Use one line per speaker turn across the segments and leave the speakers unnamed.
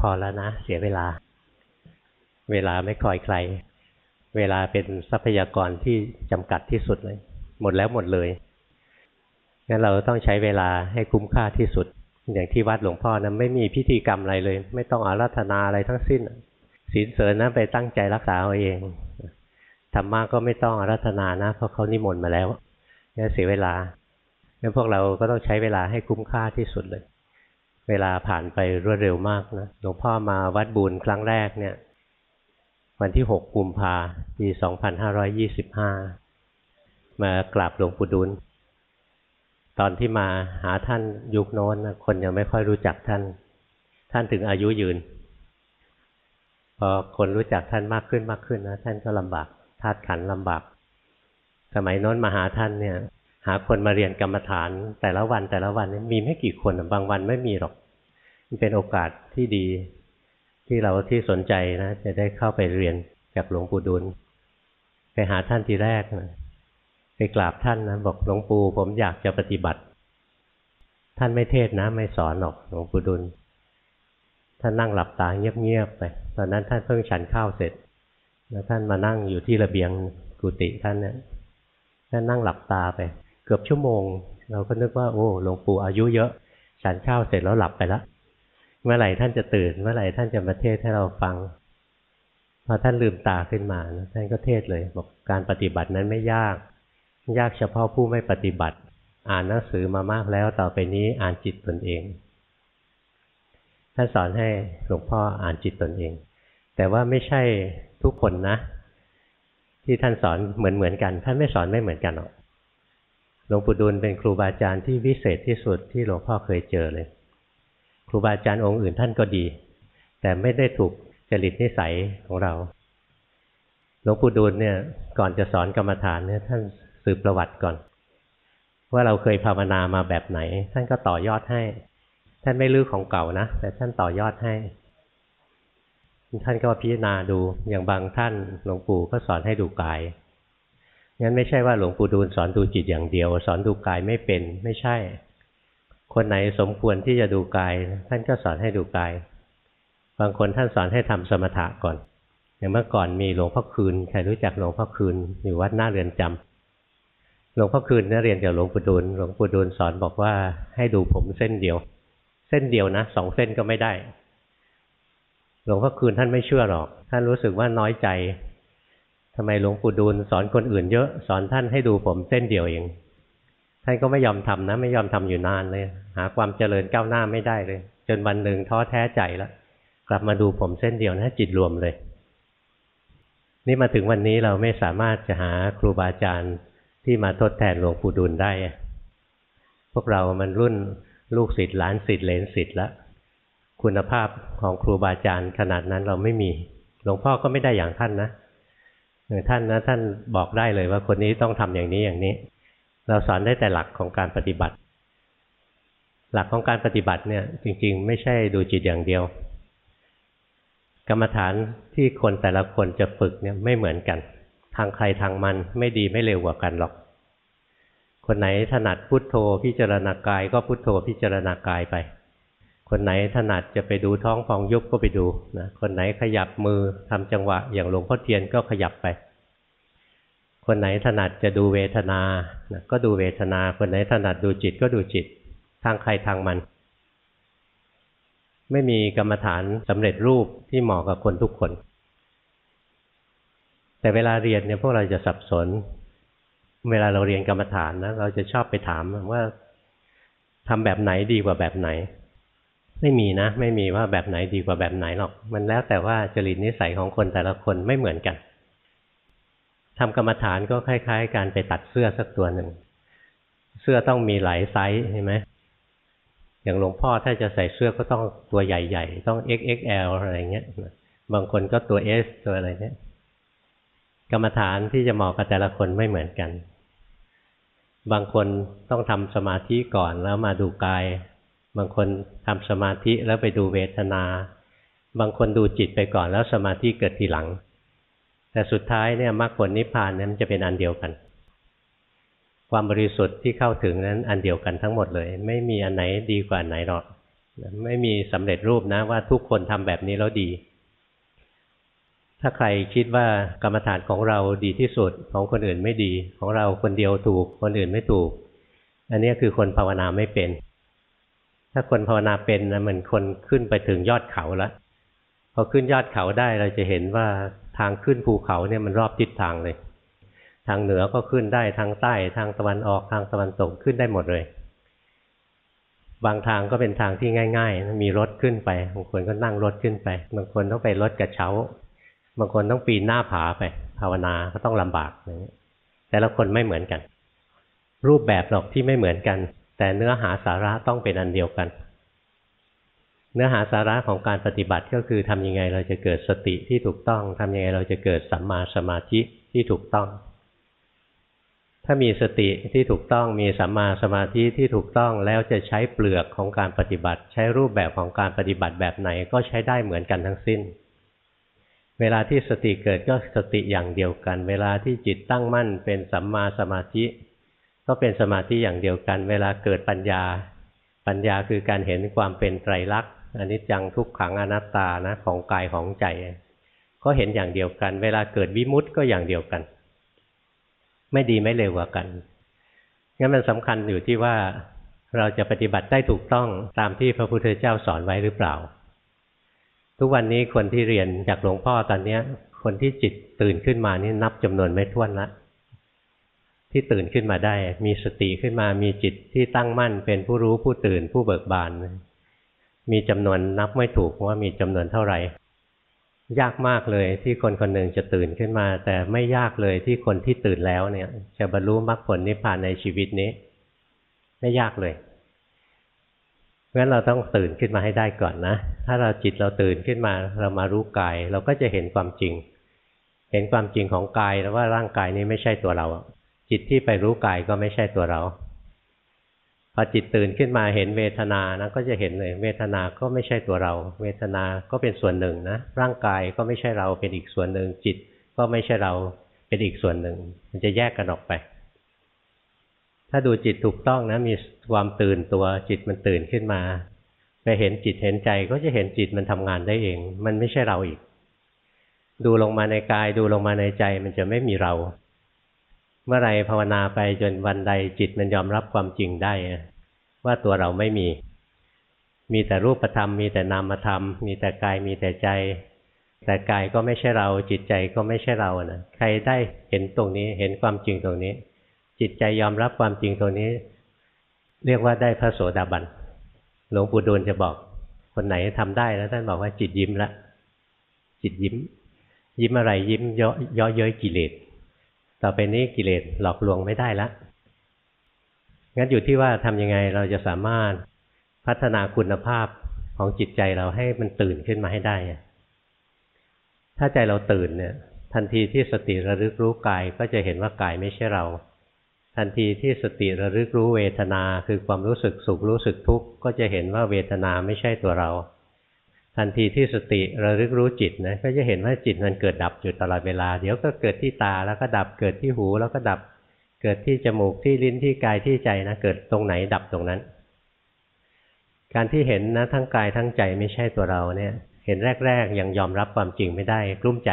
พอแล้วนะ เสียเวลา เวลาไม่คอยใคร เวลาเป็นทรัพยากรที่จำกัดที่สุดเลย หมดแล้วหมดเลยงั้นเราต้องใช้เวลาให้คุ้มค่าที่สุด อย่างที่วัดหลวงพ่อนะไม่มีพิธีกรรมอะไรเลย ไม่ต้องอาราธนาอะไรทั้งสิ้นศีลเสริญนะไปตั้งใจรักษาเอาเองธรรมะก็ไม่ต้องอาราธนานะเพราะเขานิมนต์มาแล้วงั้นเสียเวลางั้นพวกเราก็ต้องใช้เวลาให้คุ้มค่าที่สุดเลย เวลาผ่านไปรวดเร็วมากนะหลวงพ่อมาวัดบุญครั้งแรกเนี่ย วันที่หกกุมภาปีสองพันห้าร้อยยี่สิบห้ามากราบหลวงปู่ดุล ตอนที่มาหาท่านยุคโน้นคนยังไม่ค่อยรู้จักท่าน ท่านถึงอายุยืน พอคนรู้จักท่านมากขึ้นมากขึ้นนะท่านก็ลำบากธาตุขันลำบาก สมัยโน้นมาหาท่านเนี่ย หาคนมาเรียนกรรมฐานแต่ละวันแต่ละวันมีไม่กี่คนบางวันไม่มีหรอก มันเป็นโอกาสที่ดี ที่เราที่สนใจนะ จะได้เข้าไปเรียนกับหลวงปู่ดุล ไปหาท่านทีแรกนะไปกราบท่านนะบอกหลวงปู่ผมอยากจะปฏิบัติ ท่านไม่เทศนะ ไม่สอนหรอกหลวงปู่ดุลท่านนั่งหลับตาเงียบๆไป ตอนนั้นท่านเพิ่งฉันข้าวเสร็จ แล้วท่านมานั่งอยู่ที่ระเบียงกุฏิท่านเนี่ยท่านนั่งหลับตาไป เกือบชั่วโมง เราก็นึกว่าโอ้หลวงปู่อายุเยอะฉันข้าวเสร็จแล้วหลับไปแล้วเมื่อไหร่ท่านจะตื่น เมื่อไหร่ท่านจะมาเทศให้เราฟังพอท่านลืมตาขึ้นมาท่านก็เทศเลย บอกการปฏิบัตินั้นไม่ยาก ยากเฉพาะผู้ไม่ปฏิบัติ อ่านหนังสือมามากแล้วต่อไปนี้อ่านจิตตนเอง ท่านสอนให้หลวงพ่ออ่านจิตตนเอง แต่ว่าไม่ใช่ทุกคนนะ ที่ท่านสอนเหมือนเหมือนกัน ท่านไม่สอนไม่เหมือนกันหรอก หลวงปู่ดูลเป็นครูบาอาจารย์ที่วิเศษที่สุดที่หลวงพ่อเคยเจอเลย ครูบาอาจารย์องค์อื่นท่านก็ดี แต่ไม่ได้ถูกจริตนิสัยของเรา หลวงปู่ดูลเนี่ยก่อนจะสอนกรรมฐานเนี่ยท่านสืบประวัติก่อน ว่าเราเคยภาวนามาแบบไหน ท่านก็ต่อยอดให้ ท่านไม่ลื้อของเก่านะ แต่ท่านต่อยอดให้ ท่านก็พิจารณาดูอย่างบางท่านหลวงปู่ก็สอนให้ดูกาย งั้นไม่ใช่ว่าหลวงปู่ดูลสอนดูจิตอย่างเดียว สอนดูกายไม่เป็นไม่ใช่ คนไหนสมควรที่จะดูกาย ท่านก็สอนให้ดูกาย บางคนท่านสอนให้ทำสมถะก่อน อย่างเมื่อก่อนมีหลวงพ่อคืนใครรู้จักหลวงพ่อคืนอยู่วัดหน้าเรือนจำหลวงพ่อคืนนี่เรียนกับหลวงปู่ดูลหลวงปู่ดูลสอนบอกว่าให้ดูผมเส้นเดียว เส้นเดียวนะสองเส้นก็ไม่ได้ หลวงพ่อคืนท่านไม่เชื่อหรอก ท่านรู้สึกว่าน้อยใจ ทำไมหลวงปู่ดูลสอนคนอื่นเยอะสอนท่านให้ดูผมเส้นเดียวเอง ท่านก็ไม่ยอมทำนะ ไม่ยอมทำอยู่นานเลย หาความเจริญก้าวหน้าไม่ได้เลย จนวันหนึ่งท้อแท้ใจแล้วกลับมาดูผมเส้นเดียวนะจิตรวมเลย นี่มาถึงวันนี้เราไม่สามารถจะหาครูบาอาจารย์ที่มาทดแทนหลวงปู่ดูลได้ พวกเรามันรุ่นลูกศิษย์หลานศิษย์เลนศิษย์แล้วคุณภาพของครูบาอาจารย์ขนาดนั้นเราไม่มี หลวงพ่อก็ไม่ได้อย่างท่านนะ ท่านนะท่านบอกได้เลยว่าคนนี้ต้องทำอย่างนี้อย่างนี้ เราสอนได้แต่หลักของการปฏิบัติ หลักของการปฏิบัติเนี่ย จริง ๆ ไม่ใช่ดูจิตอย่างเดียว กรรมฐานที่คนแต่ละคนจะฝึกเนี่ยไม่เหมือนกัน ทางใครทางมันไม่ดีไม่เร็วกว่ากันหรอก คนไหนถนัดพุทโธพิจารณากายก็พุทโธพิจารณากายไป คนไหนถนัดจะไปดูท้องฟองยุบก็ไปดูนะคนไหนขยับมือทำจังหวะ อย่างหลวงพ่อเทียนก็ขยับไป คนไหนถนัดจะดูเวทนาก็ดูเวทนา คนไหนถนัดดูจิตก็ดูจิต ทางใครทางมัน ไม่มีกรรมฐานสำเร็จรูปที่เหมาะกับคนทุกคน แต่เวลาเรียนเนี่ยพวกเราจะสับสน เวลาเราเรียนกรรมฐานนะเราจะชอบไปถามว่าทำแบบไหนดีกว่าแบบไหน ไม่มีนะ ไม่มีว่าแบบไหนดีกว่าแบบไหนหรอก มันแล้วแต่ว่าจริตนิสัยของคนแต่ละคนไม่เหมือนกันทำกรรมฐานก็คล้าย ๆ การไปตัดเสื้อสักตัวหนึ่ง เสื้อต้องมีหลายไซส์ใช่ไหมอย่างหลวงพ่อถ้าจะใส่เสื้อก็ต้องตัวใหญ่ ๆ ต้อง XXL อะไรเงี้ย บางคนก็ตัว S ตัวอะไรเนี้ย กรรมฐานที่จะเหมาะกับแต่ละคนไม่เหมือนกัน บางคนต้องทำสมาธิก่อนแล้วมาดูกาย บางคนทำสมาธิแล้วไปดูเวทนา บางคนดูจิตไปก่อนแล้วสมาธิเกิดทีหลัง แต่สุดท้ายเนี่ยมรรคผลนิพพานเนี่ยมันจะเป็นอันเดียวกัน ความบริสุทธิ์ที่เข้าถึงนั้นอันเดียวกันทั้งหมดเลย ไม่มีอันไหนดีกว่าอันไหนหรอก ไม่มีสำเร็จรูปนะว่าทุกคนทำแบบนี้แล้วดีถ้าใครคิดว่ากรรมฐานของเราดีที่สุดของคนอื่นไม่ดี ของเราคนเดียวถูกคนอื่นไม่ถูก อันนี้คือคนภาวนาไม่เป็น ถ้าคนภาวนาเป็นนะเหมือนคนขึ้นไปถึงยอดเขาแล้วพอขึ้นยอดเขาได้เราจะเห็นว่าทางขึ้นภูเขาเนี่ยมันรอบทิศทางเลย ทางเหนือก็ขึ้นได้ทางใต้ทางตะวันออกทางตะวันตกขึ้นได้หมดเลย บางทางก็เป็นทางที่ง่าย ๆ มีรถขึ้นไปบางคนก็นั่งรถขึ้นไปบางคนต้องไปรถกระเช้าบางคนต้องปีนหน้าผาไป ภาวนาก็ต้องลำบากอย่างนี้แต่ละคนไม่เหมือนกัน รูปแบบหรอกที่ไม่เหมือนกัน แต่เนื้อหาสาระต้องเป็นอันเดียวกัน เนื้อหาสาระของการปฏิบัติก็คือทำยังไงเราจะเกิดสติที่ถูกต้องทำยังไงเราจะเกิดสัมมาสมาธิที่ถูกต้อง ถ้ามีสติที่ถูกต้องมีสัมมาสมาธิที่ถูกต้องแล้วจะใช้เปลือกของการปฏิบัติ ใช้รูปแบบของการปฏิบัติแบบไหนก็ใช้ได้เหมือนกันทั้งสิ้นเวลาที่สติเกิดก็สติอย่างเดียวกัน เวลาที่จิตตั้งมั่นเป็นสัมมาสมาธิ ก็เป็นสมาธิอย่างเดียวกัน เวลาเกิดปัญญา ปัญญาคือการเห็นความเป็นไตรลักษณ์อันนี้จังทุกขังอนัตตานะของกายของใจ ก็เห็นอย่างเดียวกัน เวลาเกิดวิมุตต์ก็อย่างเดียวกัน ไม่ดีไม่เร็วกว่ากันงั้นมันสำคัญอยู่ที่ว่าเราจะปฏิบัติได้ถูกต้องตามที่พระพุทธเจ้าสอนไว้หรือเปล่า ทุกวันนี้คนที่เรียนจากหลวงพ่อตอนนี้คนที่จิตตื่นขึ้นมานี่นับจำนวนไม่ถ้วนละ ที่ตื่นขึ้นมาได้ มีสติขึ้นมามีจิตที่ตั้งมั่น เป็นผู้รู้ผู้ตื่นผู้เบิกบาน มีจำนวนนับไม่ถูกว่ามีจำนวนเท่าไหร่ ยากมากเลยที่คนคนหนึ่งจะตื่นขึ้นมา แต่ไม่ยากเลยที่คนที่ตื่นแล้วเนี่ย จะบรรลุมรรคผลนิพพานในชีวิตนี้ ไม่ยากเลยเพราะฉะนั้นเราต้องตื่นขึ้นมาให้ได้ก่อนนะ ถ้าเราจิตเราตื่นขึ้นมาเรามารู้กาย เราก็จะเห็นความจริง เห็นความจริงของกายแล้วว่าร่างกายนี้ไม่ใช่ตัวเรา จิตที่ไปรู้กายก็ไม่ใช่ตัวเราพอจิตตื่นขึ้นมาเห็นเวทนานะก็จะเห็นเลยเวทนาก็ไม่ใช่ตัวเรา เวทนาก็เป็นส่วนหนึ่งนะ ร่างกายก็ไม่ใช่เราเป็นอีกส่วนหนึ่ง จิตก็ไม่ใช่เราเป็นอีกส่วนหนึ่ง มันจะแยกกันออกไป ถ้าดูจิตถูกต้องนะมีความตื่นตัวจิตมันตื่นขึ้นมาไปเห็นจิตเห็นใจก็จะเห็นจิตมันทำงานได้เอง มันไม่ใช่เราอีก ดูลงมาในกายดูลงมาในใจมันจะไม่มีเรา เมื่อไรภาวนาไปจนวันใดจิตมันยอมรับความจริงได้ ว่าตัวเราไม่มี มีแต่รูปธรรม มีแต่นามธรรม มีแต่กายมีแต่ใจ แต่กายก็ไม่ใช่เรา จิตใจก็ไม่ใช่เรานะใครได้เห็นตรงนี้เห็นความจริงตรงนี้ จิตใจยอมรับความจริงตรงนี้ เรียกว่าได้พระโสดาบันหลวงปู่ดูลจะบอก คนไหนทำได้แล้วท่านบอกว่าจิตยิ้มละจิตยิ้ม ยิ้มอะไรยิ้มเยาะเย้ยกิเลส ต่อไปนี้กิเลสหลอกลวงไม่ได้ละงั้นอยู่ที่ว่าทำยังไงเราจะสามารถพัฒนาคุณภาพของจิตใจเราให้มันตื่นขึ้นมาให้ได้ ถ้าใจเราตื่นเนี่ย ทันทีที่สติระลึกรู้กายก็จะเห็นว่ากายไม่ใช่เรา ทันทีที่สติระลึกรู้เวทนาคือความรู้สึกสุขรู้สึกทุกข์ก็จะเห็นว่าเวทนาไม่ใช่ตัวเรา ทันทีที่สติระลึกรู้จิตนะก็จะเห็นว่าจิตมันเกิดดับอยู่ตลอดเวลา เดี๋ยวก็เกิดที่ตาแล้วก็ดับเกิดที่หูแล้วก็ดับเกิดที่จมูกที่ลิ้นที่กายที่ใจนะเกิดตรงไหนดับตรงนั้น การที่เห็นนะทั้งกายทั้งใจไม่ใช่ตัวเราเนี่ย เห็นแรกๆยังยอมรับความจริงไม่ได้กลุ้มใจ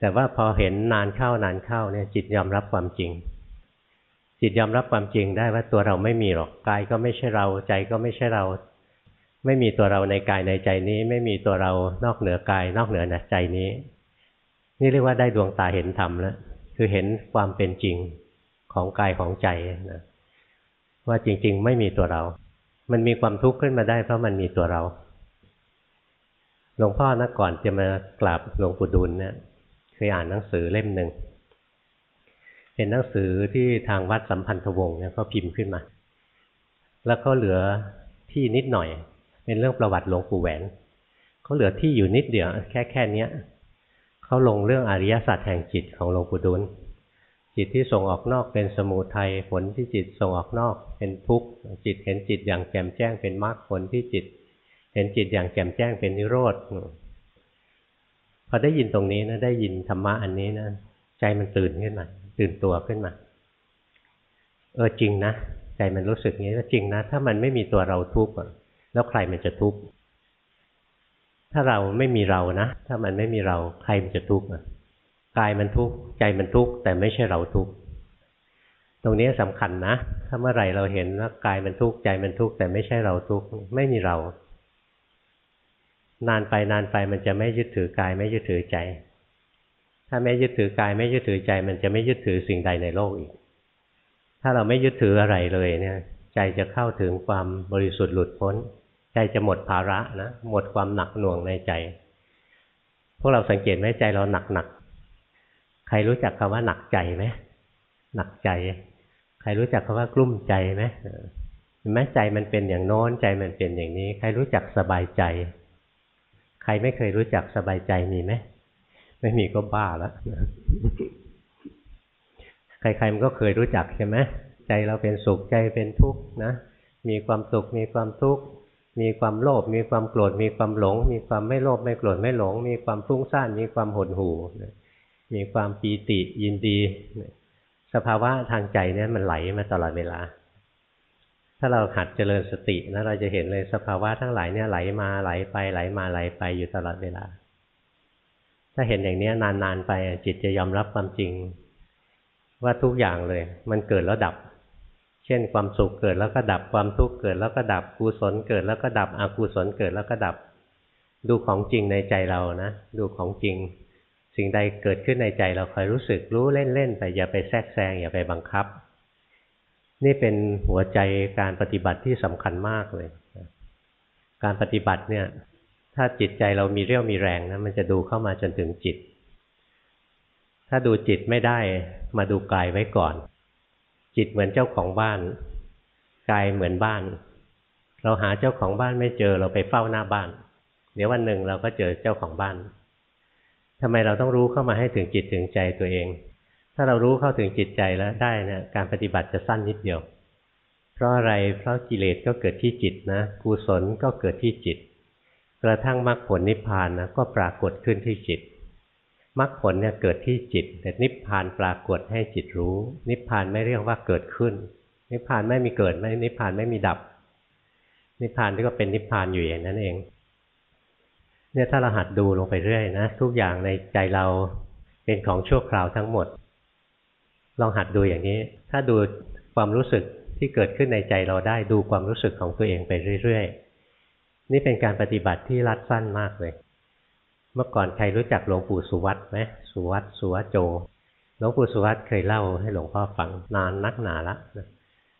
แต่ว่าพอเห็นนานเข้านานเข้าเนี่ย จิตยอมรับความจริง จิตยอมรับความจริงได้ว่าตัวเราไม่มีหรอกกายก็ไม่ใช่เรา ใจก็ไม่ใช่เรา ไม่มีตัวเราในกายในใจนี้ ไม่มีตัวเรานอกเหนือกาย นอกเหนือใจนี้ นี่เรียกว่าได้ดวงตาเห็นธรรมแล้วคือเห็นความเป็นจริงของกายของใจนะว่าจริง ๆ ไม่มีตัวเรา มันมีความทุกข์ขึ้นมาได้เพราะมันมีตัวเรา หลวงพ่อนะก่อนจะมากราบหลวงปู่ดุลเนี่ยเคยอ่านหนังสือเล่มหนึ่งเป็นหนังสือที่ทางวัดสัมพันธวงศ์เนี่ยเขาพิมพ์ขึ้นมา แล้วเขาเหลือที่นิดหน่อย เป็นเรื่องประวัติหลวงปู่แหวนเขาเหลือที่อยู่นิดเดียวแค่แค่นี้เขาลงเรื่องอริยสัจแห่งจิตของหลวงปู่ดุลจิตที่ส่งออกนอกเป็นสมุทัยผลที่จิตส่งออกนอก เป็นทุกข์จิตเห็นจิตอย่างแจ่มแจ้งเป็นมรรคผลที่จิต เห็นจิตอย่างแจ่มแจ้งเป็นนิโรธพอได้ยินตรงนี้นะได้ยินธรรมะอันนี้นะใจมันตื่นขึ้นมาตื่นตัวขึ้นมา เออจริงนะ ใจมันรู้สึกงี้ว่าจริงนะ ถ้ามันไม่มีตัวเราทุกข์ แล้วใครมันจะทุกข์ถ้าเราไม่มีเรานะ ถ้ามันไม่มีเราใครมันจะทุกข์กายมันทุกข์ใจมันทุกข์แต่ไม่ใช่เราทุกข์ตรงนี้สำคัญนะถ้าเมื่อไหร่เราเห็นว่ากายมันทุกข์ใจมันทุกข์แต่ไม่ใช่เราทุกข์ไม่มีเรา นานไปนานไปมันจะไม่ยึดถือกายไม่ยึดถือใจ ถ้าไม่ยึดถือกายไม่ยึดถือใจ มันจะไม่ยึดถือสิ่งใดในโลกอีก ถ้าเราไม่ยึดถืออะไรเลยเนี่ย ใจจะเข้าถึงความบริสุทธิ์หลุดพ้น ใจจะหมดภาระนะหมดความหนักหน่วงในใจ พวกเราสังเกตไหมใจเราหนักหนักใครรู้จักคำว่าหนักใจไหมหนักใจ ใครรู้จักคำว่ากลุ้มใจไหมเห็นไหมใจมันเป็นอย่างโน้นใจมันเป็นอย่างนี้ ใครรู้จักสบายใจ ใครไม่เคยรู้จักสบายใจมีไหมไม่มีก็บ้าแล้วใครๆมันก็เคยรู้จักใช่ไหมใจเราเป็นสุขใจเป็นทุกข์นะมีความสุขมีความทุกข์ มีความโลภมีความโกรธมีความหลง มีความไม่โลภไม่โกรธไม่หลง มีความฟุ้งซ่านมีความหดหู่มีความปีติยินดี สภาวะทางใจเนี่ยมันไหลมาตลอดเวลา ถ้าเราหัดเจริญสตินะเราจะเห็นเลยสภาวะทั้งหลายเนี่ยไหลมาไหลไปไหลมาไหลไปอยู่ตลอดเวลา ถ้าเห็นอย่างนี้นานๆไปจิตจะยอมรับความจริง ว่าทุกอย่างเลย มันเกิดแล้วดับ เช่นความสุขเกิดแล้วก็ดับความทุกข์เกิดแล้วก็ดับกุศลเกิดแล้วก็ดับอกุศลเกิดแล้วก็ดับ ดูของจริงในใจเรานะ ดูของจริง สิ่งใดเกิดขึ้นในใจเราคอยรู้สึกรู้เล่นๆไปอย่าไปแทรกแซงอย่าไปบังคับ นี่เป็นหัวใจการปฏิบัติที่สำคัญมากเลย การปฏิบัติเนี่ย ถ้าจิตใจเรามีเรี่ยวมีแรงนะมันจะดูเข้ามาจนถึงจิต ถ้าดูจิตไม่ได้มาดูกายไว้ก่อน จิตเหมือนเจ้าของบ้านกายเหมือนบ้าน เราหาเจ้าของบ้านไม่เจอเราไปเฝ้าหน้าบ้าน เดี๋ยววันหนึ่งเราก็เจอเจ้าของบ้านทำไมเราต้องรู้เข้ามาให้ถึงจิตถึงใจตัวเอง ถ้าเรารู้เข้าถึงจิตใจแล้วได้นะการปฏิบัติจะสั้นนิดเดียว เพราะอะไรเพราะกิเลสก็เกิดที่จิตนะกุศลก็เกิดที่จิต กระทั่งมรรคผลนิพพานนะก็ปรากฏขึ้นที่จิต มรรคผลเนี่ยเกิดที่จิต แต่นิพพานปรากฏให้จิตรู้ นิพพานไม่เรียกว่าเกิดขึ้น นิพพานไม่มีเกิดไม่นิพพานไม่มีดับ นิพพานที่ก็เป็นนิพพานอยู่อย่างนั้นเองเนี่ยถ้าเราหัดดูลงไปเรื่อยนะทุกอย่างในใจเราเป็นของชั่วคราวทั้งหมด ลองหัดดูอย่างนี้ ถ้าดูความรู้สึกที่เกิดขึ้นในใจเราได้ดูความรู้สึกของตัวเองไปเรื่อย ๆ นี่เป็นการปฏิบัติที่รัดสั้นมากเลย เมื่อก่อนใครรู้จักหลวงปู่สุวัตไหมสุวัตสุวัตโจหลวงปู่สุวัตเคยเล่าให้หลวงพ่อฟังนานนักหนาละ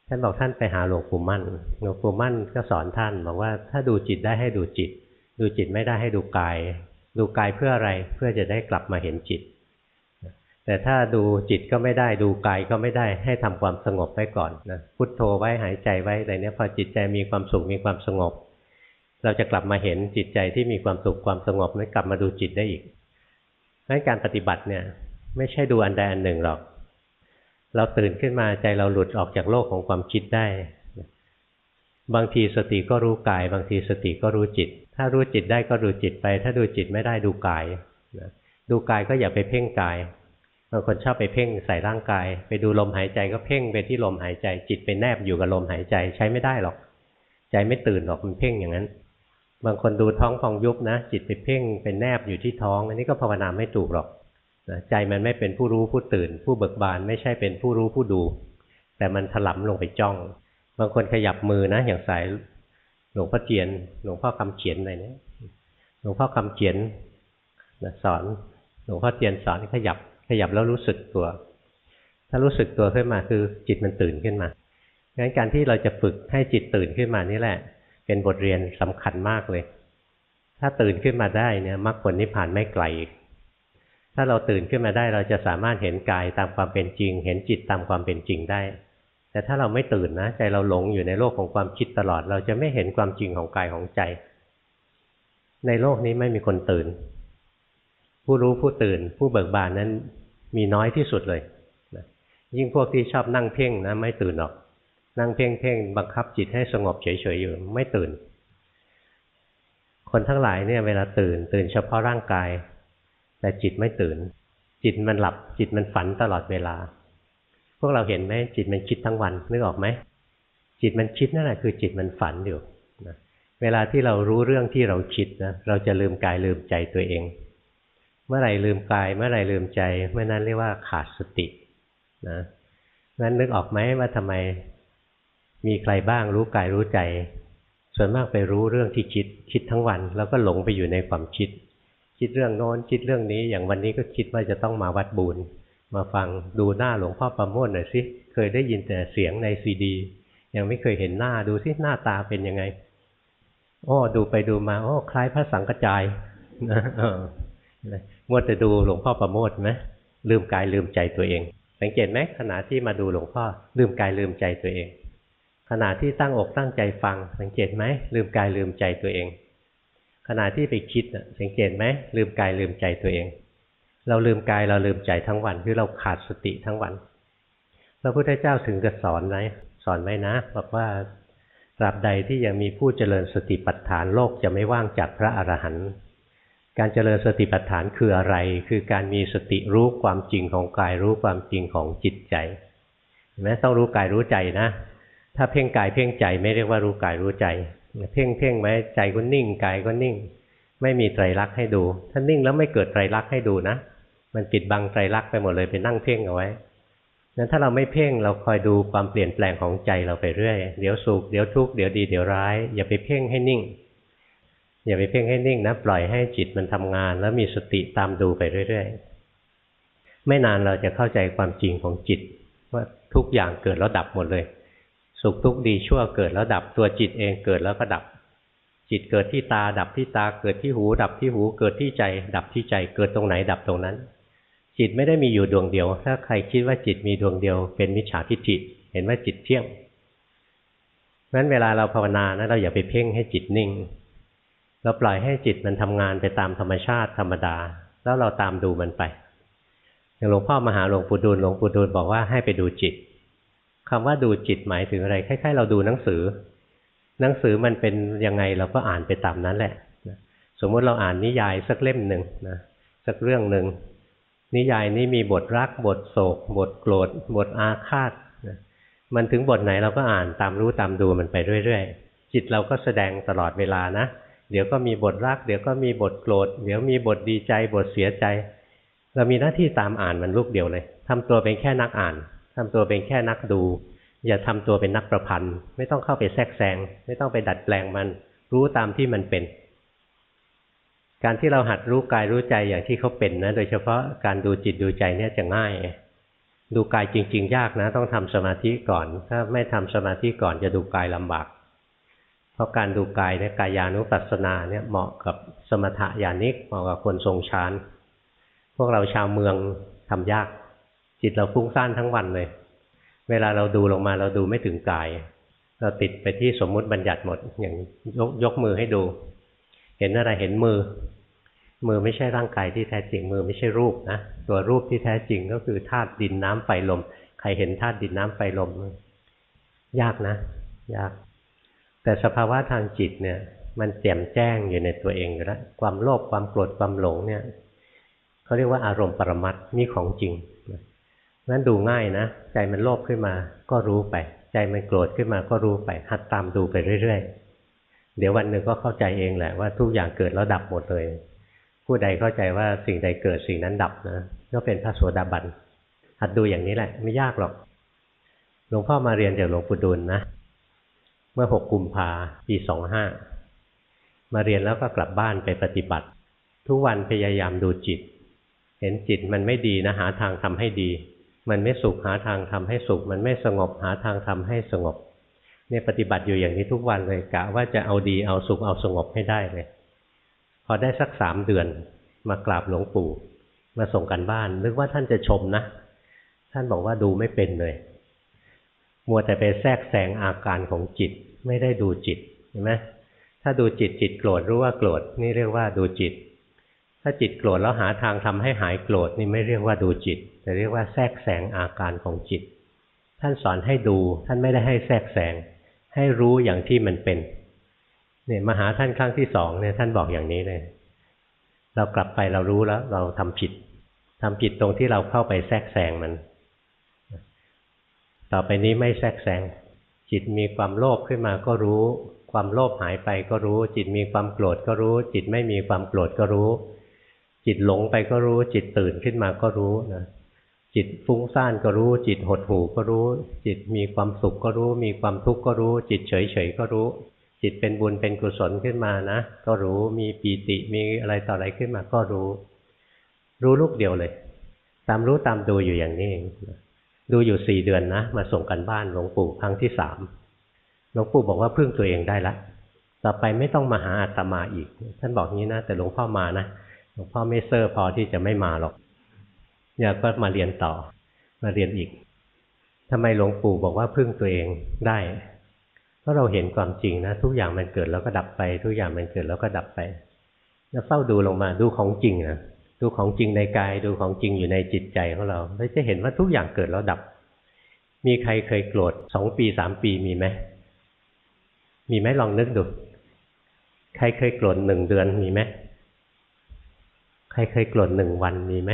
ท่านบอกท่านไปหาหลวงปู่มั่น หลวงปู่มั่นก็สอนท่านบอกว่าถ้าดูจิตได้ให้ดูจิต ดูจิตไม่ได้ให้ดูกาย ดูกายเพื่ออะไรเพื่อจะได้กลับมาเห็นจิต แต่ถ้าดูจิตก็ไม่ได้ดูกายก็ไม่ได้ให้ทำความสงบไว้ก่อนนะพุทโธไว้หายใจไว้อะไรเนี้ยพอจิตใจมีความสุขมีความสงบ เราจะกลับมาเห็นจิตใจที่มีความสุขความสงบนั้นกลับมาดูจิตได้อีกเพราะการปฏิบัติเนี่ย ไม่ใช่ดูอันใดอันหนึ่งหรอก เราตื่นขึ้นมาใจเราหลุดออกจากโลกของความคิดได้ บางทีสติก็รู้กาย บางทีสติก็รู้จิต ถ้ารู้จิตได้ก็ดูจิตไป ถ้าดูจิตไม่ได้ดูกายดูกายก็อย่าไปเพ่งกายบางคนชอบไปเพ่งใส่ร่างกาย ไปดูลมหายใจก็เพ่งไปที่ลมหายใจ จิตไปแนบอยู่กับลมหายใจใช้ไม่ได้หรอก ใจไม่ตื่นหรอกมันเพ่งอย่างนั้น บางคนดูท้องพองยุบนะ จิตไปเพ่งเป็นแนบอยู่ที่ท้อง อันนี้ก็ภาวนาไม่ถูกหรอกใจมันไม่เป็นผู้รู้ผู้ตื่น ผู้เบิกบานไม่ใช่เป็นผู้รู้ผู้ดู แต่มันถลำลงไปจ้อง บางคนขยับมือนะ อย่างสายหลวงพ่อเจียน หลวงพ่อคำเขียนอะไรเนี่ยหลวงพ่อคำเขียนสอนหลวงพ่อเจียนสอนขยับขยับแล้วรู้สึกตัว ถ้ารู้สึกตัวขึ้นมาคือจิตมันตื่นขึ้นมางั้นการที่เราจะฝึกให้จิตตื่นขึ้นมานี่แหละ เป็นบทเรียนสำคัญมากเลย ถ้าตื่นขึ้นมาได้เนี่ยมรรคผลนิพพานไม่ไกล ถ้าเราตื่นขึ้นมาได้เราจะสามารถเห็นกายตามความเป็นจริง เห็นจิตตามความเป็นจริงได้ แต่ถ้าเราไม่ตื่นนะ ใจเราหลงอยู่ในโลกของความคิดตลอด เราจะไม่เห็นความจริงของกายของใจ ในโลกนี้ไม่มีคนตื่น ผู้รู้ผู้ตื่น ผู้เบิกบานนั้นมีน้อยที่สุดเลยยิ่งพวกที่ชอบนั่งเพ่งนะไม่ตื่นหรอก นั่งเพ่งเพ่งบังคับจิตให้สงบเฉยๆอยู่ไม่ตื่น คนทั้งหลายเนี่ยเวลาตื่น ตื่นเฉพาะร่างกาย แต่จิตไม่ตื่น จิตมันหลับจิตมันฝันตลอดเวลา พวกเราเห็นไหมจิตมันคิดทั้งวันนึกออกไหมจิตมันคิดนั่นแหละคือจิตมันฝันอยู่นะเวลาที่เรารู้เรื่องที่เราคิดนะเราจะลืมกายลืมใจตัวเอง เมื่อไหร่ลืมกาย เมื่อไหร่ลืมใจ เมื่อนั้นเรียกว่าขาดสตินะงั้นนึกออกไหมว่าทำไม มีใครบ้างรู้กายรู้ใจ ส่วนมากไปรู้เรื่องที่คิดคิดทั้งวัน แล้วก็หลงไปอยู่ในความคิด คิดเรื่องโน้นคิดเรื่องนี้ อย่างวันนี้ก็คิดว่าจะต้องมาวัดบุญมาฟังดูหน้าหลวงพ่อประโมทหน่อยสิเคยได้ยินแต่เสียงในซีดี ยังไม่เคยเห็นหน้าดูสิหน้าตาเป็นยังไงอ้ดูไปดูมาอ้คล้ายพระสังกจายมัวแต่ดูหลวงพ่อประโมทไหมลืมกายลืมใจตัวเอง สังเกตไหมขณะที่มาดูหลวงพ่อลืมกายลืมใจตัวเอง ขณะที่ตั้งอกตั้งใจฟัง สังเกตไหมลืมกายลืมใจตัวเอง ขณะที่ไปคิดสังเกตไหมลืมกายลืมใจตัวเอง เราลืมกายเราลืมใจทั้งวันคือเราขาดสติทั้งวันพระพุทธเจ้าถึงจะสอนไหมสอนไว้นะบอกว่าตราบใดที่ยังมีผู้เจริญสติปัฏฐานโลกจะไม่ว่างจากพระอรหันต์การเจริญสติปัฏฐานคืออะไร คือการมีสติรู้ความจริงของกายรู้ความจริงของจิตใจเห็นไหมต้องรู้กายรู้ใจนะ ถ้าเพ่งกายเพ่งใจไม่เรียกว่ารู้กายรู้ใจ เพ่งเพ่งไว้ใจก็นิ่งกายก็นิ่ง ไม่มีไตรลักษณ์ให้ดู ถ้านิ่งแล้วไม่เกิดไตรลักษณ์ให้ดูนะ มันปิดบังไตรลักษณ์ไปหมดเลยไปนั่งเพ่งเอาไว้นั้นถ้าเราไม่เพ่งเราคอยดูความเปลี่ยนแปลงของใจเราไปเรื่อย เดี๋ยวสุขเดี๋ยวทุกข์เดี๋ยวดีเดี๋ยวร้าย อย่าไปเพ่งให้นิ่ง อย่าไปเพ่งให้นิ่งนะ ปล่อยให้จิตมันทำงาน แล้วมีสติตามดูไปเรื่อยๆ ไม่นานเราจะเข้าใจความจริงของจิต ว่าทุกอย่างเกิดแล้วดับหมดเลย สุขทุกข์ดีชั่วเกิดแล้วดับตัวจิตเองเกิดแล้วก็ดับ จิตเกิดที่ตา ดับที่ตาเกิดที่หู ดับที่หูเกิดที่ใจ ดับที่ใจเกิดตรงไหนดับตรงนั้น จิตไม่ได้มีอยู่ดวงเดียว ถ้าใครคิดว่าจิตมีดวงเดียว เป็นมิจฉาทิฏฐิเห็นว่าจิตเที่ยงนั้นเวลาเราภาวนานะเราอย่าไปเพ่งให้จิตนิ่ง เราปล่อยให้จิตมันทำงานไปตามธรรมชาติธรรมดา แล้วเราตามดูมันไปอย่างหลวงพ่อมหาหลวงปู่ดูลหลวงปู่ดูลบอกว่าให้ไปดูจิต คำว่าดูจิตหมายถึงอะไรคล้ายๆ เราดูหนังสือ หนังสือมันเป็นยังไงเราก็อ่านไปตามนั้นแหละสมมติเราอ่านนิยายสักเล่มหนึ่งนะสักเรื่องหนึ่งนิยายนี้มีบทรัก บทโศก บทโกรธ บทอาฆาตมันถึงบทไหนเราก็อ่านตามรู้ตามดูมันไปเรื่อยๆ จิตเราก็แสดงตลอดเวลานะ เดี๋ยวก็มีบทรัก เดี๋ยวก็มีบทโกรธ เดี๋ยวมีบทดีใจ บทเสียใจ เรามีหน้าที่ตามอ่านมันลูกเดียวเลยทำตัวเป็นแค่นักอ่าน ทำตัวเป็นแค่นักดู อย่าทำตัวเป็นนักประพันธ์ ไม่ต้องเข้าไปแทรกแซงไม่ต้องไปดัดแปลงมัน รู้ตามที่มันเป็น การที่เราหัดรู้กายรู้ใจอย่างที่เขาเป็นนะ โดยเฉพาะการดูจิตดูใจเนี่ยจะง่าย ดูกายจริง ๆ ยากนะ ต้องทำสมาธิก่อน ถ้าไม่ทำสมาธิก่อนจะดูกายลำบากเพราะการดูกายเนี่ยกายานุปัสสนาเนี่ยเหมาะกับสมถะญาณิกเหมาะกับคนทรงฌานพวกเราชาวเมืองทำยาก จิตเราฟุ้งซ่านทั้งวันเลย เวลาเราดูลงมาเราดูไม่ถึงกาย เราติดไปที่สมมุติบัญญัติหมด อย่างยกยกมือให้ดู เห็นอะไรเห็นมือ มือไม่ใช่ร่างกายที่แท้จริงมือไม่ใช่รูปนะตัวรูปที่แท้จริงก็คือธาตุดินน้ำไฟลม ใครเห็นธาตุดินน้ำไฟลม ยากนะ ยาก แต่สภาวะทางจิตเนี่ย มันแจ่มแจ้งอยู่ในตัวเองอยู่แล้วความโลภความโกรธความหลงเนี่ยเขาเรียกว่าอารมณ์ปรมัตนี่ของจริง นั้นดูง่ายนะ ใจมันโลภขึ้นมาก็รู้ไป ใจมันโกรธขึ้นมาก็รู้ไป หัดตามดูไปเรื่อยๆ เดี๋ยววันหนึ่งก็เข้าใจเองแหละว่าทุกอย่างเกิดแล้วดับหมดเลย ผู้ใดเข้าใจว่าสิ่งใดเกิดสิ่งนั้นดับนะก็เป็นพระโสดาบันหัดดูอย่างนี้แหละ ไม่ยากหรอก หลวงพ่อมาเรียนจากหลวงปู่ดุลนะ เมื่อหกกุมภาปีสองห้ามาเรียนแล้วก็กลับบ้านไปปฏิบัติ ทุกวันพยายามดูจิต เห็นจิตมันไม่ดีนะหาทางทำให้ดี มันไม่สุขหาทางทำให้สุข มันไม่สงบหาทางทำให้สงบเนี่ยปฏิบัติอยู่อย่างนี้ทุกวันเลยกะว่าจะเอาดีเอาสุขเอาสงบให้ได้เลย พอได้สักสามเดือนมากราบหลวงปู่ มาส่งกันบ้าน นึกว่าท่านจะชมนะ ท่านบอกว่าดูไม่เป็นเลย มัวแต่ไปแทรกแซงอาการของจิต ไม่ได้ดูจิตเห็นไหมถ้าดูจิตจิตโกรธรู้ว่าโกรธนี่เรียกว่าดูจิต ถ้าจิตโกรธแล้วหาทางทำให้หายโกรธนี่ไม่เรียกว่าดูจิต แต่เรียกว่าแทรกแซงอาการของจิต ท่านสอนให้ดูท่านไม่ได้ให้แทรกแซงให้รู้อย่างที่มันเป็นเนี่ยมาหาท่านครั้งที่สองเนี่ยท่านบอกอย่างนี้เลย เรากลับไปเรารู้แล้ว เราทำผิดทำผิดตรงที่เราเข้าไปแทรกแซงมัน ต่อไปนี้ไม่แทรกแซงจิตมีความโลภขึ้นมาก็รู้ ความโลภหายไปก็รู้ จิตมีความโกรธก็รู้ จิตไม่มีความโกรธก็รู้ จิตหลงไปก็รู้ จิตตื่นขึ้นมาก็รู้นะจิตฟุ้งซ่านก็รู้ จิตหดหู่ก็รู้ จิตมีความสุขก็รู้ มีความทุกข์ก็รู้ จิตเฉยเฉยก็รู้ จิตเป็นบุญเป็นกุศลขึ้นมานะ ก็รู้มีปีติมีอะไรต่ออะไรขึ้นมาก็รู้ รู้ลูกเดียวเลย ตามรู้ตามดูอยู่อย่างนี้เองดูอยู่สี่เดือนนะมาส่งกันบ้านหลวงปู่ครั้งที่สามหลวงปู่บอกว่าพึ่งตัวเองได้ละต่อไปไม่ต้องมาหาอาตมาอีก ท่านบอกงี้นะแต่หลวงพ่อมานะ หลวงพ่อไม่เซอร์พอที่จะไม่มาหรอกเนี่ยก็มาเรียนต่อ มาเรียนอีกทำไมหลวงปู่บอกว่าพึ่งตัวเองได้เพราะเราเห็นความจริงนะ ทุกอย่างมันเกิดแล้วก็ดับไป ทุกอย่างมันเกิดแล้วก็ดับไป แล้วเฝ้าดูลงมาดูของจริงนะดูของจริงในกายดูของจริงอยู่ในจิตใจของเราเราจะเห็นว่าทุกอย่างเกิดแล้วดับ มีใครเคยโกรธสองปีสามปีมีไหมมีไหมลองนึกดู ใครเคยโกรธหนึ่งเดือนมีไหม ใครเคยโกรธหนึ่งวันมีไหม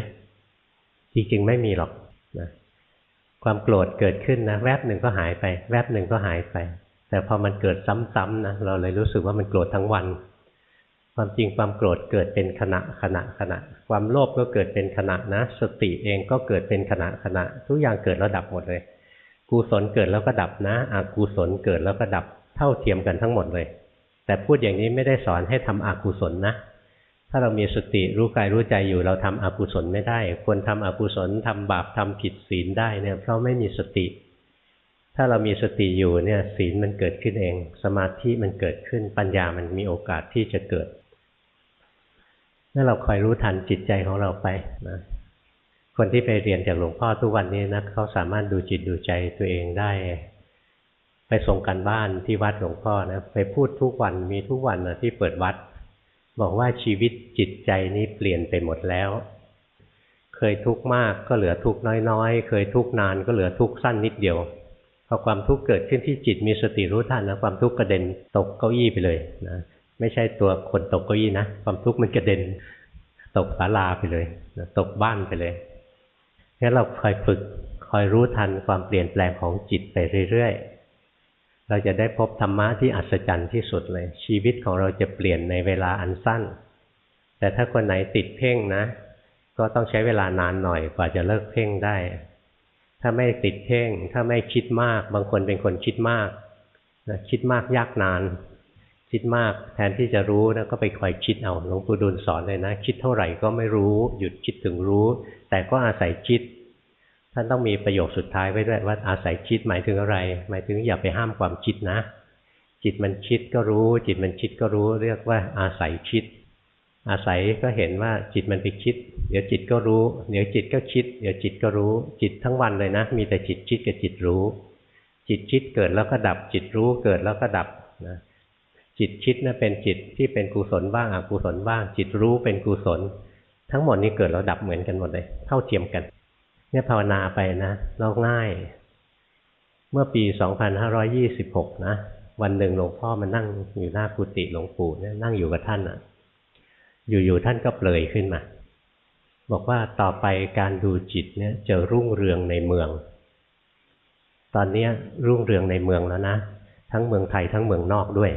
จริงๆไม่มีหรอกนะความโกรธเกิดขึ้นนะแวบหนึ่งก็หายไป แวบหนึ่งก็หายไป แต่พอมันเกิดซ้ำๆนะเราเลยรู้สึกว่ามันโกรธทั้งวัน ความจริงความโกรธเกิดเป็นขณะขณะขณะ ความโลภก็เกิดเป็นขณะนะ สติเองก็เกิดเป็นขณะขณะ ทุกอย่างเกิดแล้วดับหมดเลยกุศลเกิดแล้วก็ดับนะอกุศลเกิดแล้วก็ดับเท่าเทียมกันทั้งหมดเลย แต่พูดอย่างนี้ไม่ได้สอนให้ทำอกุศลนะ ถ้าเรามีสติรู้กายรู้ใจอยู่เราทำอกุศลไม่ได้ ควรทำอกุศลทำบาปทำผิดศีลได้เนี่ยเพราะไม่มีสติ ถ้าเรามีสติอยู่เนี่ยศีลมันเกิดขึ้นเอง สมาธิมันเกิดขึ้นปัญญามันมีโอกาสที่จะเกิดนั่นเราคอยรู้ทันจิตใจของเราไปนะคนที่ไปเรียนจากหลวงพ่อทุกวันนี้นะเขาสามารถดูจิตดูใจตัวเองได้ ไปส่งกันบ้านที่วัดหลวงพ่อนะไปพูดทุกวันมีทุกวันนะที่เปิดวัด บอกว่าชีวิตจิตใจนี้เปลี่ยนไปหมดแล้ว เคยทุกข์มากก็เหลือทุกข์น้อยๆ เคยทุกข์นานก็เหลือทุกข์สั้นนิดเดียวพอความทุกข์เกิดขึ้นที่จิตมีสติรู้ทันนะความทุกข์กระเด็นตกเก้าอี้ไปเลยนะไม่ใช่ตัวคนตกเก้าอี้นะความทุกข์มันกระเด็น ตกศาลาไปเลยนะตกบ้านไปเลยงั้นเราคอยฝึกคอยรู้ทันความเปลี่ยนแปลงของจิตไปเรื่อยๆ เราจะได้พบธรรมะที่อัศจรรย์ที่สุดเลย ชีวิตของเราจะเปลี่ยนในเวลาอันสั้น แต่ถ้าคนไหนติดเพ่งนะ ก็ต้องใช้เวลานานหน่อยกว่าจะเลิกเพ่งได้ ถ้าไม่ติดเพ่ง ถ้าไม่คิดมาก บางคนเป็นคนคิดมากนะคิดมากยากนาน คิดมากแทนที่จะรู้นะก็ไปคอยคิดเอาหลวงปู่ดูลสอนเลยนะ คิดเท่าไหร่ก็ไม่รู้ หยุดคิดถึงรู้ แต่ก็อาศัยคิด ท่านต้องมีประโยคสุดท้ายไว้ด้วยว่าอาศัยคิดหมายถึงอะไร หมายถึงอย่าไปห้ามความคิดนะ จิตมันคิดก็รู้ จิตมันคิดก็รู้ เรียกว่าอาศัยคิด อาศัยก็เห็นว่าจิตมันไปคิด เดี๋ยวจิตก็รู้ เดี๋ยวจิตก็คิด เดี๋ยวจิตก็รู้ จิตทั้งวันเลยนะ มีแต่จิตคิดกับจิตรู้ จิตคิดเกิดแล้วก็ดับ จิตรู้เกิดแล้วก็ดับนะจิตคิดนะเป็นจิตที่เป็นกุศลบ้างอกุศลบ้าง จิตรู้เป็นกุศล ทั้งหมดนี้เกิดแล้วดับเหมือนกันหมดเลย เท่าเทียมกัน เนี่ยภาวนาไปนะเราง่าย เมื่อปี 2526 นะ วันหนึ่งหลวงพ่อมานั่งอยู่หน้ากุฏิหลวงปู่เนี่ยนั่งอยู่กับท่านอะ อยู่ๆท่านก็เปลยขึ้นมา บอกว่าต่อไปการดูจิตเนี่ยจะรุ่งเรืองในเมือง ตอนนี้รุ่งเรืองในเมืองแล้วนะ ทั้งเมืองไทยทั้งเมืองนอกด้วย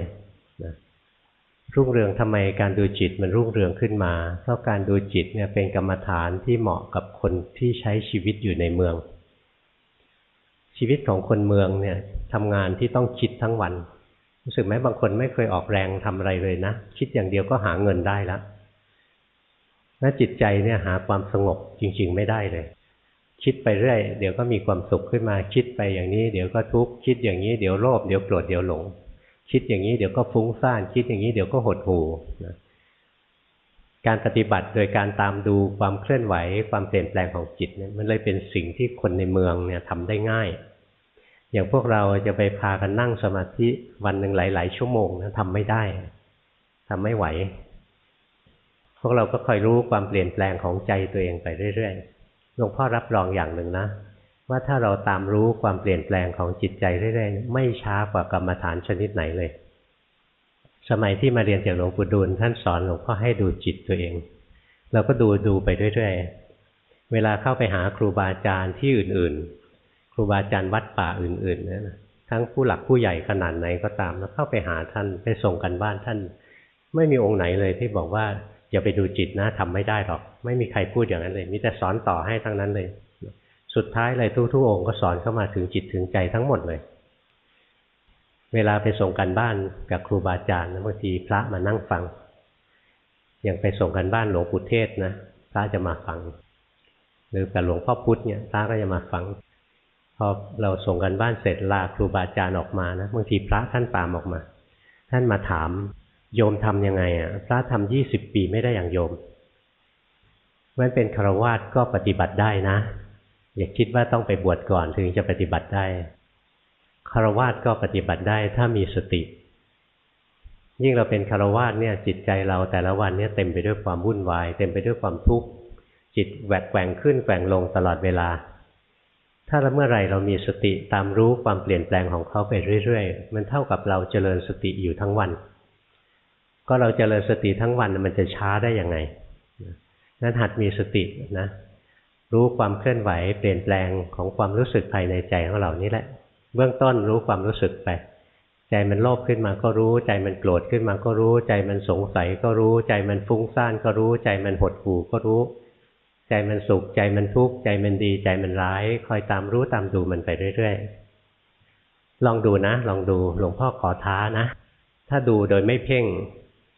รุ่งเรืองทำไมการดูจิตมันรุ่งเรืองขึ้นมา เพราะการดูจิตเนี่ยเป็นกรรมฐานที่เหมาะกับคนที่ใช้ชีวิตอยู่ในเมือง ชีวิตของคนเมืองเนี่ยทำงานที่ต้องคิดทั้งวัน รู้สึกไหมบางคนไม่เคยออกแรงทำอะไรเลยนะ คิดอย่างเดียวก็หาเงินได้แล้วแล้วจิตใจเนี่ยหาความสงบจริง ๆ ไม่ได้เลย คิดไปเรื่อย เดี๋ยวก็มีความสุขขึ้นมา คิดไปอย่างนี้ เดี๋ยวก็ทุกข์คิดอย่างนี้เดี๋ยวโลภเดี๋ยวโกรธเดี๋ยวหลง คิดอย่างนี้เดี๋ยวก็ฟุ้งซ่าน คิดอย่างนี้เดี๋ยวก็หดหู่นะการปฏิบัติโดยการตามดูความเคลื่อนไหว ความเปลี่ยนแปลงของจิตเนี่ยมันเลยเป็นสิ่งที่คนในเมืองเนี่ยทำได้ง่าย อย่างพวกเราจะไปพากันนั่งสมาธิวันหนึ่งหลาย ๆ ชั่วโมงนะทำไม่ได้ทำไม่ไหว พวกเราก็คอยรู้ความเปลี่ยนแปลงของใจตัวเองไปเรื่อยๆหลวงพ่อรับรองอย่างหนึ่งนะ ว่าถ้าเราตามรู้ความเปลี่ยนแปลงของจิตใจเรื่อยๆไม่ช้ากว่ากรรมฐานชนิดไหนเลย สมัยที่มาเรียนจากหลวงปู่ดูลท่านสอนหลวงพ่อให้ดูจิตตัวเอง เราก็ดูดูไปเรื่อยๆเวลาเข้าไปหาครูบาอาจารย์ที่อื่นๆ ครูบาอาจารย์วัดป่าอื่นๆนะทั้งผู้หลักผู้ใหญ่ขนาดไหนก็ตามแล้วเข้าไปหาท่านไปส่งกันบ้านท่าน ไม่มีองค์ไหนเลยที่บอกว่าอย่าไปดูจิตนะทำไม่ได้หรอก ไม่มีใครพูดอย่างนั้นเลย มีแต่สอนต่อให้ทั้งนั้นเลย สุดท้ายเลยทุกๆองค์ก็สอนเข้ามาถึงจิตถึงใจทั้งหมดเลย เวลาไปส่งกันบ้านกับครูบาอาจารย์บางทีพระมานั่งฟัง อย่างไปส่งกันบ้านหลวงปู่เทศนะพระจะมาฟัง หรือกับหลวงพ่อพุธเนี่ยพระก็จะมาฟัง พอเราส่งกันบ้านเสร็จลาครูบาอาจารย์ออกมานะบางทีพระท่านตามออกมา ท่านมาถามโยมทํำยังไงอะพระทำยี่สิบปีไม่ได้อย่างโยมมันเป็นคารวาสก็ปฏิบัติได้นะ อย่าคิดว่าต้องไปบวชก่อนถึงจะปฏิบัติได้คารวาสก็ปฏิบัติได้ถ้ามีสติ ยิ่งเราเป็นคารวาสเนี่ยจิตใจเราแต่ละวันเนี่ยเต็มไปด้วยความวุ่นวาย เต็มไปด้วยความทุกข์จิตแหวกแกว่งขึ้นแกว่งลงตลอดเวลา ถ้าเมื่อไรเรามีสติตามรู้ความเปลี่ยนแปลงของเขาไปเรื่อยๆ มันเท่ากับเราเจริญสติอยู่ทั้งวัน ก็เราเจริญสติทั้งวันมันจะช้าได้ยังไงนั้นหัดมีสตินะ รู้ความเคลื่อนไหวเปลี่ยนแปลงของความรู้สึกภายในใจของเรานี่แหละ เบื้องต้นรู้ความรู้สึกไป ใจมันโลภขึ้นมาก็รู้ ใจมันโกรธขึ้นมาก็รู้ ใจมันสงสัยก็รู้ ใจมันฟุ้งซ่านก็รู้ ใจมันหดหู่ก็รู้ ใจมันสุข ใจมันทุกข์ ใจมันดี ใจมันร้าย คอยตามรู้ตามดูมันไปเรื่อยๆ ลองดูนะ ลองดู หลวงพ่อขอท้านะ ถ้าดูโดยไม่เพ่ง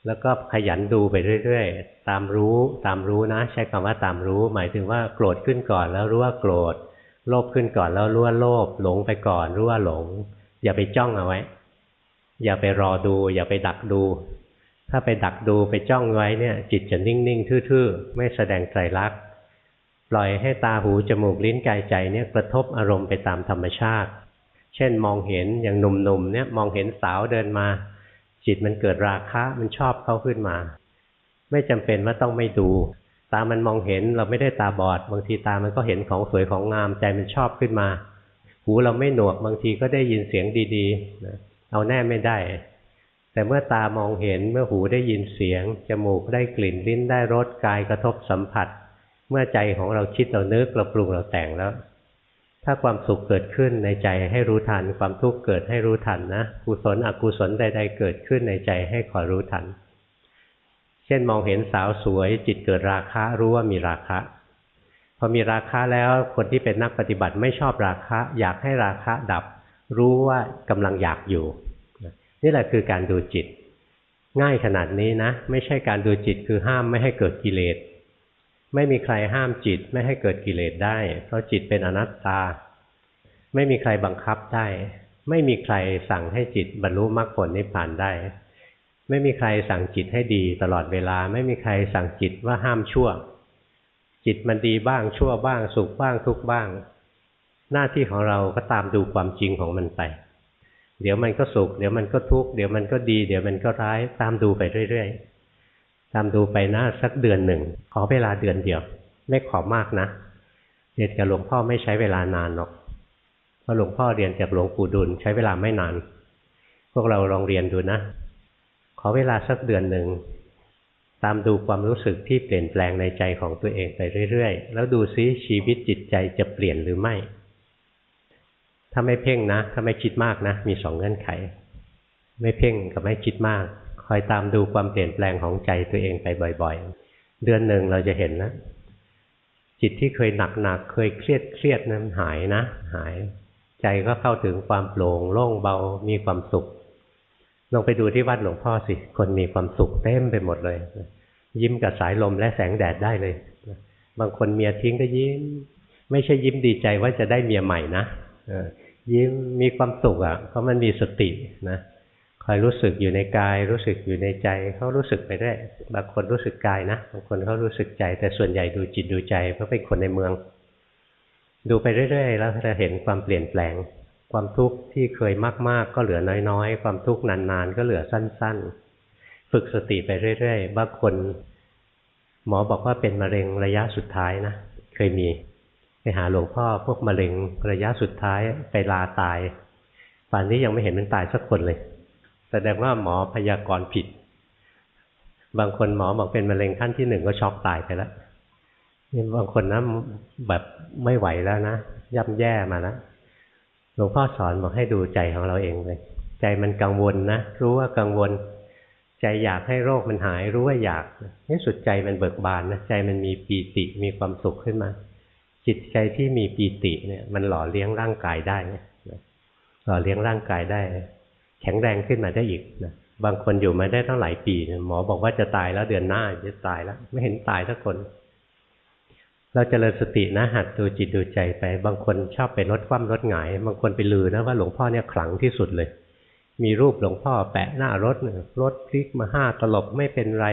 แล้วก็ขยันดูไปเรื่อยๆ ตามรู้ตามรู้นะ ใช้คำว่าตามรู้ หมายถึงว่าโกรธขึ้นก่อนแล้วรู้ว่าโกรธ โลภขึ้นก่อนแล้วรู้ว่าโลภหลงไปก่อนรู้ว่าหลง อย่าไปจ้องเอาไว้ อย่าไปรอดู อย่าไปดักดู ถ้าไปดักดูไปจ้องไว้เนี่ย จิตจะนิ่งๆ ทื่อๆ ไม่แสดงใจรักปล่อยให้ตาหูจมูกลิ้นกายใจเนี่ยกระทบอารมณ์ไปตามธรรมชาติ เช่นมองเห็นอย่างหนุ่มๆเนี่ยมองเห็นสาวเดินมา จิตมันเกิดราคะมันชอบเข้าขึ้นมา ไม่จำเป็นว่าต้องไม่ดู ตามันมองเห็นเราไม่ได้ตาบอด บางทีตามันก็เห็นของสวยของงามใจมันชอบขึ้นมา หูเราไม่หนวกบางทีก็ได้ยินเสียงดีๆเอาแน่ไม่ได้ แต่เมื่อตามองเห็นเมื่อหูได้ยินเสียง จมูกได้กลิ่นลิ้นได้รสกายกระทบสัมผัส เมื่อใจของเราคิดเรานึกเราปรุงเราแต่งแล้ว ถ้าความสุขเกิดขึ้นในใจให้รู้ทัน ความทุกข์เกิดให้รู้ทันนะกุศลอกุศลใด ๆ เกิดขึ้นในใจให้คอยรู้ทัน เช่นมองเห็นสาวสวย จิตเกิดราคะรู้ว่ามีราคะพอมีราคะแล้วคนที่เป็นนักปฏิบัติไม่ชอบราคะ อยากให้ราคะดับ รู้ว่ากำลังอยากอยู่นี่แหละคือการดูจิต ง่ายขนาดนี้นะ ไม่ใช่การดูจิตคือห้ามไม่ให้เกิดกิเลส ไม่มีใครห้ามจิตไม่ให้เกิดกิเลสได้ เพราะจิตเป็นอนัตตา ไม่มีใครบังคับได้ ไม่มีใครสั่งให้จิตบรรลุมรรคผลนิพพานได้ ไม่มีใครสั่งจิตให้ดีตลอดเวลา ไม่มีใครสั่งจิตว่าห้ามชั่ว จิตมันดีบ้างชั่วบ้าง สุขบ้างทุกบ้าง หน้าที่ของเราก็ตามดูความจริงของมันไป เดี๋ยวมันก็สุข เดี๋ยวมันก็ทุกข์เดี๋ยวมันก็ดี เดี๋ยวมันก็ร้ายตามดูไปเรื่อยๆ ตามดูไปนะสักเดือนหนึ่ง ขอเวลาเดือนเดียว ไม่ขอมากนะเรียนกับหลวงพ่อไม่ใช้เวลานานหรอกเพราะหลวงพ่อเรียนจากหลวงปู่ดุลใช้เวลาไม่นาน พวกเราลองเรียนดูนะ ขอเวลาสักเดือนหนึ่งตามดูความรู้สึกที่เปลี่ยนแปลงในใจของตัวเองไปเรื่อยๆ แล้วดูซิชีวิตจิตใจจะเปลี่ยนหรือไม่ ถ้าไม่เพ่งนะ ถ้าไม่คิดมากนะ มีสองเงื่อนไข ไม่เพ่งกับไม่คิดมาก อยตามดูความเปลี่ยนแปลงของใจตัวเองไปบ่อย ๆ เดือนหนึ่งเราจะเห็นนะ จิตที่เคยหนักๆเคยเครียดเครียดนั้นหายนะ หาย ใจก็เข้าถึงความโปร่งโล่งเบามีความสุขลองไปดูที่วัดหลวงพ่อสิ คนมีความสุขเต็มไปหมดเลย ยิ้มกับสายลมและแสงแดดได้เลย บางคนเมียทิ้งก็ยิ้ม ไม่ใช่ยิ้มดีใจว่าจะได้เมียใหม่นะยิ้มมีความสุขอะ เพราะมันมีสตินะ คอยรู้สึกอยู่ในกาย รู้สึกอยู่ในใจเขารู้สึกไปได้บางคนรู้สึกกายนะบางคนเขารู้สึกใจ แต่ส่วนใหญ่ดูจิตดูใจเพราะเป็นคนในเมือง ดูไปเรื่อยๆ แล้วจะเห็นความเปลี่ยนแปลง ความทุกข์ที่เคยมากๆ ก็เหลือน้อยๆ ความทุกข์นานๆ ก็เหลือสั้นๆ ฝึกสติไปเรื่อยๆบางคนหมอบอกว่าเป็นมะเร็งระยะสุดท้ายนะเคยมีไปหาหลวงพ่อพวกมะเร็งระยะสุดท้ายไปลาตายป่านนี้ยังไม่เห็นมันตายสักคนเลย แสดงว่าหมอพยากรณ์ผิด บางคนหมอบอกเป็นมะเร็งขั้นที่หนึ่งก็ช็อกตายไปแล้วนี่บางคนนะแบบไม่ไหวแล้วนะย่ำแย่มาแล้วหลวงพ่อสอนบอกให้ดูใจของเราเองเลย ใจมันกังวลนะรู้ว่ากังวล ใจอยากให้โรคมันหายรู้ว่าอยากนี่สุดใจมันเบิกบานนะใจมันมีปีติมีความสุขขึ้นมา จิตใจที่มีปีติเนี่ย มันหล่อเลี้ยงร่างกายได้หล่อเลี้ยงร่างกายได้ แข็งแรงขึ้นมาได้อีกนะบางคนอยู่มาได้ตั้งหลายปีหมอบอกว่าจะตายแล้วเดือนหน้าจะตายแล้ว ไม่เห็นตายสักคน เราจเจริญสตินะหัดดูจิตดูใจไป บางคนชอบไปลดความลดหงาย บางคนไปลือนะว่าหลวงพ่อเนี่ยขลังที่สุดเลย มีรูปหลวงพ่อแปะหน้ารถรถพลิกมาห้าตลบไม่เป็นไร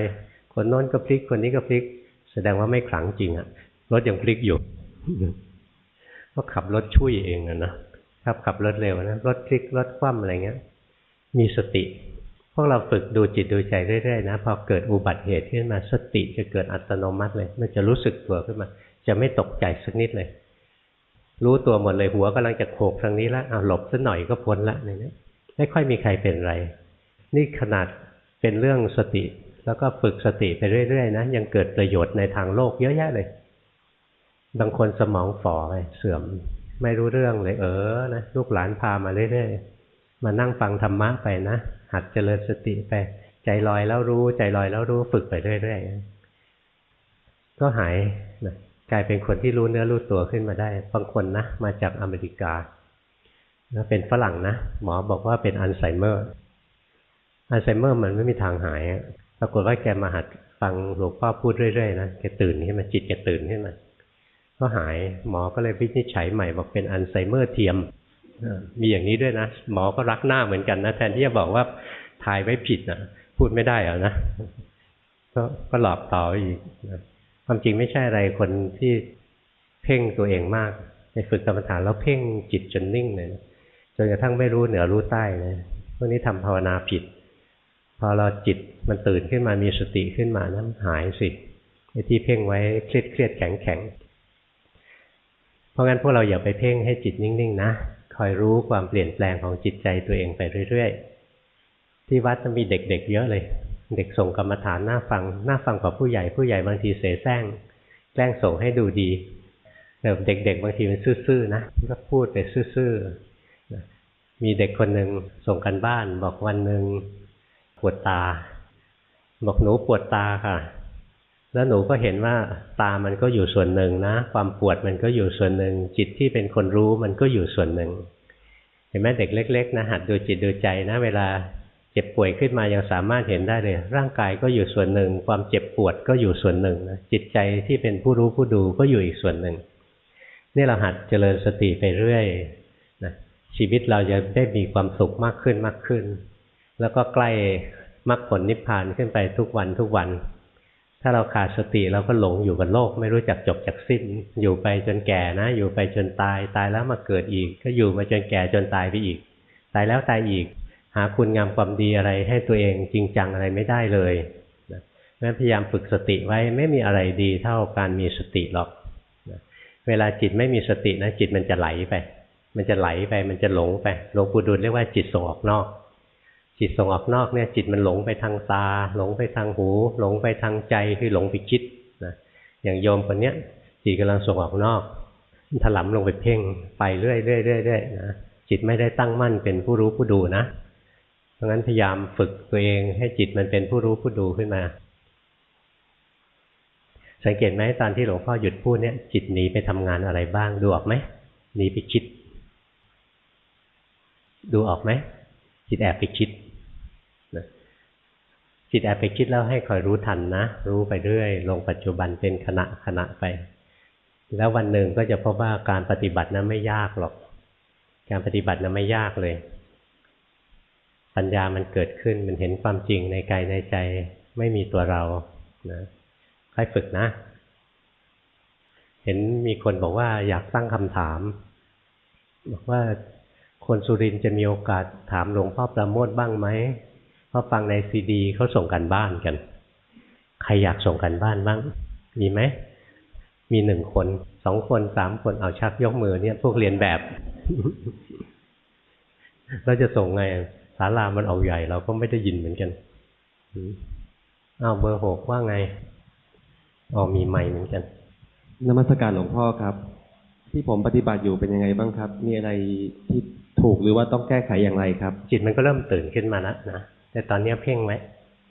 คนโน้นก็พลิกคนนี้ก็พลิก แสดงว่าไม่ขลังจริงอะรถยังพลิกอยู่ก็ขับรถช่วยเองอะนะขับขับรถเร็วนะรถพลิกรถคว่ำอะไรเงี้ย มีสติ พวกเราฝึกดูจิตดูใจเรื่อยๆนะพอเกิดอุบัติเหตุขึ้นมาสติจะเกิดอัตโนมัติเลย มันจะรู้สึกตัวขึ้นมา จะไม่ตกใจสักนิดเลย รู้ตัวหมดเลยหัวกำลังจะโขกทางนี้แล้วเอาหลบสักหน่อยก็พ้นละเนี่ยไม่ค่อยมีใครเป็นไร นี่ขนาดเป็นเรื่องสติ แล้วก็ฝึกสติไปเรื่อยๆนะยังเกิดประโยชน์ในทางโลกเยอะแยะเลย บางคนสมองฝ่อไปเสื่อมไม่รู้เรื่องเลยเออนะลูกหลานพามาเรื่อยๆ มานั่งฟังธรรมะไปนะหัดเจริญสติไป ใจลอยแล้วรู้ใจลอยแล้วรู้ฝึกไปเรื่อยๆก็หายนะกลายเป็นคนที่รู้เนื้อรู้ตัวขึ้นมาได้บางคนนะมาจากอเมริกาเป็นฝรั่งนะหมอบอกว่าเป็นอัลไซเมอร์อัลไซเมอร์มันไม่มีทางหายปรากฏว่าแกมาหัดฟังหลวงพ่อพูดเรื่อยๆนะแกตื่นขึ้นมาจิตแกตื่นขึ้นมาก็หายหมอก็เลยวินิจฉัยใหม่บอกเป็นอัลไซเมอร์เทียม มีอย่างนี้ด้วยนะ หมอก็รักหน้าเหมือนกันนะ แทนที่จะบอกว่าทายไว้ผิดนะพูดไม่ได้อะนะก็ก็หลอกต่ออีกนะความจริงไม่ใช่อะไรคนที่เพ่งตัวเองมากในฝึกกรรมฐานแล้วเพ่งจิตจนนิ่งเลยจนกระทั่งไม่รู้เหนือรู้ใต้เลยพวกนี้ทำภาวนาผิด พอเราจิตมันตื่นขึ้นมามีสติขึ้นมานั้นหายสิไอ้ที่เพ่งไว้เครียดเครียดแข็งแข็งเพราะงั้นพวกเราอย่าไปเพ่งให้จิตนิ่งๆนะ คอยรู้ความเปลี่ยนแปลงของจิตใจตัวเองไปเรื่อยๆ ที่วัดจะมีเด็กๆ เยอะเลย เด็กส่งกรรมฐานน่าฟังน่าฟังกว่าผู้ใหญ่ผู้ใหญ่บางทีเสแสร้งแกล้งส่งให้ดูดีแต่เด็ก ๆ บางทีมันซื่อๆนะก็พูดไปซื่อๆมีเด็กคนหนึ่งส่งกันบ้าน บอกวันหนึ่งปวดตา บอกหนูปวดตาค่ะ แล้วหนูก็เห็นว่าตามันก็อยู่ส่วนหนึ่งนะ ความปวดมันก็อยู่ส่วนหนึ่ง จิตที่เป็นคนรู้มันก็อยู่ส่วนหนึ่ง เห็นไหมเด็กเล็ก ๆ นะหัดดูจิตดูใจนะ เวลาเจ็บป่วยขึ้นมายังสามารถเห็นได้เลย ร่างกายก็อยู่ส่วนหนึ่ง ความเจ็บปวดก็อยู่ส่วนหนึ่งนะจิตใจที่เป็นผู้รู้ผู้ดูก็อยู่อีกส่วนหนึ่งนี่เราหัดเจริญสติไปเรื่อยนะชีวิตเราจะได้มีความสุขมากขึ้นมากขึ้น แล้วก็ใกล้มรรคผลนิพพานขึ้นไปทุกวันทุกวัน ถ้าเราขาดสติเราก็หลงอยู่กับโลก ไม่รู้จักจบจักสิ้น อยู่ไปจนแก่นะ อยู่ไปจนตายตายแล้วมาเกิดอีก ก็อยู่มาจนแก่จนตายไปอีก ตายแล้วตายอีก หาคุณงามความดีอะไรให้ตัวเองจริงจังอะไรไม่ได้เลยนะงั้นพยายามฝึกสติไว้ไม่มีอะไรดีเท่าการมีสติหรอกนะเวลาจิตไม่มีสตินะจิตมันจะไหลไป มันจะไหลไปมันจะหลงไปหลวงปู่ดูลเรียกว่าจิตส่งออกนอก จิตส่งออกนอกเนี่ยจิตมันหลงไปทางตา หลงไปทางหู หลงไปทางใจคือหลงไปคิดนะอย่างโยมคนเนี้ยจิตกำลังส่งออกนอกถลำลงไปเพ่งไปเรื่อยเรื่อยเรื่อยนะจิตไม่ได้ตั้งมั่นเป็นผู้รู้ผู้ดูนะเพราะงั้นพยายามฝึกตัวเองให้จิตมันเป็นผู้รู้ผู้ดูขึ้นมา สังเกตไหมตอนที่หลวงพ่อหยุดพูดเนี่ย จิตหนีไปทำงานอะไรบ้างดูออกไหมหนีไปคิด ดูออกไหมจิตแอบไปคิด จิตแอบไปคิดแล้วให้คอยรู้ทันนะ รู้ไปเรื่อย ลงปัจจุบันเป็นขณะขณะไป แล้ววันหนึ่งก็จะพบว่าการปฏิบัตินั้นไม่ยากหรอก การปฏิบัตินั้นไม่ยากเลย ปัญญามันเกิดขึ้นมันเห็นความจริงในกายในใจไม่มีตัวเรานะค่อยฝึกนะ เห็นมีคนบอกว่าอยากตั้งคำถาม บอกว่าคนสุรินจะมีโอกาสถามหลวงพ่อประโมทบ้างไหม พราะฟังในซีดีเขาส่งกันบ้านกัน ใครอยากส่งกันบ้านบ้าง มีไหม มีหนึ่งคน สองคน สามคน เอาชักยกมือเนี่ย พวกเรียนแบบ เราจะส่งไงศาลามันเอาใหญ่ เราก็ไม่ได้ยินเหมือนกันเอาเบอร์หกว่าไงอ๋อมีใหม่เหมือนกัน
นมัสการหลวงพ่อครับ ที่ผมปฏิบัติอยู่เป็นยังไงบ้างครับ มีอะไรที่ถูกหรือว่าต้องแก้ไขอย่างไรครับ
จิตมันก็เริ่มตื่นขึ้นมาแล้วนะ แต่ตอนนี้เพ่งไว้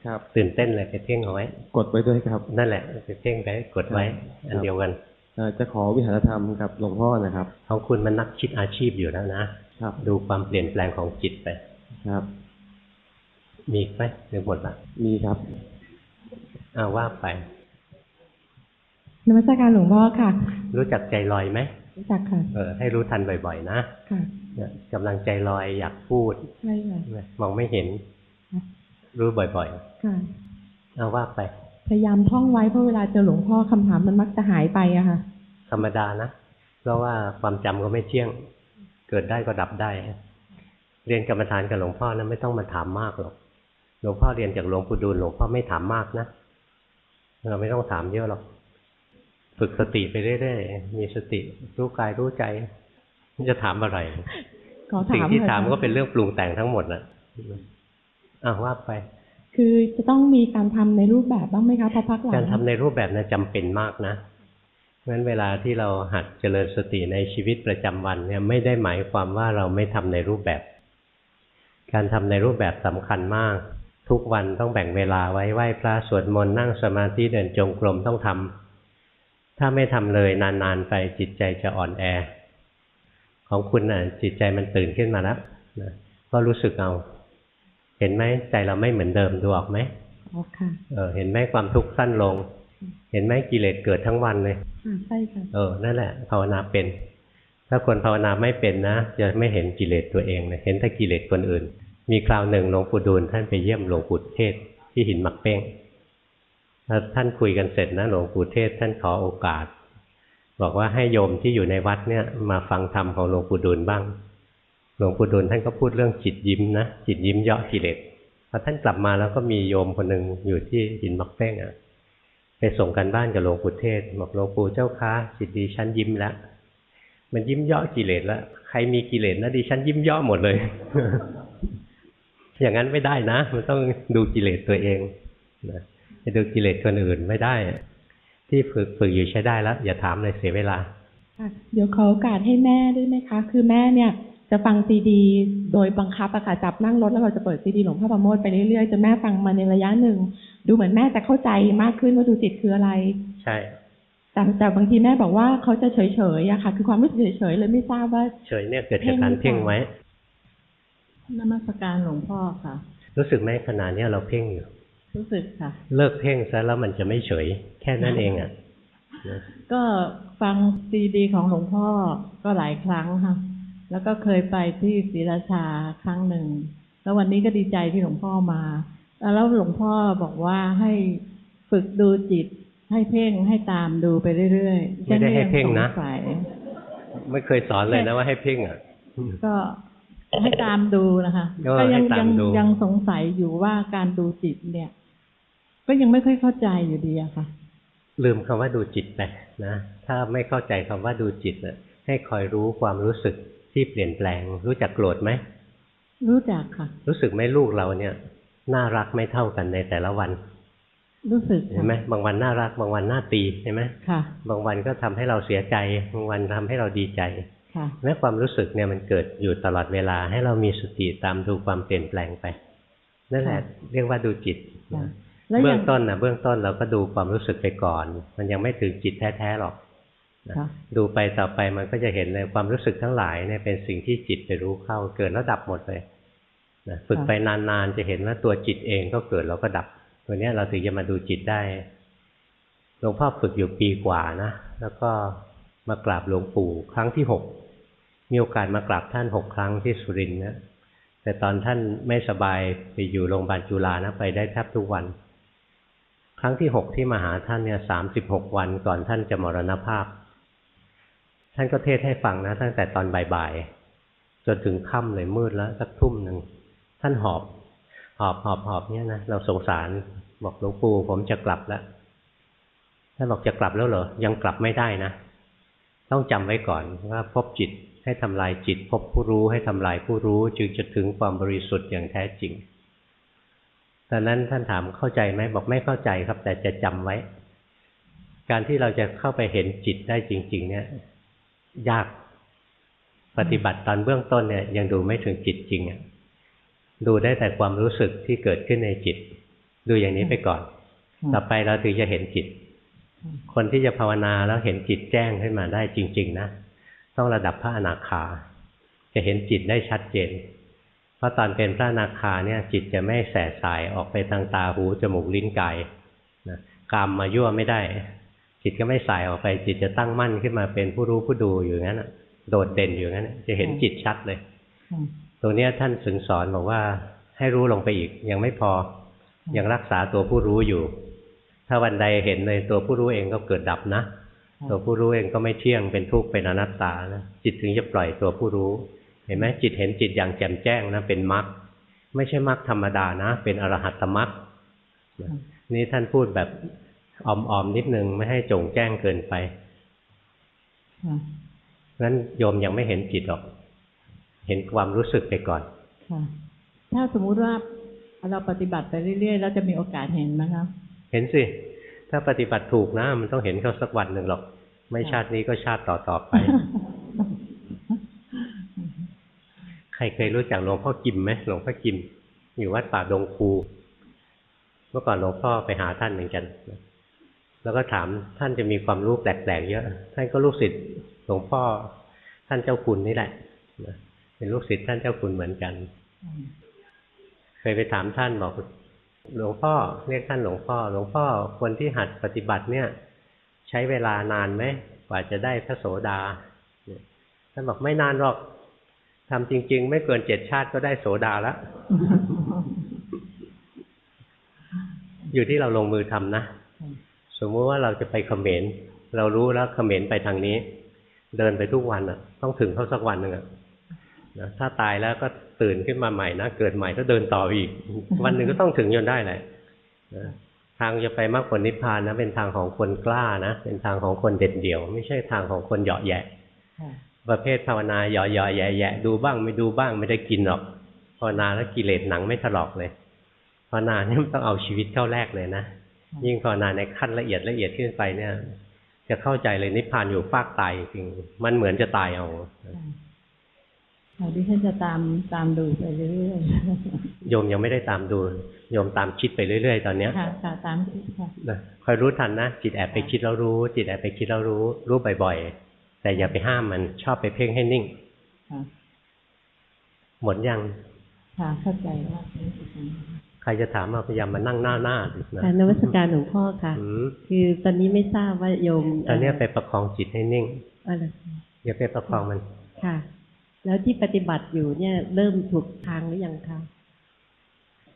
ครับ
ตื่นเต้นเลยไปเพ่งเอาไว้
กดไว้ด้วยครับ
นั่นแหละไปเพ่งไปกดไว้
ครับ
อันเดียวกัน
เอ่อจะขอวิหารธรรมกับหลวงพ่อนะครับ
ของคุณมันนักคิดอาชีพอยู่แล้วนะครับ ดูความเปลี่ยนแปลงของจิตไป
ครับ
มีอีกไหมหรือหมดละ
มีครับ
อ้าวว่าไป
นมัสการหลวงพ่อค่ะ
รู้จักใจลอยไหม
รู้จักค่ะ
เออให้รู้ทันบ่อยๆนะ
ค่ะ
เนี่ยกำลังใจลอยอยากพูด
ใช่ค่ะ
มองไม่เห็น รู้บ่อย
ค่ะ
ๆเอาว่าไป
พยายามท่องไว้เพราะเวลาเจอหลวงพ่อคำถามมันมักจะหายไปอะค่ะ
ธรรมดานะ เพราะว่าความจำก็ไม่เที่ยง เกิดได้ก็ดับได้ เรียนกรรมฐานกับหลวงพ่อนะไม่ต้องมาถามมากหรอก หลวงพ่อเรียนจากหลวงปู่ดูลหลวงพ่อไม่ถามมากนะ เราไม่ต้องถามเยอะหรอก ฝึกสติไปเรื่อยๆ มีสติรู้กายรู้ใจจะถามอะไร
ขอถาม
สิ่งที่
หน่อย
ถาม
ค่ะ
ก็เป็นเรื่องปรุงแต่งทั้งหมดนะ อะว่าไป
คือจะต้องมีการทำในรูปแบบบ้างไหมคะพอพักหลัง
การทำในรูปแบบนะจำเป็นมากนะเพราะฉะนั้นเวลาที่เราหัดเจริญสติในชีวิตประจำวันเนี่ยไม่ได้หมายความว่าเราไม่ทำในรูปแบบ การทำในรูปแบบสำคัญมาก ทุกวันต้องแบ่งเวลาไว้ไหว้พระสวดมนต์นั่งสมาธิเดินจงกรมต้องทำถ้าไม่ทำเลยนานๆไปจิตใจจะอ่อนแอ ของคุณน่ะจิตใจมันตื่นขึ้นมาแล้วนะก็รู้สึกเอา เห็นไหมใจเราไม่เหมือนเดิมดูออกไหม
อ๋อค่ะ
เออเห็นไหมความทุกข์สั้นลง เห็นไหมกิเลสเกิดทั้งวันเลย
ค่ะใช่ค่ะ
เออนั่นแหละภาวนาเป็น ถ้าคนภาวนาไม่เป็นนะจะไม่เห็นกิเลสตัวเองเลยเห็นแต่กิเลสคนอื่น มีคราวหนึ่งหลวงปู่ดูลท่านไปเยี่ยมหลวงปู่เทศที่หินหมักเป้งแล้วท่านคุยกันเสร็จนะหลวงปู่เทศท่านขอโอกาส บอกว่าให้โยมที่อยู่ในวัดเนี่ยมาฟังธรรมของหลวงปู่ดูลบ้าง หลวงปู่ดูลท่านก็พูดเรื่องจิตยิ้มนะจิตยิ้มเยาะกิเลสพอท่านกลับมาแล้วก็มีโยมคนหนึ่งอยู่ที่หินมักเป้งอะไปส่งกันบ้านกับหลวงปู่เทศบอกหลวงปู่เจ้าค้าจิตดีฉันยิ้มแล้วมันยิ้มเยาะกิเลสแล้วใครมีกิเลสนะดิฉันยิ้มเยาะหมดเลย อย่างนั้นไม่ได้นะ มันต้องดูกิเลสตัวเองนะจะดูกิเลสคนอื่นไม่ได้ ที่ฝึกฝึกอยู่ใช้ได้แล้ว อย่าถามเลยเสียเวลา
ค่ะเดี๋ยวขอโอกาสให้แม่ด้วยไหมคะ คือแม่เนี่ย จะฟังซีดี โดยบังคับอะค่ะจับนั่งรถแล้วเราจะเปิดซีดีหลวงพ่อประโมทไปเรื่อยๆจนแม่ฟังมาในระยะหนึ่ง ดูเหมือนแม่จะเข้าใจมากขึ้นว่าดูจิตคืออะไร
ใช่
แต่แต่บางทีแม่บอกว่าเขาจะเฉยๆอะค่ะ คือความรู้สึกเฉยๆเลยไม่ทราบว่า
เฉยเนี่ยเกิดจากการเพ่งไว้
นมัสการหลวงพ่อค่ะ
รู้สึกไหมขณะเนี้ยเราเพ่งอยู่
รู้สึกค่ะ
เลิกเพ่งซะแล้วมันจะไม่เฉย แค่นั้นเองอะนะ
ก็ฟังซีดีของหลวงพ่อก็หลายครั้งค่ะ แล้วก็เคยไปที่ศรีราชาครั้งหนึ่ง แล้ววันนี้ก็ดีใจที่หลวงพ่อมา แล้วหลวงพ่อบอกว่าให้ฝึกดูจิต ให้เพ่งให้ตามดูไปเรื่อยๆ
ไม่ได้ให้เพ่งนะ
ฉัก็ยังสงสัย
ไม่เคยสอนเลยนะว่าให้เพ่งอะ
ก็ให้ตามดูนะคะ
เออ
ก็ยั
ให้ตาม
ยัง
ดู
ยังสงสัยอยู่ว่าการดูจิตเนี่ย ก็ยังไม่ค่อยเข้าใจอยู่ดีอะค่ะ
ลืมคำว่าดูจิตไปนะถ้าไม่เข้าใจคำว่าดูจิตนะให้คอยรู้ความรู้สึก ที่เปลี่ยนแปลง รู้จักโกรธไหม
รู้จักค่ะ
รู้สึกไหมลูกเราเนี่ย น่ารักไม่เท่ากันในแต่ละวัน
รู้สึก
เห็นไหมบางวันน่ารัก บางวันน่าตีเห็นไหม
ค่ะ
บางวันก็ทำให้เราเสียใจ บางวันทำให้เราดีใจ
ค่ะ
แม้ความรู้สึกเนี่ยมันเกิดอยู่ตลอดเวลา ให้เรามีสติตามดูความเปลี่ยนแปลงไปนั่นแหละเรียกว่าดูจิต
ค่ะ
นะ
แล้ว
เบื้
ยั
องต้นนะเบื้องต้นเราก็ดูความรู้สึกไปก่อน มันยังไม่ถึงจิตแท้ๆหรอก
ค่ะ
ดูไปต่อไปมันก็จะเห็นเลยความรู้สึกทั้งหลายเนี่ยเป็นสิ่งที่จิตไปรู้เข้าเกิดแล้วดับหมดเลยนะฝึกไปนานๆจะเห็นว่าตัวจิตเองก็เกิดแล้วก็ดับ ตัวเนี้ยเราถึงจะมาดูจิตได้หลวงพ่อฝึกอยู่ปีกว่านะแล้วก็มากราบหลวงปู่ครั้งที่หกมีโอกาสมากราบท่านหกครั้งที่สุรินทร์นะแต่ตอนท่านไม่สบายไปอยู่โรงพยาบาลจุฬานะไปได้แทบทุกวัน ครั้งที่หกที่มาหาท่านเนี่ยสามสิบหกวันก่อนท่านจะมรณภาพ ท่านก็เทศให้ฟังนะ ตั้งแต่ตอนบ่ายๆ จนถึงค่ำเลยมืดแล้วสักทุ่มหนึ่ง ท่านหอบ หอบหอบหอบเนี่ยนะ เราสงสาร บอกหลวงปู่ผมจะกลับแล้ว ท่านบอกจะกลับแล้วเหรอ ยังกลับไม่ได้นะ ต้องจำไว้ก่อนว่าพบจิตให้ทำลายจิต พบผู้รู้ให้ทำลายผู้รู้ จึงจะถึงความบริสุทธิ์อย่างแท้จริงตอนนั้นท่านถามเข้าใจไหมบอกไม่เข้าใจครับ แต่จะจำไว้ การที่เราจะเข้าไปเห็นจิตได้จริง ๆ เนี่ย ยาก ปฏิบัติตอนเบื้องต้นเนี่ย ยังดูไม่ถึงจิตจริงอะดูได้แต่ความรู้สึกที่เกิดขึ้นในจิต ดูอย่างนี้ไปก่อน ต่อไปเราถึงจะเห็นจิต คนที่จะภาวนาแล้วเห็นจิตแจ้งขึ้นมาได้จริง ๆ นะ ต้องระดับพระอนาคา จะเห็นจิตได้ชัดเจน เพราะตอนเป็นพระอนาคาเนี่ย จิตจะไม่แสสายออกไปทางตาหูจมูกลิ้นกายนะกามมายั่วไม่ได้ จิตก็ไม่สายออกไป จิตจะตั้งมั่นขึ้นมาเป็นผู้รู้ผู้ดูอยู่งั้นโดดเด่นอยู่งั้นจะเห็นจิตชัดเลยตรงนี้ท่านสึงสอนบอกว่าให้รู้ลงไปอีกยังไม่พอ ยังรักษาตัวผู้รู้อยู่ ถ้าวันใดเห็นเลยตัวผู้รู้เองก็เกิดดับนะ ตัวผู้รู้เองก็ไม่เที่ยงเป็นทุกข์เป็นอนัตตานะจิตถึงจะปล่อยตัวผู้รู้ เห็นไหมจิตเห็นจิตอย่างแจ่มแจ้งนะเป็นมรรคไม่ใช่มรรคธรรมดานะ เป็นอรหัตตมรรคนี่ท่านพูดแบบ ออมๆนิดนึงไม่ให้จงแจ้งเกินไปงั้นโยมยังไม่เห็นจิตหรอก เห็นความรู้สึกไปก่อน
ค่ะถ้าสมมุติว่าเราปฏิบัติไปเรื่อยๆแล้วจะมีโอกาสเห็นไหมคะ
เห็นสิ ถ้าปฏิบัติถูกนะ มันต้องเห็นเขาสักวันหนึ่งหรอก ไม่ชาตินี้ก็ชาติต่อๆไป ใครเคยรู้จักหลวงพ่อกิมไหมหลวงพ่อกิม อยู่วัดป่าดงคู เมื่อก่อนหลวงพ่อไปหาท่านเหมือนกัน แล้วก็ถามท่านจะมีความรู้แปลกๆเยอะ ท่านก็ลูกศิษย์หลวงพ่อท่านเจ้าคุณนี่แหละเป็นลูกศิษย์ท่านเจ้าคุณเหมือนกัน เคยไปถามท่านบอกหลวงพ่อเรียกท่านหลวงพ่อ หลวงพ่อคนที่หัดปฏิบัติเนี่ย ใช้เวลานานไหมกว่าจะได้พระโสดาท่านบอกไม่นานหรอกทำจริง ๆ ไม่เกินเจ็ดชาติก็ได้โสดาแล้วอยู่ที่เราลงมือทำนะ สมมติว่าเราจะไปเขมรเรารู้แล้วเขมรไปทางนี้ เดินไปทุกวันอะ ต้องถึงเขาสักวันหนึ่งอะนะถ้าตายแล้วก็ตื่นขึ้นมาใหม่นะเกิดใหม่ก็เดินต่ออีก วันหนึ่งก็ต้องถึงจนได้แหละนะทางจะไปมรรคผลนิพพานนะเป็นทางของคนกล้านะเป็นทางของคนเด็ดเดี่ยว ไม่ใช่ทางของคนเหยาะแยะประเภทภาวนาเหยาะเหยาะแยะแยะดูบ้างไม่ดูบ้างไม่ได้กินหรอกภาวนาแล้วกิเลสหนังไม่ถลอกเลยภาวนาเนี่ยมันต้องเอาชีวิตเข้าแรกเลยนะ ยิ่งภาวนาในขั้นละเอียดละเอียดขึ้นไปเนี่ย จะเข้าใจเลยนิพพานอยู่ฟากตายจริงมันเหมือนจะตายเอา
ดิฉันจะตามตามดูไปเรื่อยๆ
โยมยังไม่ได้ตามดูโยมตามคิดไปเรื่อยๆ ตอนเนี้ย
ค่ะค่ะตามคิดค่ะ
นะคอยรู้ทันนะจิตแอบไปคิดแล้วรู้ จิตแอบไปคิดแล้วรู้ รู้บ่อยๆ แต่อย่าไปห้ามมันชอบไปเพ่งให้นิ่ง
ค่ะ
หมดยัง
ค่ะเข้าใจว่า
ใค รจะถามมาพยายามมานั่งหน้าหน้านะ
ค่ะนวัตการหลวงพ่อค่ะ
อืม
คือตอนนี้ไม่ทราบว่าโยม
ตอนเนี้ยไปประคองจิตให้นิ่ง
อะไร
อย่าไปประคองมัน
ค่ะ แล้วที่ปฏิบัติอยู่เนี่ยเริ่มถูกทางหรือยังคะ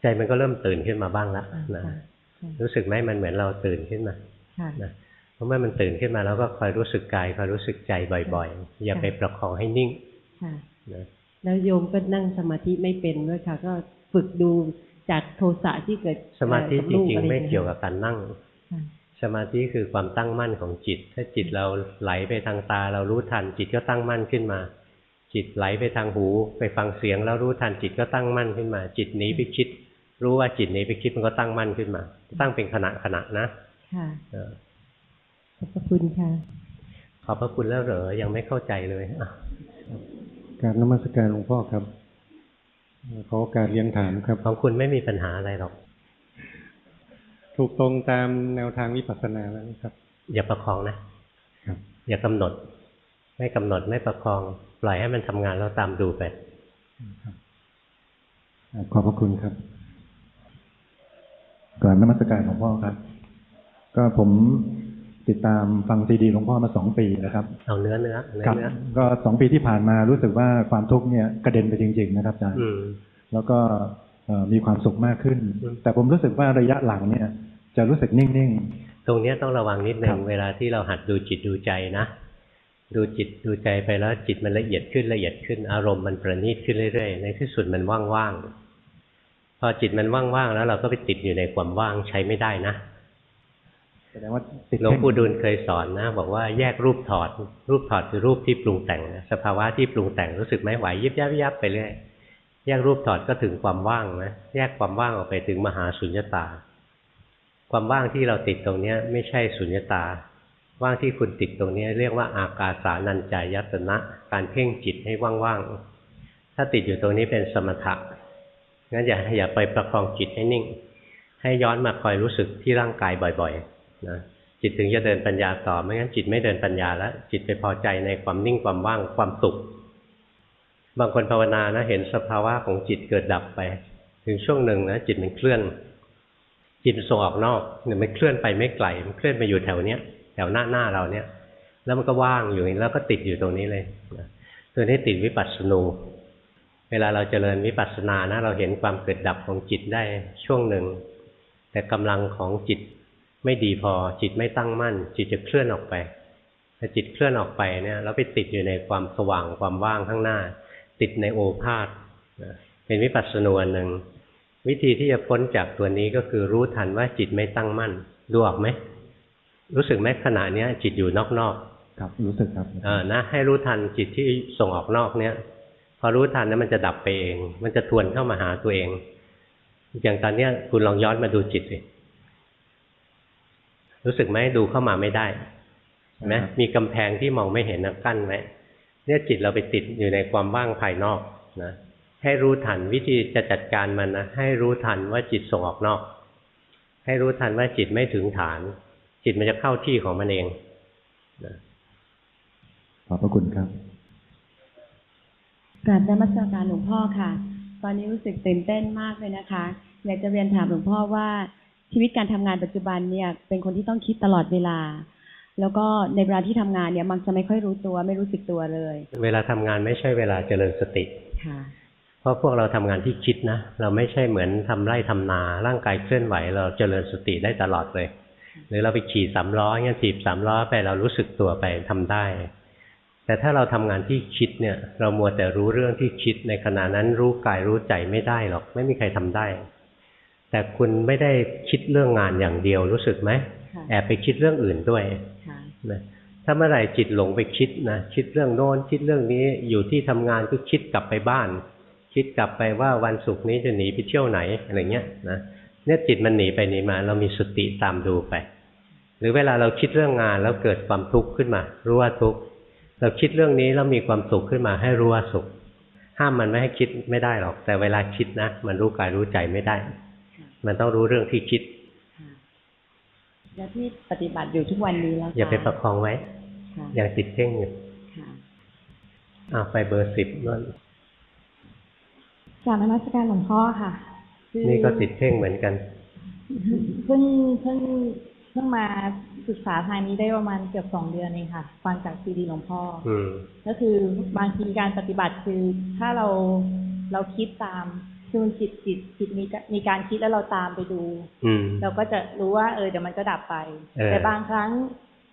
ใจมันก็เริ่มตื่นขึ้นมาบ้างแล้ว
อ่า
นะ
ค่ะค่ะ
รู้สึกไหมมันเหมือนเราตื่นขึ้นมา
ค่ะ
นะเพราะเมื่อมันตื่นขึ้นมาแล้วก็คอยรู้สึกกายคอยรู้สึกใจบ่อยๆ อย่าไปประคองให้นิ่ง
ค่ะ
นะ
แล้วโยมก็นั่งสมาธิไม่เป็นด้วยค่ะ ก็ฝึกดู จากโทสะที่เกิด
สมาธิ
เอ่อ
จ
กับลู
ริง
อะ
ๆไม่
อา
เกี่ยวกับการนั่ง
ค่ะ
สมาธิคือความตั้งมั่นของจิต ถ้าจิตเราไหลไปทางตาเรารู้ทัน จิตก็ตั้งมั่นขึ้นมา จิตไหลไปทางหู ไปฟังเสียงแล้วรู้ทันจิตก็ตั้งมั่นขึ้นมา จิตหนีไปคิด รู้ว่าจิตหนีไปคิดมันก็ตั้งมั่นขึ้นมา ตั้งเป็นขณะขณะนะ
ค่ะ
เออ
ขอบพระคุณค่ะ
ขอบพระคุณแล้วเหรอยังไม่เข้าใจเลยอะ
การนมัสการหลวงพ่อครับ ขอโอกาสเรียนถามครับ
ของคุณไม่มีปัญหาอะไรหรอก
ถูกตรงตามแนวทางวิปัสสนาแล้วนะครับ
อย่าประคองนะ
ครับ
อย่ากำหนด ไม่กำหนดไม่ประคอง ปล่อยให้มันทำงานแล้วตามดูไป
อ่าขอบพระคุณครับกราบนมัสการหลวงพ่อครับ ก็ผม ติดตามฟังซีดีหลวงพ่อมาสองปีนะครับ
เอาเนื้อเนื้อเนื้อ
ครับ
เนื้อ
ก็สองปีที่ผ่านมารู้สึกว่าความทุกข์เนี่ยกระเด็นไปจริง ๆ นะครับอาจารย์
อืม
แล้วก็เอ่อมีความสุขมากขึ้น
อืม
แต่ผมรู้สึกว่าระยะหลังเนี่ย จะรู้สึกนิ่ง
ตรงเนี้ยต้องระวังนิดนึ
ครั
ง
บ
เวลาที่เราหัดดูจิตดูใจนะดูจิตดูใจไปแล้วจิตมันละเอียดขึ้นละเอียดขึ้นอารมณ์มันประณีตขึ้นเรื่อยๆ ในที่สุดมันว่างๆพอจิตมันว่างๆแล้วเราก็ไปติดอยู่ในความว่างใช้ไม่ได้นะ
ๆ แสดงว่าติด
หลวง
เพ่ง
ปู่ดูลเคยสอนนะ บอกว่าแยกรูปถอด รูปถอดคือรูปที่ปรุงแต่งนะสภาวะที่ปรุงแต่งรู้สึกไหมไหวยิบยับยิบยับไปเรื่อยแยกรูปถอดก็ถึงความว่างนะแยกความว่างออกไปถึงมหาสุญญตา ความว่างที่เราติดตรงเนี้ย ไม่ใช่สุญญตา ว่างที่คุณติดตรงนี้ เรียกว่าอากาสานัญจายตนะ การเพ่งจิตให้ว่างๆถ้าติดอยู่ตรงนี้เป็นสมถะงั้นอย่าอย่าไปประคองจิตให้นิ่ง ให้ย้อนมาคอยรู้สึกที่ร่างกายบ่อยๆ นะจิตถึงจะเดินปัญญาต่อไม่งั้นจิตไม่เดินปัญญาแล้วจิตไปพอใจในความนิ่งความว่างความสุข บางคนภาวนานะเห็นสภาวะของจิตเกิดดับไป ถึงช่วงหนึ่งนะจิตมันเคลื่อน จิตส่งออกนอกเนี่ยมันเคลื่อนไปไม่ไกลมันเคลื่อนไปอยู่แถวเนี้ยแถวหน้าหน้าเราเนี่ยแล้วมันก็ว่างอยู่แล้วก็ติดอยู่ตรงนี้เลยตัวนี้ติดวิปัสสนูเวลาเราเจริญวิปัสสนานะเราเห็นความเกิดดับของจิตได้ช่วงหนึ่ง แต่กำลังของจิต ไม่ดีพอจิตไม่ตั้งมั่น จิตจะเคลื่อนออกไปถ้าจิตเคลื่อนออกไปเนี่ยแล้วไปติดอยู่ในความสว่างความว่างข้างหน้า ติดในโอภาษนะเป็นวิปัสสนูอันหนึ่งวิธีที่จะพ้นจากตัวนี้ก็คือรู้ทันว่าจิตไม่ตั้งมั่น ดูออกไหมรู้สึกไหมขณะเนี้ย จิตอยู่นอก
ครับรู้สึกครับ
ๆเออนะ ให้รู้ทันจิตที่ส่งออกนอกเนี้ยพอรู้ทันนั้นมันจะดับไปเอง มันจะทวนเข้ามาหาตัวเอง อย่างตอนเนี้ยคุณลองย้อนมาดูจิตสิ รู้สึกไหมดูเข้ามาไม่ได้เห็นไหม
ครับ
มีกำแพงที่มองไม่เห็นนะกั้นไว้เนี่ยจิตเราไปติดอยู่ในความว่างภายนอกนะให้รู้ทันวิธีจะจัดการมันนะให้รู้ทันว่าจิตส่งออกนอก ให้รู้ทันว่าจิตไม่ถึงฐาน จิตมันจะเข้าที่ของมันเองนะ
ขอบพระคุณครับ
กราบนมัสการหลวงพ่อค่ะ ตอนนี้รู้สึกตื่นเต้นมากเลยนะคะ อยากจะเรียนถามหลวงพ่อว่า ชีวิตการทำงานปัจจุบันเนี่ยเป็นคนที่ต้องคิดตลอดเวลา แล้วก็ในเวลาที่ทำงานเนี่ยมักจะไม่ค่อยรู้ตัวไม่รู้สึกตัวเลย
เวลาทำงานไม่ใช่เวลาเจริญสติ
ค่ะ
เพราะพวกเราทำงานที่คิดนะ เราไม่ใช่เหมือนทำไร่ทำนา ร่างกายเคลื่อนไหว เราเจริญสติได้ตลอดเลย หรือเราไปขี่สามล้อเงี้ยถีบสามล้อไปเรารู้สึกตัวไปทำได้ แต่ถ้าเราทำงานที่คิดเนี่ย เรามัวแต่รู้เรื่องที่คิดในขณะนั้นรู้กายรู้ใจไม่ได้หรอก ไม่มีใครทำได้ แต่คุณไม่ได้คิดเรื่องงานอย่างเดียวรู้สึกไหม
ค่ะ
แอบไปคิดเรื่องอื่นด้วย
ค่ะ
นะถ้าเมื่อไหร่จิตหลงไปคิดนะคิดเรื่องโน้นคิดเรื่องนี้อยู่ที่ทำงานก็คิดกลับไปบ้าน คิดกลับไปว่าวันศุกร์นี้จะหนีไปเที่ยวไหนอะไรเงี้ยนะเนี่ยจิตมันหนีไปหนีมา เรามีสติตามดูไป หรือเวลาเราคิดเรื่องงานแล้วเกิดความทุกข์ขึ้นมา รู้ว่าทุกข์เราคิดเรื่องนี้แล้วมีความสุขขึ้นมาให้รู้ว่าสุข ห้ามมันไม่ให้คิดไม่ได้หรอก แต่เวลาคิดนะ มันรู้กายรู้ใจไม่ได้ มันต้องรู้เรื่องที่คิด
ค่ะแล้วที่ปฏิบัติอยู่ทุกวันนี้แล้ว
อย่าไปประ
ค่ะ
คองไว้
ค่ะ
ยังติดเพ่งอยู่
ค่ะ
อ่าไปเบอร์สิบนั่น
กราบนมัสการหลวงพ่อค่ะคือ
นี่ก็ติดเพ่งเหมือนกัน
เพิ่งเพิ่งเพิ่งมาศึกษาทางนี้ได้ประมาณเกือบสองเดือนเองค่ะฟังจากซีดีหลวงพ่ออ
อืม
ก็คือบางทีการปฏิบัติคือถ้าเราเราคิดตาม คือมันจิตจิตจิตมีกะมีการคิดแล้วเราตามไปดู
อืม
เราก็จะรู้ว่าเออเดี๋ยวมันก็ดับไป
เออ
แต่บางครั้ง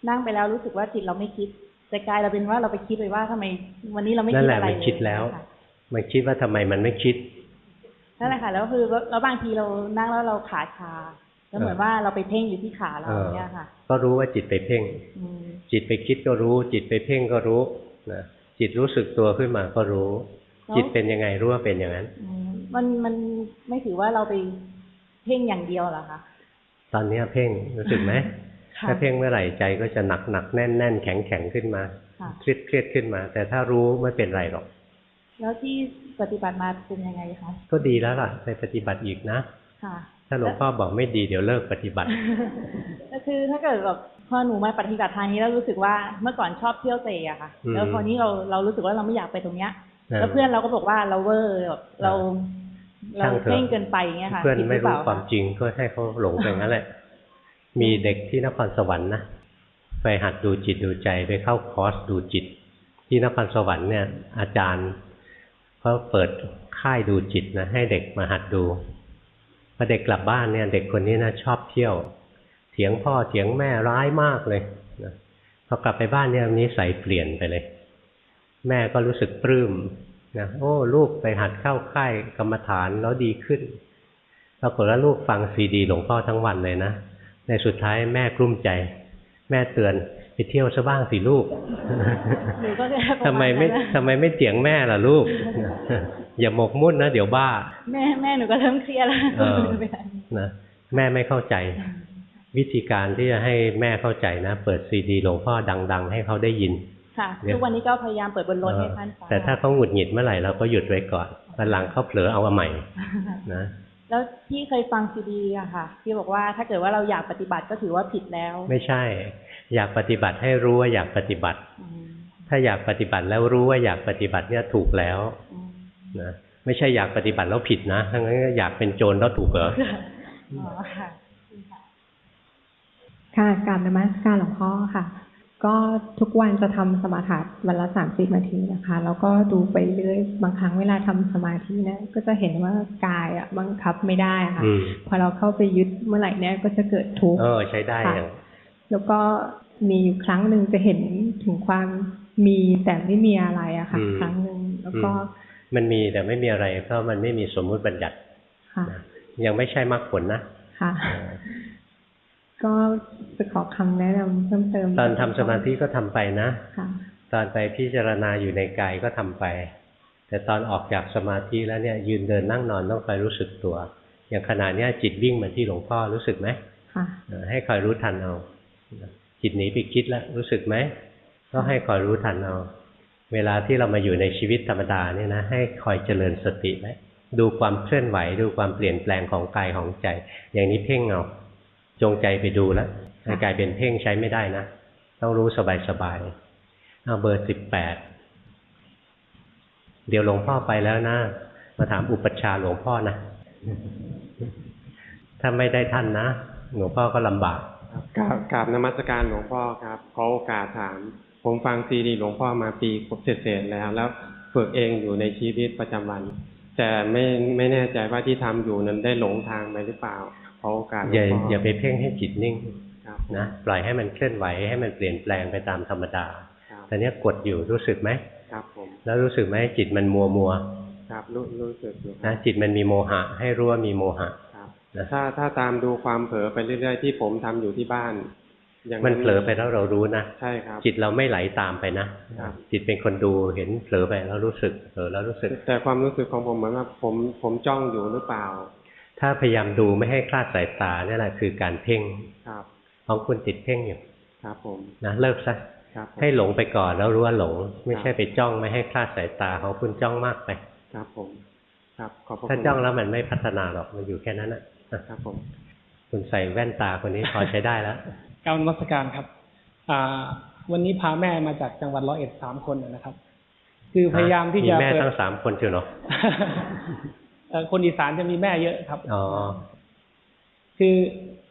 นั่งไปแล้วรู้สึกว่าจิตเราไม่คิด แต่กลายเราเป็นว่าเราไปคิดไปว่าทำไม วันนี้เราไม่
นั่
คิ
น
ด
แหละ
อะไร
มัน
เลย
คิดแล้ว
ค่ะ
มันคิดว่าทำไมมันไม่คิด
นั่นแหละค่ะแล้วคือแล้วบางทีเรานั่งแล้วเราขาชาแล้วเหมือนว่าเราไปเพ่งอยู่ที่ขาเรา
เออ
อย่างเงี้ยค่ะ
ก็รู้ว่าจิตไปเพ่ง
อืม
จิตไปคิดก็รู้ จิตไปเพ่งก็รู้นะจิตรู้สึกตัวขึ้นมาก็รู้
แล้ว
จิตเป็นยังไงรู้ว่าเป็นอย่างนั้น
อืมมันมันไม่ถือว่าเราไปเพ่งอย่างเดียวเหรอคะ
ตอนเนี้ยเพ่งรู้สึกไหม
ค่ะ
ถ้าเพ่งเมื่อไหร่ใจก็จะหนักหนักแน่นแน่นแข็งแข็งขึ้นมา
ค่ะ
เครียดเครียดขึ้นมา แต่ถ้ารู้ไม่เป็นไรหรอก
แล้วที่ปฏิบัติมาเป็นยังไงคะ
ก็ดีแล้วล่ะไปปฏิบัติอีกนะ
ค่ะ
ถ้าหลวงพ่อบอกไม่ดีเดี๋ยวเลิกปฏิบัติ
ก็คือถ้าเกิดแบบพอหนูมาปฏิบัติทางนี้แล้วรู้สึกว่าเมื่อก่อนชอบเที่ยวเตะอะค่ะ
อืม
แล้วคราวนี้เราเรารู้สึกว่าเราไม่อยากไปตรงเนี้ย
เออ
แล้วเพื่อนเราก็บอกว่าเราเวอร์แบบเราเรา
ช่างเถอะ
เพ่งเกินไปอย่างเงี้ยค่ะ
เพื่อน
ผิดห
ไม่
รือเป
รู้
ล่า
ความ
คะ
จริงก็ให้เขาหลงไปงั้นแหละ มีเด็กที่นครสวรรค์นะไปหัดดูจิตดูใจไปเข้าคอร์สดูจิต ที่นครสวรรค์เนี่ย อาจารย์เขาเปิดค่ายดูจิตนะให้เด็กมาหัดดูพอเด็กกลับบ้านเนี่ย เด็กคนนี้นะชอบเที่ยว เถียงพ่อเถียงแม่ร้ายมากเลยนะพอกลับไปบ้านเนี่ยนิสัยเปลี่ยนไปเลย แม่ก็รู้สึกปลื้มนะโอ้ลูกไปหัดเข้าค่ายกรรมฐานแล้วดีขึ้นปรากฏว่าลูกฟังซีดีหลวงพ่อทั้งวันเลยนะในสุดท้ายแม่กลุ้มใจ แม่เตือนไปเที่ยวซะบ้างสิลูก
หนูก็แค่ประาณ
ทำไมไม่
นั้นนะ
ทำไมไม่เถียงแม่ล่ะลูก อย่าหมกมุ่นนะ เดี๋ยวบ้า
แม่แม่หนูก็เริ่มเครียดแล้ว
เออนะแม่ไม่เข้าใจ วิธีการที่จะให้แม่เข้าใจนะ เปิดซีดีหลวงพ่อดัง ๆ ให้เขาได้ยิน
ค่ะ
เดี๋ยว
ทุกวันนี้ก็พยายามเปิดบนรถให้ท่านฟัง
แต่ถ้าเขาหงุดหงิดเมื่อไหร่เราก็หยุดไว้ก่อนวันหลังเขาเผลอเอามาใหม่นะ
แล้วที่เคยฟังซีดีอะค่ะที่บอกว่าถ้าเกิดว่าเราอยากปฏิบัติก็ถือว่าผิดแล้ว
ไม่ใช่ อยากปฏิบัติให้รู้ว่าอยากปฏิบัติ
อืม
ถ้าอยากปฏิบัติแล้วรู้ว่าอยากปฏิบัติเนี่ยถูกแล้ว
อืม
นะไม่ใช่อยากปฏิบัติแล้วผิดนะทั้งนั้นก็อยากเป็นโจรแล้วถูกเหรอ
อ๋อค่ะ
ค่ะกราบนมัสการหลวงพ่อค่ะ ก็ทุกวันจะทำสมาธิวันละสามสิบนาทีนะคะ แล้วก็ดูไปเรื่อยบางครั้งเวลาทำสมาธินะก็จะเห็นว่ากายอะบังคับไม่ได้อะค่ะ
อืม
พอเราเข้าไปยึดเมื่อไหร่เนี่ยก็จะเกิดทุกข์
เออใช้ได้
ค่ะ
อย่าง
แล้วก็มีอยู่ครั้งหนึ่งจะเห็นถึงความมีแต่ไม่มีอะไรอะค่ะ
อืม
ครั้งหนึ่งแล้วก็
อืมมันมีแต่ไม่มีอะไร เพราะมันไม่มีสมมุติบัญญัติ
ค่ะ
ยังไม่ใช่มรรคผลนะ
ค่ะ ก็จะขอคำแนะนำเพิ่มเติม
ตอนทำสมาธิก็ทำไปนะ
ค่ะ
ตอนไปพิจารณาอยู่ในกายก็ทำไป แต่ตอนออกจากสมาธิแล้วเนี่ย ยืนเดินนั่งนอนต้องคอยรู้สึกตัว อย่างขณะเนี้ยจิตวิ่งมาที่หลวงพ่อรู้สึกไหม
ค่ะ
เออให้คอยรู้ทันเอาจิตหนีไปคิดแล้วรู้สึกไหมก็ให้คอยรู้ทันเอาเวลาที่เรามาอยู่ในชีวิตธรรมดาเนี่ยนะให้คอยเจริญสติไว้ดูความเคลื่อนไหว ดูความเปลี่ยนแปลงของกายของใจ อย่างนี้เพ่งเอา จงใจไปดูแล้วกลายเป็นเพ่งใช้ไม่ได้นะ ต้องรู้สบายๆเอาเบอร์สิบแปดเดี๋ยวหลวงพ่อไปแล้วนะ มาถามอุปชฌาย์หลวงพ่อนะ ถ้าไม่ได้ท่านนะ หลวงพ่อก็ลำบาก
ครับกราบกราบนมัสการหลวงพ่อครับขอโอกาสถาม ผมฟังซีดีหลวงพ่อมาปีเศษๆแล้ว แล้วฝึกเองอยู่ในชีวิตประจำวัน แต่ไม่ไม่แน่ใจว่าที่ทำอยู่นั้นได้หลงทางไปหรือเปล่า ขอโอกาสหลวง
อย่า
พ่อ
อย่าไปเพ่งให้จิตนิ่ง
ครับ
นะปล่อยให้มันเคลื่อนไหวให้มันเปลี่ยนแปลงไปตามธรรมดา
ครับ
ตอนนี้กดอยู่รู้สึกไหม
ครับผม
แล้วรู้สึกไหมจิตมันมัวมัว
ครับรู้รู้สึกอยู่ค
นะ
รับ
จิตมันมีโมหะ ให้รู้ว่ามีโมหะ
ครับ
นะ
ถ้าถ้าตามดูความเผลอไปเรื่อยๆที่ผมทำอยู่ที่บ้านอย่าง
มันเผลอไปแล้วเรารู้นะ
ใช่ครับ
จิตเราไม่ไหลตามไปนะครับจิตเป็นคนดูเห็นเผลอไปแล้วรู้สึกเผลอแล้วรู้สึก
แต่ความรู้สึกของผมเหมือนว่าผมผมจ้องอยู่หรือเปล่า
ถ้าพยายามดูไม่ให้คลาดสายตาเนี่ยแหละคือการเพ่ง
ครับ
ของคุณติดเพ่งอยู่
ครับผม
นะเลิกซะ
ครับผม
ให้หลงไปก่อนแล้วรู้ว่าหลง ไม่ใช่
ครับ
ไปจ้องไม่ให้คลาดสายตาของคุณจ้องมากไป
ครับผม ครับขอบพระ
ถ้า
คุณ
จ้องแล้วมันไม่พัฒนาหรอกมันอยู่แค่นั้นนะอะ
ครับผม
คุณใส่แว่นตาคนนี้พอใช้ได้แล้ว
กรารนมัสการครับ อ่า วันนี้พาแม่มาจากจังหวัดร้อยเอ็ดสามคนนะครับ คือพยายามที่จะ
มีแม่
เปิด
ทั้งสามคนเชียวเนาะ
เอ่อ คนอีสานจะมีแม่เยอะครับ
อ๋อ
คือ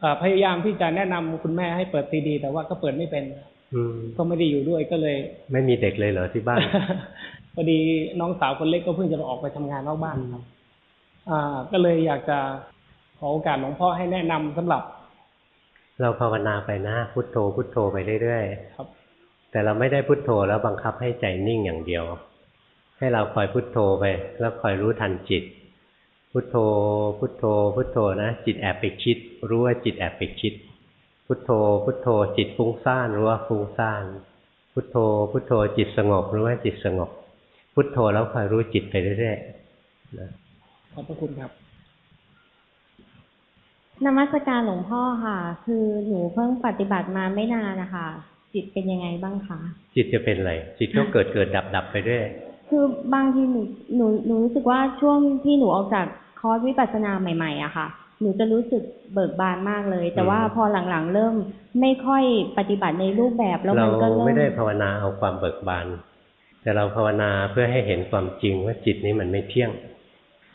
เอ่อพยายามที่จะแนะนำคุณแม่ให้เปิดซีดี แต่ว่าก็เปิดไม่เป็น
อืม
ก็ไม่ได้อยู่ด้วยก็เลย
ไม่มีเด็กเลยเหรอที่บ้าน
พอดีน้องสาวคนเล็กก็เพิ่งจะออกไปทำงานนอกบ้านครับ อ่า ก็เลยอยากจะขอโอกาสหลวงพ่อให้แนะนำสำหรับ
เราภาวนาไปนะพุทโธพุทโธไปเรื่อย
ครับ
ๆแต่เราไม่ได้พุทโธแล้วบังคับให้ใจนิ่งอย่างเดียว ให้เราคอยพุทโธไป แล้วคอยรู้ทันจิต พุทโธ พุทโธ พุทโธนะ จิตแอบไปคิด รู้ว่าจิตแอบไปคิด พุทโธ พุทโธ จิตฟุ้งซ่านรู้ว่าฟุ้งซ่าน พุทโธ พุทโธ จิตสงบรู้ว่าจิตสงบ พุทโธแล้วคอยรู้จิตไปเรื่อยๆนะ
ขอบพระคุณครับ
นมัสการหลวงพ่อค่ะ คือหนูเพิ่งปฏิบัติมาไม่นานนะคะจิตเป็นยังไงบ้างคะ
จิตจะเป็นอะไรจิตก็เกิดเกิดดับดับไปเรื่อย
คือบางทีหนูหนูหนูรู้สึกว่าช่วงที่หนูออกจากคอร์สวิปัสสนาใหม่ๆอะค่ะ หนูจะรู้สึกเบิกบานมากเลย แต่ว่าพอหลังๆเริ่มไม่ค่อยปฏิบัติในรูปแบบแล้ว
เรา
มันก็เริ่ม
ไม่ได้ภาวนาเอาความเบิกบานแต่เราภาวนาเพื่อให้เห็นความจริงว่าจิตนี้มันไม่เที่ยง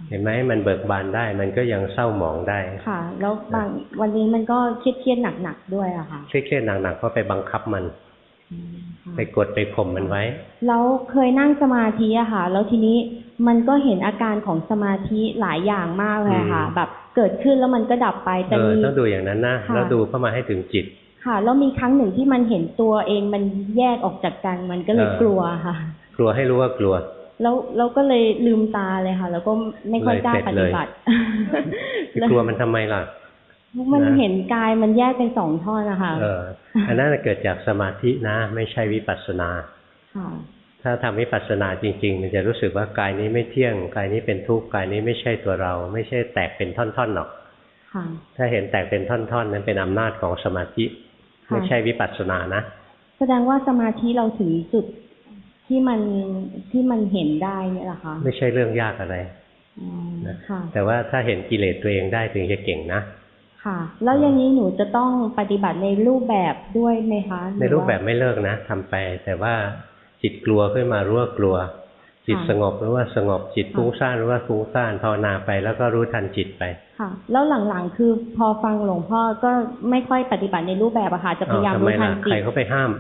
เห็นไหมมันเบิกบานได้ มันก็ยังเศร้าหมองได้
ค่ะ แล้วบางวันนี้มันก็เครียดๆหนักๆด้วยอะค่ะ
เครียดๆหนักๆก็ไปบังคับมัน ไปกดไปข่มมันไว้
แล้วเคยนั่งสมาธิอะค่ะ แล้วทีนี้มันก็เห็นอาการของสมาธิหลายอย่างมากเลยค่ะ
อืม
แบบเกิดขึ้นแล้วมันก็ดับไป
เอ
แต่
อ
มี
ต้องดูอย่างนั้นนะ
ค่ะ
แล้วดูเข้ามาให้ถึงจิต
ค่ะแล้วมีครั้งหนึ่งที่มันเห็นตัวเองมันแยกออกจากกันมันก็เลย
เออ
กลัวค่ะ
กลัวให้รู้ว่ากลัว
แล้วเราก็เลยลืมตาเลยค่ะ แล้วก็ไม่ค่อยกล้า
เลยเสร็
ป
จเลย
ฏิบัติ
จะกลัวมันทำไมล่ะ
มัน
นะ
เห็นกายมันแยกเป็นสองท่อนนะคะ
เอออันนั้นเกิดจากสมาธินะ ไม่ใช่วิปัสสนา
ค่ะ
ถ้าทำวิปัสสนาจริง ๆ มันจะรู้สึกว่ากายนี้ไม่เที่ยง กายนี้เป็นทุกข์กายนี้ไม่ใช่ตัวเรา ไม่ใช่แตกเป็นท่อนๆหรอก
ค่ะ
ถ้าเห็นแตกเป็นท่อนๆนั้นเป็นอำนาจของสมาธิ
ค่ะ
ไม่ใช่วิปัสสนานะ
แสดงว่าสมาธิเราถึงจุดที่มันที่มันเห็นได้เนี่ยเหรอคะ
ไม่ใช่เรื่องยากอะไร
อืม
นะ
ค่ะ
แต่ว่าถ้าเห็นกิเลสตัวเองได้ถึงจะเก่งนะ
ค่ะ แล้วอย่างนี้หนูจะต้องปฏิบัติในรูปแบบด้วยไหมคะหอ
ในรูปแบบ
ว่า
ไม่เลิกนะทำไป แต่ว่าจิตกลัวขึ้นมารู้ว่ากลัว จิต
ค่ะ
สงบรู้ว่าสงบจิตฟุ้งซ่านรู้ว่าฟุ้งซ่านภาวนาไปแล้วก็รู้ทันจิตไป
ค่ะ แล้วหลังๆคือพอฟังหลวงพ่อก็ไม่ค่อยปฏิบัติในรูปแบบอะค่ะจะพยายาม
อ้าวทำ
รู้
ไม
ทั
ล่ะ
นจิ
ใคร
ต
เขาไปห้าม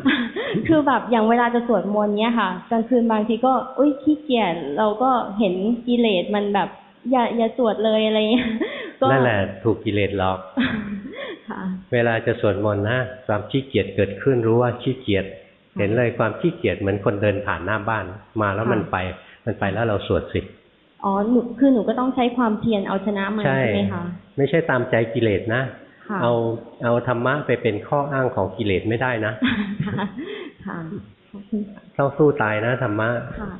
คือแบบอย่างเวลาจะสวดมนต์เนี้ยค่ะกลางคืนบางทีก็อุ้ยขี้เกียจเราก็เห็นกิเลสมันแบบ อย่าอย่าสวดเลยอะไรเงี้ยก็
นั่นแหละถูกกิเลสหลอก
ค่ะ
เวลาจะสวดมนต์นะความขี้เกียจเกิดขึ้นรู้ว่าขี้เกียจเห็นเลยความขี้เกียจเหมือนคนเดินผ่านหน้าบ้าน มาแล้วมันไปมันไปแล้วเราสวดสิ
อ๋อหนูคือหนูก็ต้องใช้ความเพียรเอาชนะมัน
ใช่
ใช่ไหมคะ
ไม่ใช่ตามใจกิเลสนะ
ค่ะ
เอาเอาธรรมะไปเป็นข้ออ้างของกิเลสไม่ได้นะ
ค่ะค่ะขอบคุณค่ะ
ต้องสู้ตายนะธรรมะ
ค่ะ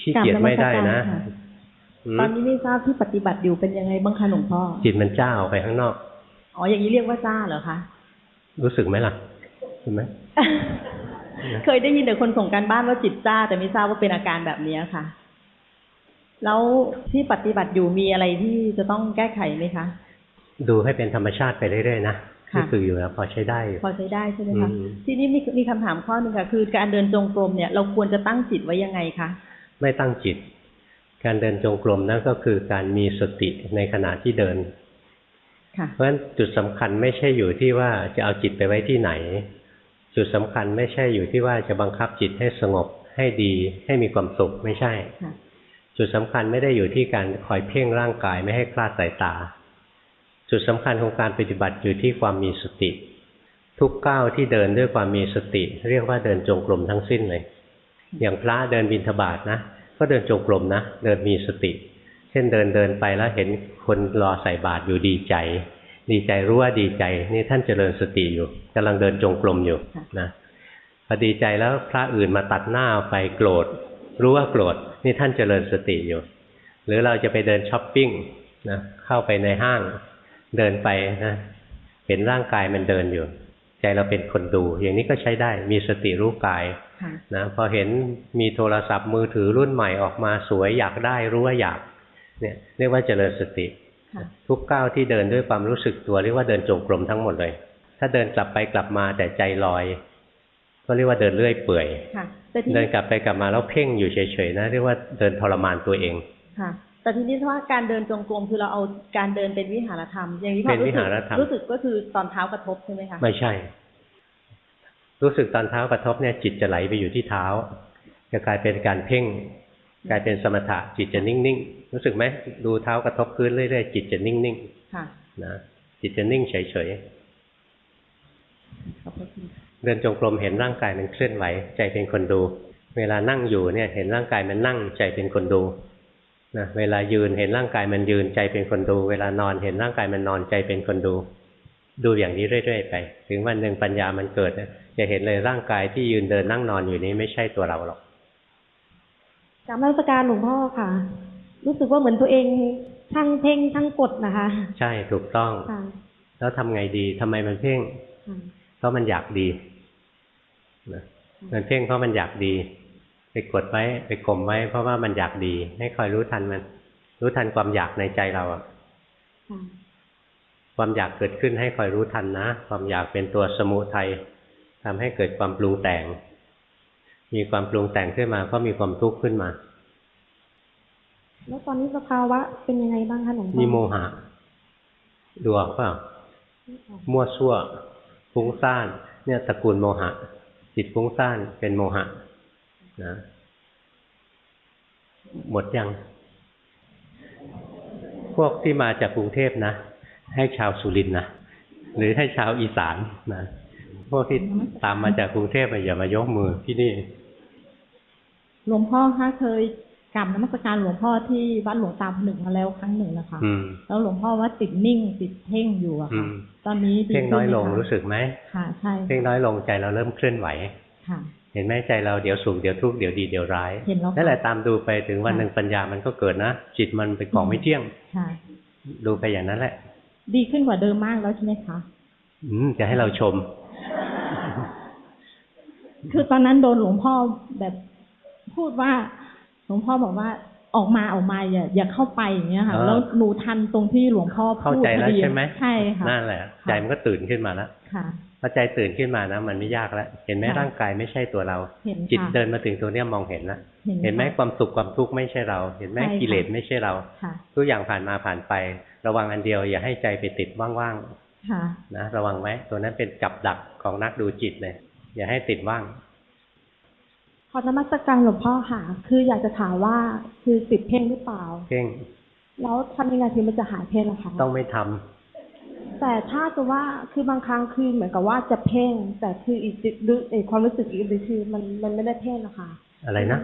ขี้เกียจไม่ได้นะ
ตอนนี้ไม่ทราบที่ปฏิบัติอยู่เป็นยังไงบ้างคะหลวงพ่อ
จิตมันจ้าออกไปข้างนอก
อ๋อ อย่างนี้เรียกว่าจ้าเหรอคะ
รู้สึกไหมล่ะเห็นไหม
เคยได้ยินแต่คนส่งการบ้านว่าจิตจ้า แต่ไม่ทราบว่าเป็นอาการแบบนี้ค่ะ แล้วที่ปฏิบัติอยู่มีอะไรที่จะต้องแก้ไขไหมคะ
ดูให้เป็นธรรมชาติไปเรื่อยๆนะ
ค่ะ
ที่ฝึกอยู่แล้วพอใช้ได้อยู่
พอใช้ได้ใช่ไหมคะ
อืม
ทีนี้มีมีคำถามข้อหนึ่งค่ะ คือการเดินจงกรมเนี่ยเราควรจะตั้งจิตไว้ยังไงคะ
ไม่ตั้งจิต การเดินจงกรมนั่นก็คือการมีสติในขณะที่เดิน
ค่ะ
เพราะฉะนั้นจุดสำคัญไม่ใช่อยู่ที่ว่าจะเอาจิตไปไว้ที่ไหน จุดสำคัญไม่ใช่อยู่ที่ว่าจะบังคับจิตให้สงบให้ดีให้มีความสุขไม่ใช่
ค่ะ
จุดสำคัญไม่ได้อยู่ที่การคอยเพ่งร่างกายไม่ให้คลาดสายตา จุดสำคัญของการปฏิบัติอยู่ที่ความมีสติ ทุกก้าวที่เดินด้วยความมีสติ เรียกว่าเดินจงกรมทั้งสิ้นเลย อย่างพระเดินบิณฑบาตนะ ก็เดินจงกรมนะ เดินมีสติ เช่นเดินเดินไปแล้วเห็นคนรอใส่บาตรอยู่ดีใจ ดีใจรู้ว่าดีใจ นี่ท่านเจริญสติอยู่กำลังเดินจงกรมอยู่นะพอดีใจแล้วพระอื่นมาตัดหน้าไปโกรธ รู้ว่าโกรธนี่ท่านเจริญสติอยู่ หรือเราจะไปเดินช้อปปิ้งนะเข้าไปในห้างเดินไปนะเห็นร่างกายมันเดินอยู่ ใจเราเป็นคนดู อย่างนี้ก็ใช้ได้มีสติรู้กาย
ค่ะ
นะพอเห็นมีโทรศัพท์มือถือรุ่นใหม่ออกมาสวยอยากได้รู้ว่าอยากเนี่ยเรียกว่าเจริญสติ
ค่ะ
ทุกก้าวที่เดินด้วยความรู้สึกตัวเรียกว่าเดินจงกรมทั้งหมดเลย ถ้าเดินกลับไปกลับมาแต่ใจลอย ก็เรียกว่าเดินเลื่อยเปื่อย
ค่ะแต่ที
เดิ
นี้
นกลับไปกลับมาแล้วเพ่งอยู่เฉยๆนะเรียกว่าเดินทรมานตัวเอง
ค่ะแต่ทีนี้ว่าการเดินจงกรมคือเราเอาการเดินเป็นวิหารธรรม อย่างนี้พอ
เป็น
รู้
วิ
สึก
หารธรรม
รู้สึกก็คือตอนเท้ากระทบใช่ไหมคะ
ไม่ใช่ รู้สึกตอนเท้ากระทบเนี่ยจิตจะไหลไปอยู่ที่เท้าจะกลายเป็นการเพ่ง กลายเป็นสมถะจิตจะนิ่งๆรู้สึกไหมดูเท้ากระทบพื้นเรื่อยๆจิตจะนิ่ง
ค่ะ
ๆนะจิตจะนิ่งเฉย
ขอบพระคุณค่ะ
ๆเดินจงกรมเห็นร่างกายมันเคลื่อนไหว ใจเป็นคนดู เวลานั่งอยู่เนี่ยเห็นร่างกายมันนั่งใจเป็นคนดูนะเวลายืนเห็นร่างกายมันยืนใจเป็นคนดู เวลานอนเห็นร่างกายมันนอนใจเป็นคนดู ดูอย่างนี้เรื่อยๆไป ถึงวันหนึ่งปัญญามันเกิดนะ จะเห็นเลยร่างกายที่ยืนเดินนั่งนอนอยู่นี้ไม่ใช่ตัวเราหรอก
กรรมนมัสการหลวงพ่อค่ะ รู้สึกว่าเหมือนตัวเองทั้งเพ่งทั้งกดนะคะ
ใช่ถูกต้อง
ค่ะ
แล้วทำไงดีทำไมมันเพ่ง
ค่ะ
เพราะมันอยากดีนะมันเพ่งเพราะมันอยากดี ไปกดไว้ ไปข่มไว้ เพราะว่ามันอยากดี ให้คอยรู้ทันมัน รู้ทันความอยากในใจเราอะ
ค่ะ
ความอยากเกิดขึ้นให้คอยรู้ทันนะ ความอยากเป็นตัวสมุทัย ทำให้เกิดความปรุงแต่ง มีความปรุงแต่งขึ้นมาก็มีความทุกข์ขึ้นมา
แล้วตอนนี้สภาวะเป็นยังไงบ้างคะหลวงพ่อ
มีโมหะดูออกเปล่ามั่วซั่วฟุ้งซ่าน เนี่ยตระกูลโมหะ จิตฟุ้งซ่านเป็นโมหะนะหมดยัง พวกที่มาจากกรุงเทพนะ ให้ชาวสุรินทร์นะ หรือให้ชาวอีสานนะ พวกที่ตามมาจากกรุงเทพอะอย่ามายกมือที่นี่
หลวงพ่อคะเคยกราบนมัสการหลวงพ่อที่วัดหลวงตาผนึกมาแล้วครั้งหนึ่งนะคะ
อืม
แล้วหลวงพ่อว่าติดนิ่งติดเพ่งอยู่อะ
อื
ค่ะ
ม
ตอนนี้ดี
เพ่งน้อยลง
ขึ้ไหมคะ
รู้สึกไหม
ค่ะใช่
เพ่งน้อยลงใจเราเริ่มเคลื่อนไหว
ค่ะ
เห็นไหมใจเราเดี๋ยวสุขเดี๋ยวทุกข์เดี๋ยวดีเดี๋ยวร้าย
เห็นแล้วค่ะ
นั่นแหละตามดูไปถึงวันหนึ่งปัญญามันก็เกิดนะจิตมันเป็นของไม่เที่ยง
ค่ะ
ดูไปอย่างนั้นแหละ
ดีขึ้นกว่าเดิมมากแล้วใช่ไหมคะ
อืมจะให้เราชม
คือตอนนั้นโดนหลวงพ่อแบบพูดว่า หลวงพ่อบอกว่าออกมาออกมาอย่าอย่าเข้าไปอย่างเงี้ยค่ะ
เออ
แล้วหนูทันตรงที่หลวงพ่อพูด
เข้าใจแล้ว
พอดี
ใช่ไหม
ใช่ค่ะ
นั่นแหละ ใจมันก็ตื่นขึ้นมาแล้ว
ค่ะ
พอใจตื่นขึ้นมานะมันไม่ยากแล้วเห็นไหม
ค่ะ
ร่างกายไม่ใช่ตัวเรา
เห็นค่ะ
จิตเดินมาถึงตัวเนี้ยมองเห็นแล้ว
เห็น
เห็นไหม
ค่ะ
ความสุขความทุกข์ไม่ใช่เรา เห็นไหม
ใช่ค่ะ
กิเลสไม่ใช่เรา
ค่ะ
ทุกอย่างผ่านมาผ่านไป ระวังอันเดียวอย่าให้ใจไปติดว่าง
ค่ะ
ๆ นะระวังไว้ตัวนั้นเป็นกับดักของนักดูจิตเลยอย่าให้ติดว่าง
ขอนมัสการหลวงพ่อค่ะ คืออยากจะถามว่าคือติดเพ่งหรือเปล่า
เพ่ง
แล้วทำยังไงถึงมันจะหายเพ่งล่ะคะ
ต้องไม่ทำ
แต่ถ้าจะว่าคือบางครั้งคือเหมือนกับว่าจะเพ่ง แต่คืออีกจิตรู้ไอความรู้สึกอีกอันหนึ่งคือมันมันไม่ได้เพ่งนะคะ
อะไรนะ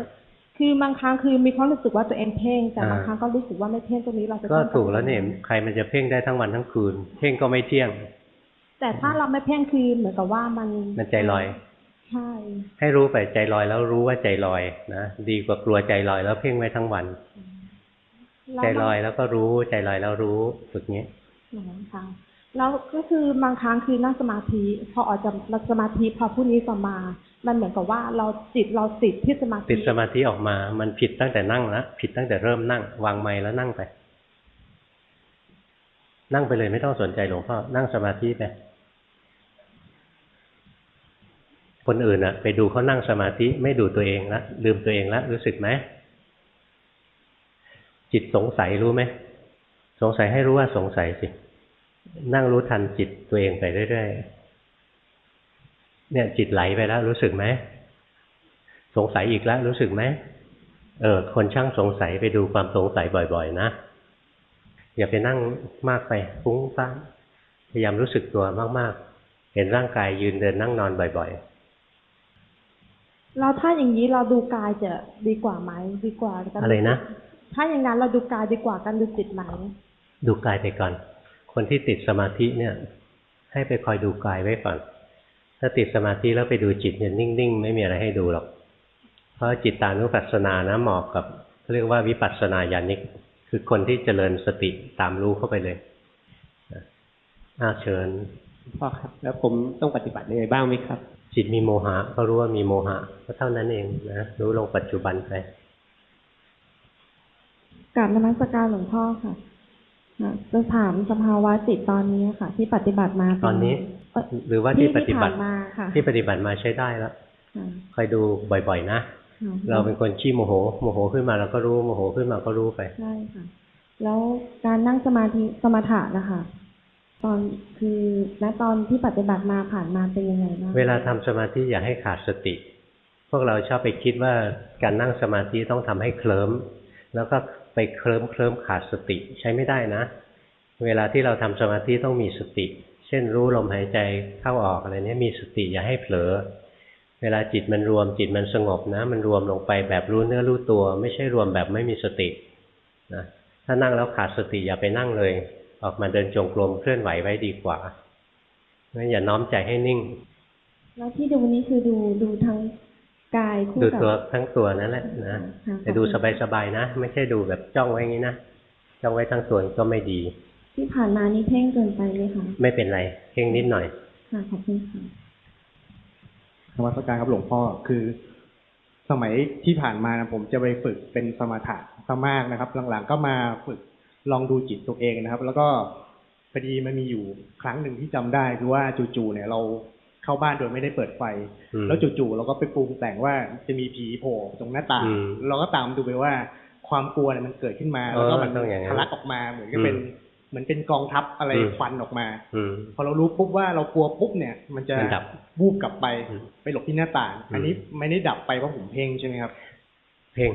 คือบางครั้งคือมีความรู้สึกว่าตัวเองเพ่ง แต่
อ่า
บางครั้งก็รู้สึกว่าไม่เพ่งตรงนี้เราจะ
ก็
ต้อง
ถูกแล้วเนี่ยใครมันจะเพ่งได้ทั้งวันทั้งคืน เพ่งก็ไม่เที่ยง
แต่ถ้าเราไม่เพ่งคือเหมือนกับว่ามัน
มันใจลอย
ใช่
ให้รู้ไปใจลอยแล้วรู้ว่าใจลอยนะดีกว่ากลัวใจลอยแล้วเพ่งไว้ทั้งวัน ใจลอยแล้วก็รู้ใจลอยแล้วรู้ฝึกนี้
อย่างนั้นค่ะ แล้วก็คือบางครั้งคือนั่งสมาธิ พอออกจากสมาธิพอพรุ่งนี้ต่อมา มันเหมือนกับว่าเราจิตเราติดที่สมาธิ
ติดสมาธิออกมา มันผิดตั้งแต่นั่งแล้วผิดตั้งแต่เริ่มนั่ง วางไม้แล้วนั่งไป นั่งไปเลยไม่ต้องสนใจหลวงพ่อนั่งสมาธิไปคนอื่นอะไปดูเขานั่งสมาธิไม่ดูตัวเองละลืมตัวเองละรู้สึกไหมจิตสงสัยรู้ไหมสงสัยให้รู้ว่าสงสัยสิ นั่งรู้ทันจิตตัวเองไปเรื่อยๆ เนี่ยจิตไหลไปแล้ว รู้สึกไหม สงสัยอีกแล้ว รู้สึกไหม เออ คนช่างสงสัยไปดูความสงสัยบ่อย ๆ นะ อย่าไปนั่งมากไปฟุ้งซ่านพยายามรู้สึกตัวมากๆ เห็นร่างกายยืนเดินนั่งนอนบ่อย
เราถ้าอย่างนี้เราดูกายจะดีกว่าไหมดีกว่ากั
ๆอะไรนะ
ถ้าอย่างนั้นเราดูกายดีกว่ากันดูจิตไหม
ดูกายไปก่อน คนที่ติดสมาธิเนี่ย ให้ไปคอยดูกายไว้ก่อน ถ้าติดสมาธิแล้วไปดูจิตเนี่ยนิ่ง ๆ ไม่มีอะไรให้ดูหรอก เพราะจิตตานุปัสสนานะเหมาะกับเขาเรียกว่าวิปัสสนาญาณิก คือคนที่เจริญสติตามรู้เข้าไปเลยนะอาเชิญ
พ่อครับ แล้วผมต้องปฏิบัติยังไงบ้างไหมครับ
จิตมีโมหะก็รู้ว่ามีโมหะก็เท่านั้นเองนะรู้ลงปัจจุบันไป
กราบนมัสการหลวงพ่อค่ะค่ะ จะถามสภาวะจิตตอนนี้ค่ะ ที่ปฏิบัติมา
ตอนนี้
เอ่อ
หรือว่าที่ปฏิบัติ
ที่ผ่านมาค่ะ
ที่ปฏิบัติมาใช้ได้แล้ว
ค่ะ
คอยดูบ่อยๆนะ
ค่ะ
เราเป็นคนขี้โมโห โมโหขึ้นมาเราก็รู้โมโหขึ้นมาก็รู้ไป
ใช่ค่ะ แล้วการนั่งสมาธิสมถะนะคะตอนคือณตอนที่ปฏิบัติมาผ่านมาเป็นยังไงบ้าง
เวลาทำสมาธิอย่าให้ขาดสติ พวกเราชอบไปคิดว่าการนั่งสมาธิต้องทำให้เคลิ้มแล้วก็ ไปเคลิ้มเคลิ้มขาดสติใช้ไม่ได้นะ เวลาที่เราทำสมาธิต้องมีสติ เช่นรู้ลมหายใจเข้าออกอะไรนี้มีสติอย่าให้เผลอ เวลาจิตมันรวมจิตมันสงบนะ มันรวมลงไปแบบรู้เนื้อรู้ตัว ไม่ใช่รวมแบบไม่มีสตินะถ้านั่งแล้วขาดสติอย่าไปนั่งเลย ออกมาเดินจงกรมเคลื่อนไหวไว้ดีกว่างั้นอย่าน้อมใจให้นิ่ง
แล้วที่ดูนี้คือดูดูทั้ง กายคู่
ดู
กับ
ตัวทั้งตัวนั่นแหละนะ
ค่ะ
แต่ดูสบายๆนะ ไม่ใช่ดูแบบจ้องไว้อย่างนี้นะจ้องไว้ทั้งตัวก็ไม่ดี
ที่ผ่านมานี่เพ่งเกินไปไหมคะ
ไม่เป็นไรเพ่งนิดหน่อย
ค่ะขอบคุณค่ะ
นมัสการครับหลวงพ่อคือ สมัยที่ผ่านมานะผมจะไปฝึกเป็นสมถะซะมากนะครับ หลังๆก็มาฝึกลองดูจิตตัวเองนะครับ แล้วก็พอดีมันมีอยู่ครั้งหนึ่งที่จำได้คือว่าจู่ๆเนี่ยเรา เข้าบ้านโดยไม่ได้เปิดไฟ
อืม
แล้วจู่ๆเราก็ไปปรุงแต่งว่าจะมีผีโผล่ตรงหน้าต่าง
อืม
เราก็ตามดูไปว่าความกลัวเนี่ยมันเกิดขึ้นมา
เออ
แล้วก็มัน
ต้องอย่างนั้น
ทะลักออกมาเหมือนกับเป็น
อืม
เหมือนเป็นกองทัพอะไร
อืม
ควันออกมา
อืม
พอเรารู้ปุ๊บว่าเรากลัวปุ๊บเนี่ย มันจะ
มันดับ
วูบกลับไป
อืม
ไปหลบที่หน้าต่าง
อืม
อันนี้ไม่ได้ดับไปเพราะผมเพ่งใช่ไหมครับ
เพ่ง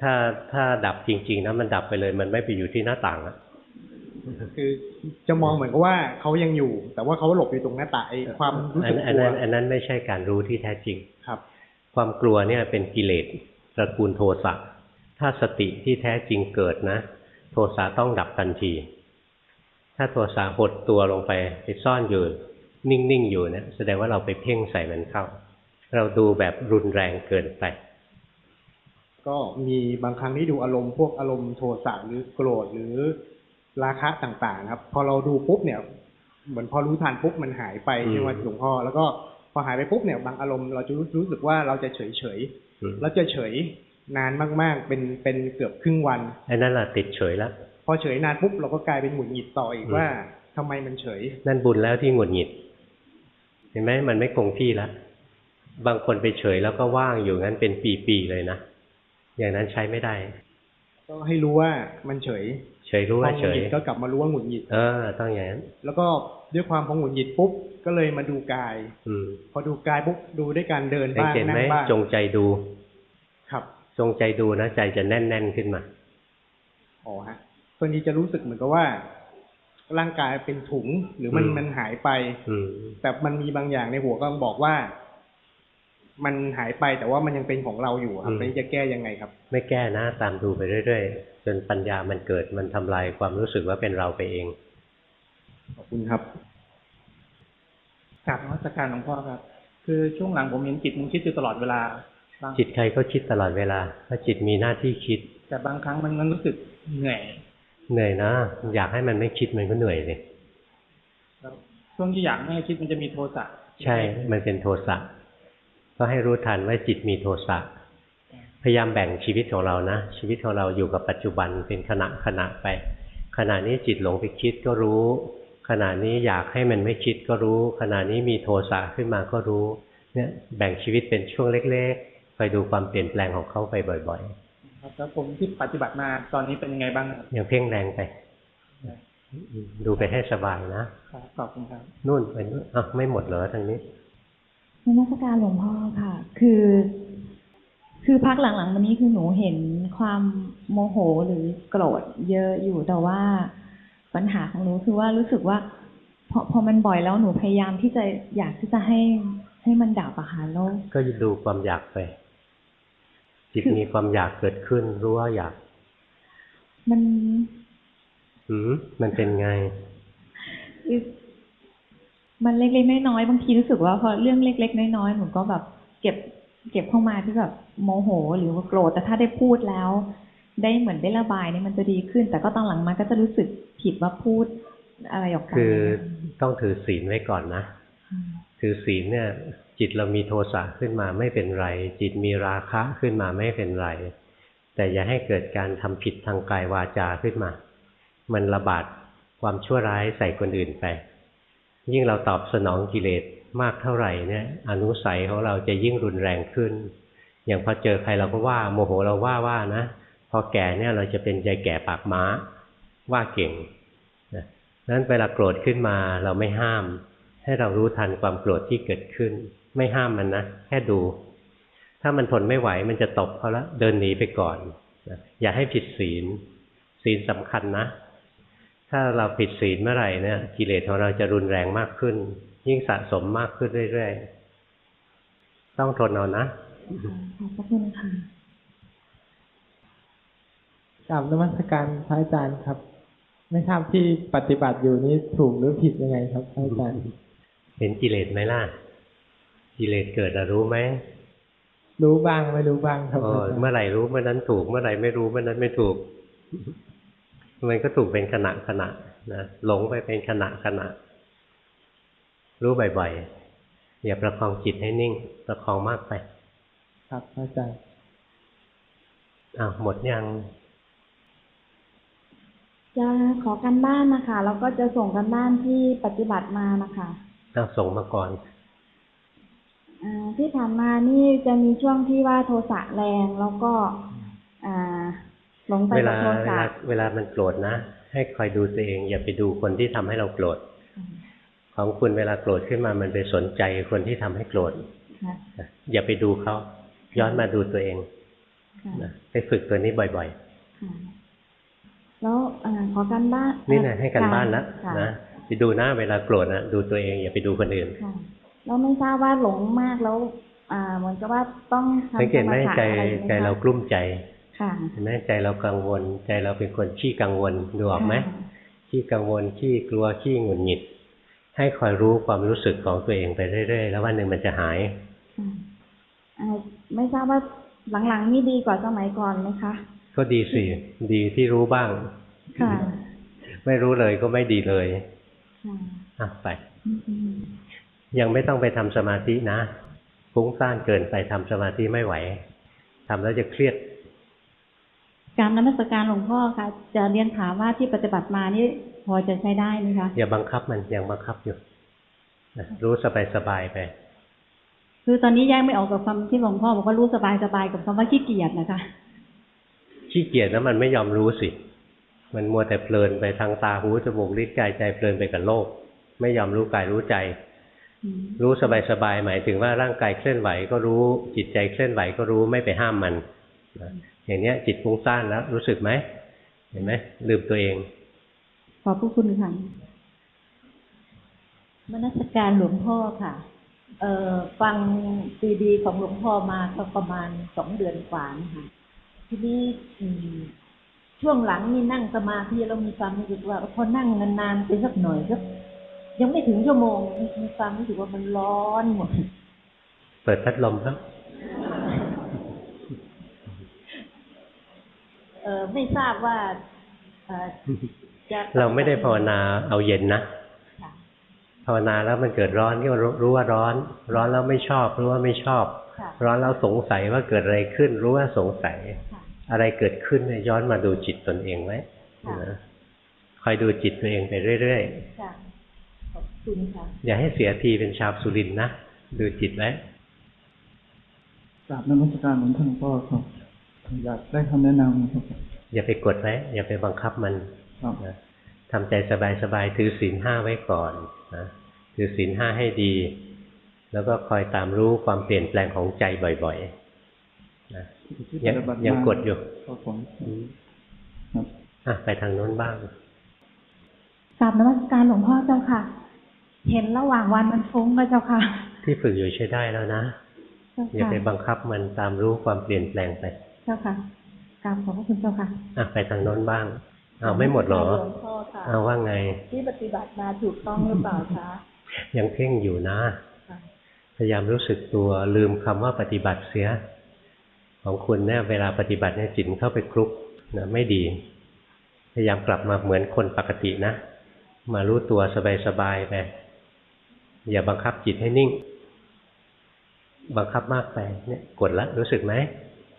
ถ้าถ้าดับจริง ๆนะมันดับไปเลย มันไม่ไปอยู่ที่หน้าต่างอะ
คือจะมองเหมือนกับว่าเขายังอยู่ แต่ว่าเขาหลบอยู่ตรงหน้าต่างไอ้ความรู้
อั
สึ
น
ก
อั
ก
น
ลัว
นั้นอันนั้นไม่ใช่การรู้ที่แท้จริง
ครับ
ความกลัวเนี่ยเป็นกิเลสตระกูลโทสะถ้าสติที่แท้จริงเกิดนะ โทสะต้องดับทันที ถ้าโทสะหดตัวลงไปไปซ่อนอยู่นิ่งๆอยู่เนี่ยแสดงว่าเราไปเพ่งใส่มันเข้า เราดูแบบรุนแรงเกินไป
ก็มีบางครั้งที่ดูอารมณ์พวกอารมณ์โทสะหรือโกรธหรือ ราคะต่างๆครับ พอเราดูปุ๊บเนี่ย เหมือนพอรู้ทันปุ๊บมันหายไป
อืม
ใช่ไหมหลวงพ่อแล้วก็พอหายไปปุ๊บเนี่ยบางอารมณ์เราจะรู้รู้สึกว่าเราจะเฉยเฉยๆ
อืม
แล้วจะเฉยนานมากๆ เป็นเป็นเกือบครึ่งวัน
ไอ้นั่นแหละติดเฉยแล้ว
พอเฉยนานปุ๊บเราก็กลายเป็นหงุดหงิดต่ออีก
อืม
ว่าทำไมมันเฉย
นั่นบุญแล้วที่หงุดหงิด เห็นไหมมันไม่คงที่แล้วบางคนไปเฉยแล้วก็ว่างอยู่งั้นเป็นปีๆเลยนะอย่างนั้นใช้ไม่ได้
ก็ให้รู้ว่ามันเฉย
เฉยรู้ว่าเฉ
พอหงุดห
ย
งิดก็กลับมารู้ว่าหงุดหงิด
เออต้องอย่างนั้น
แล้วก็ด้วยความพอหงุดหงิดปุ๊บก็เลยมาดูกาย
อืม
พอดูกายปุ๊บดูด้วยการเดิน
สัง
บ้าง
เกต
นั่
ไหม
งบ้าง
จงใจดู
ครับ
จงใจดูนะใจจะแน่น ๆขึ้นมา
อ๋อฮะส่วนนี้จะรู้สึกเหมือนกับว่า ร่างกายเป็นถุงหรือมัน
อืม
มันหายไป
อืม
แต่มันมีบางอย่างในหัวก็บอกว่า มันหายไปแต่ว่ามันยังเป็นของเราอยู่ครับ
อืม
อันนี้จะแก้ยังไงครับ
ไม่แก้นะตามดูไปเรื่อยๆ จนปัญญามันเกิดมันทำลายความรู้สึกว่าเป็นเราไปเอง
ขอบคุณครับ
กราบนมัสการหลวงพ่อครับ คือช่วงหลังผมเห็นจิตมันคิดอยู่ตลอดเวลาบาง
จิตใครก็คิดตลอดเวลาถ้าจิตมีหน้าที่คิด
แต่บางครั้งมันมันรู้สึกเหนื่อย
เหนื่อยนะ อยากให้มันไม่คิดมันก็เหนื่อยเลย
แล้วช่วงที่อยากไม่ให้คิดมันจะมีโทสะ
ใช่ มันเป็นโทสะ ก็ให้รู้ทันว่าจิตมีโทสะพยายามแบ่งชีวิตของเรานะ ชีวิตของเราอยู่กับปัจจุบันเป็นขณะขณะไป ขณะนี้จิตหลงไปคิดก็รู้ ขณะนี้อยากให้มันไม่คิดก็รู้ ขณะนี้มีโทสะขึ้นมาก็รู้เนี่ยแบ่งชีวิตเป็นช่วงเล็กๆคอยดูความเปลี่ยนแปลงของเขาไปบ่อย
ครับแล้วผมที่ปฏิบัติมาตอนนี้เป็นยังไงบ้างครับ
ๆอย่าเพ่งแรงไป ดูไปให้สบายนะ
ครับขอบคุณครับ
นู่นไปนู่นอะไม่หมดเหรอทางนี้
นมัสการหลวงพ่อค่ะ คือ คือพักหลังๆมานี้คือหนูเห็นความโมโหหรือโกรธเยอะอยู่แต่ว่าปัญหาของหนูคือว่ารู้สึกว่าพอพอมันบ่อยแล้วหนูพยายามที่จะอยากที่จะให้ให้มันดับอะค่ะแล้ว
ก็ดูความอยากไป จิตมีความอยากเกิดขึ้นรู้ว่าอยาก
มัน
หืมมันเป็นไง
มันเล็กๆน้อยๆบางทีรู้สึกว่าพอเรื่องเล็ก ๆ น้อยๆหนูก็แบบเก็บเก็บเข้ามาที่แบบโมโห หรือว่าโกรธแต่ถ้าได้พูดแล้ว ได้เหมือนได้ระบายเนี่ยมันจะดีขึ้น แต่ก็ตอนหลังมาก็จะรู้สึกผิดว่าพูดอะไรออกไป
คือต้องถือศีลไว้ก่อนนะถือศีลเนี่ย จิตเรามีโทสะขึ้นมาไม่เป็นไร จิตมีราคะขึ้นมาไม่เป็นไร แต่อย่าให้เกิดการทำผิดทางกายวาจาขึ้นมา มันระบาดความชั่วร้ายใส่คนอื่นไป ยิ่งเราตอบสนองกิเลสมากเท่าไหร่เนี่ยอนุสัยของเราจะยิ่งรุนแรงขึ้น อย่างพอเจอใครเราก็ว่า โมโหเราว่าว่านะ พอแก่เนี่ยเราจะเป็นใจแก่ปากม้า ว่าเก่งนะนั้นเวลาโกรธขึ้นมาเราไม่ห้าม ให้เรารู้ทันความโกรธที่เกิดขึ้น ไม่ห้ามมันนะแค่ดู ถ้ามันทนไม่ไหวมันจะตบเขาแล้วเดินหนีไปก่อนนะอย่าให้ผิดศีลศีลสำคัญนะ ถ้าเราผิดศีลเมื่อไหร่เนี่ยกิเลสของเราจะรุนแรงมากขึ้น ยิ่งสะสมมากขึ้นเรื่อยๆ ต้องทนเอานะ
ขอบพระคุณค่ะ
กราบนมัสการพระอาจารย์ครับ ไม่ทราบที่ปฏิบัติอยู่นี้ถูกหรือผิดยังไงครับพระอาจารย์
เห็นกิเลสไหมล่ะ กิเลสเกิดอะรู้ไหม
รู้บ้างไม่รู้บ้างครับ
เอ
พระ
อ
อาจารย์
เมื่อไหร่รู้เมื่อนั้นถูก เมื่อไหร่ไม่รู้เมื่อนั้นไม่ถูก มันก็ถูกเป็นขณะขณะนะหลงไปเป็นขณะขณะ รู้บ่อยๆอย่าประคองจิตให้นิ่ง ประคองมากไป
ครับพระอาจารย์
อ้าวหมดยัง
จะขอกันบ้านนะคะแล้วก็จะส่งกันบ้านที่ปฏิบัติมานะคะ
ต้องส่งมาก่อน
อ่าที่ผ่านมานี่จะมีช่วงที่ว่าโทสะแรงแล้วก็ อ่า หลงไป
เว
กั
ลา
บโท
เว
สะ
ลาเวลามันโกรธนะ ให้คอยดูตัวเอง อย่าไปดูคนที่ทำให้เราโกรธของคุณเวลาโกรธขึ้นมามันไปสนใจคนที่ทำให้โกรธ
ค่ะ
นะอย่าไปดูเขาย้อนมาดูตัวเอง
ค่ะ
นะไปฝึกตัวนี้บ่อย
ค่ะแล้วอ่าขอกันบ้าน
ๆนี่นะให้กันบ้านแล้ว
ค่ะ
นะไปดูนะเวลาโกรธนะดูตัวเอง อย่าไปดูคนอื่น
ค่ะแล้วไม่ทราบว่าหลงมากแล้วอ่าเหมือนกับว่าต้องทำ
สังเกตไหม
สถะ
ใจ
อะไรไหม
ใจ
คะ
เรากลุ้มใจ
ค่ะ
เห็นไหมใจเรากังวล ใจเราเป็นคนขี้กังวลดูออกไหม
ค่ะ
ขี้กังวลขี้กลัวขี้หงุดหงิด ให้คอยรู้ความรู้สึกของตัวเองไปเรื่อยๆ แล้ววันหนึ่งมันจะหาย
ค่ะอ่าไม่ทราบว่าหลังๆนี่ดีกว่าสมัยก่อนไหมคะ
ก็ดีสิดีที่รู้บ้าง
ค่ะ
ไม่รู้เลยก็ไม่ดีเลย
ค่ะ
อะไป
อืม
ยังไม่ต้องไปทำสมาธินะฟุ้งซ่านเกินไปทำสมาธิไม่ไหวทำแล้วจะเครียด
การนมัสการหลวงพ่อค่ะ จะเรียนถามว่าที่ปฏิบัติมานี่พอจะใช้ได้ไหมคะ
อย่าบังคับมันยังบังคับอยู่นะรู้สบายสบายๆไป
คือตอนนี้แยกไม่ออกกับคำที่หลวงพ่อบอกว่ารู้สบายสบายๆกับคำว่าขี้เกียจนะคะ
ขี้เกียจนะมันไม่ยอมรู้สิ มันมัวแต่เพลินไปทางตาหูจมูกลิ้นกายใจเพลินไปกับโลก ไม่ยอมรู้กายรู้ใจ รู้สบายๆหมายถึงว่าร่างกายเคลื่อนไหวก็รู้จิตใจเคลื่อนไหวก็รู้ไม่ไปห้ามมันนะ อย่างเนี้ยจิตฟุ้งซ่านแล้ว รู้สึกไหมเห็นไหมลืมตัวเอง
ขอบพระคุณค่ะ
มนัสการหลวงพ่อค่ะ เอ่อฟังซีดีของหลวงพ่อมาก็ประมาณสองเดือนกว่านะคะทีนี้อืมช่วงหลังนี่นั่งสมาธิเรามีความรู้สึกว่าพอนั่งนานๆไปสักหน่อยสักยังไม่ถึงชั่วโมงมีความรู้สึกว่ามันร้อนหมด
เปิดพัดลมครับ
เอ่อ ไม่ทราบว่าเอ่อจะ
เราไม่ได้ภาวนาเอาเย็นนะ
ค่ะ
ภาวนาแล้วมันเกิดร้อนก็รู้รู้ว่าร้อน ร้อนแล้วไม่ชอบรู้ว่าไม่ชอบ
ค่ะ
ร้อนแล้วสงสัยว่าเกิดอะไรขึ้น รู้ว่าสงสัย
ค่ะ
อะไรเกิดขึ้นเนี่ยย้อนมาดูจิตตนเองไหม
ค่ะ
นะคอยดูจิตตัวเองไปเรื่อย
ค่ะขอบคุณค่ะ
ๆอย่าให้เสียทีเป็นชาวสุรินทร์นะดูจิตไว้
กราบนมัสการหลวงพ่อพ่อครับ อยากได้คำแนะนำครับ
อย่าไปกดไว้อย่าไปบังคับมัน
ครับ
นะทำใจสบายๆถือศีลห้าไว้ก่อนนะถือศีลห้าให้ดี แล้วก็คอยตามรู้ความเปลี่ยนแปลงของใจบ่อยๆนะยังยังกดอยู่
ครับผม
อะไปทางโน้นบ้าง
กราบนมัสการหลวงพ่อเจ้าค่ะ เห็นระหว่างวันมันฟุ้งก็เจ้าค่ะ
ที่ฝึกอยู่ใช้ได้แล้วนะ
เจ้า
อย่า
ค่ะ
ไปบังคับมันตามรู้ความเปลี่ยนแปลงไป
เจ้าค่ะกราบขอบพระคุณเจ้าค่ะ
อะไปทางโน้นบ้างเอาไม่หมดเหรอ
หลวงพ่อค่ะ
เอาว่าไง
ที่ปฏิบัติมาถูกต้องหรือเปล่าคะ
ยังเพ่งอยู่นะ
ค่ะ
พยายามรู้สึกตัวลืมคำว่าปฏิบัติเสีย ของคุณเนี่ยเวลาปฏิบัติเนี่ยจิตมันเข้าไปคลุกนะไม่ดี พยายามกลับมาเหมือนคนปกตินะ มารู้ตัวสบายๆไปอย่าบังคับจิตให้นิ่ง บังคับมากไปเนี่ยกดละรู้สึกไหม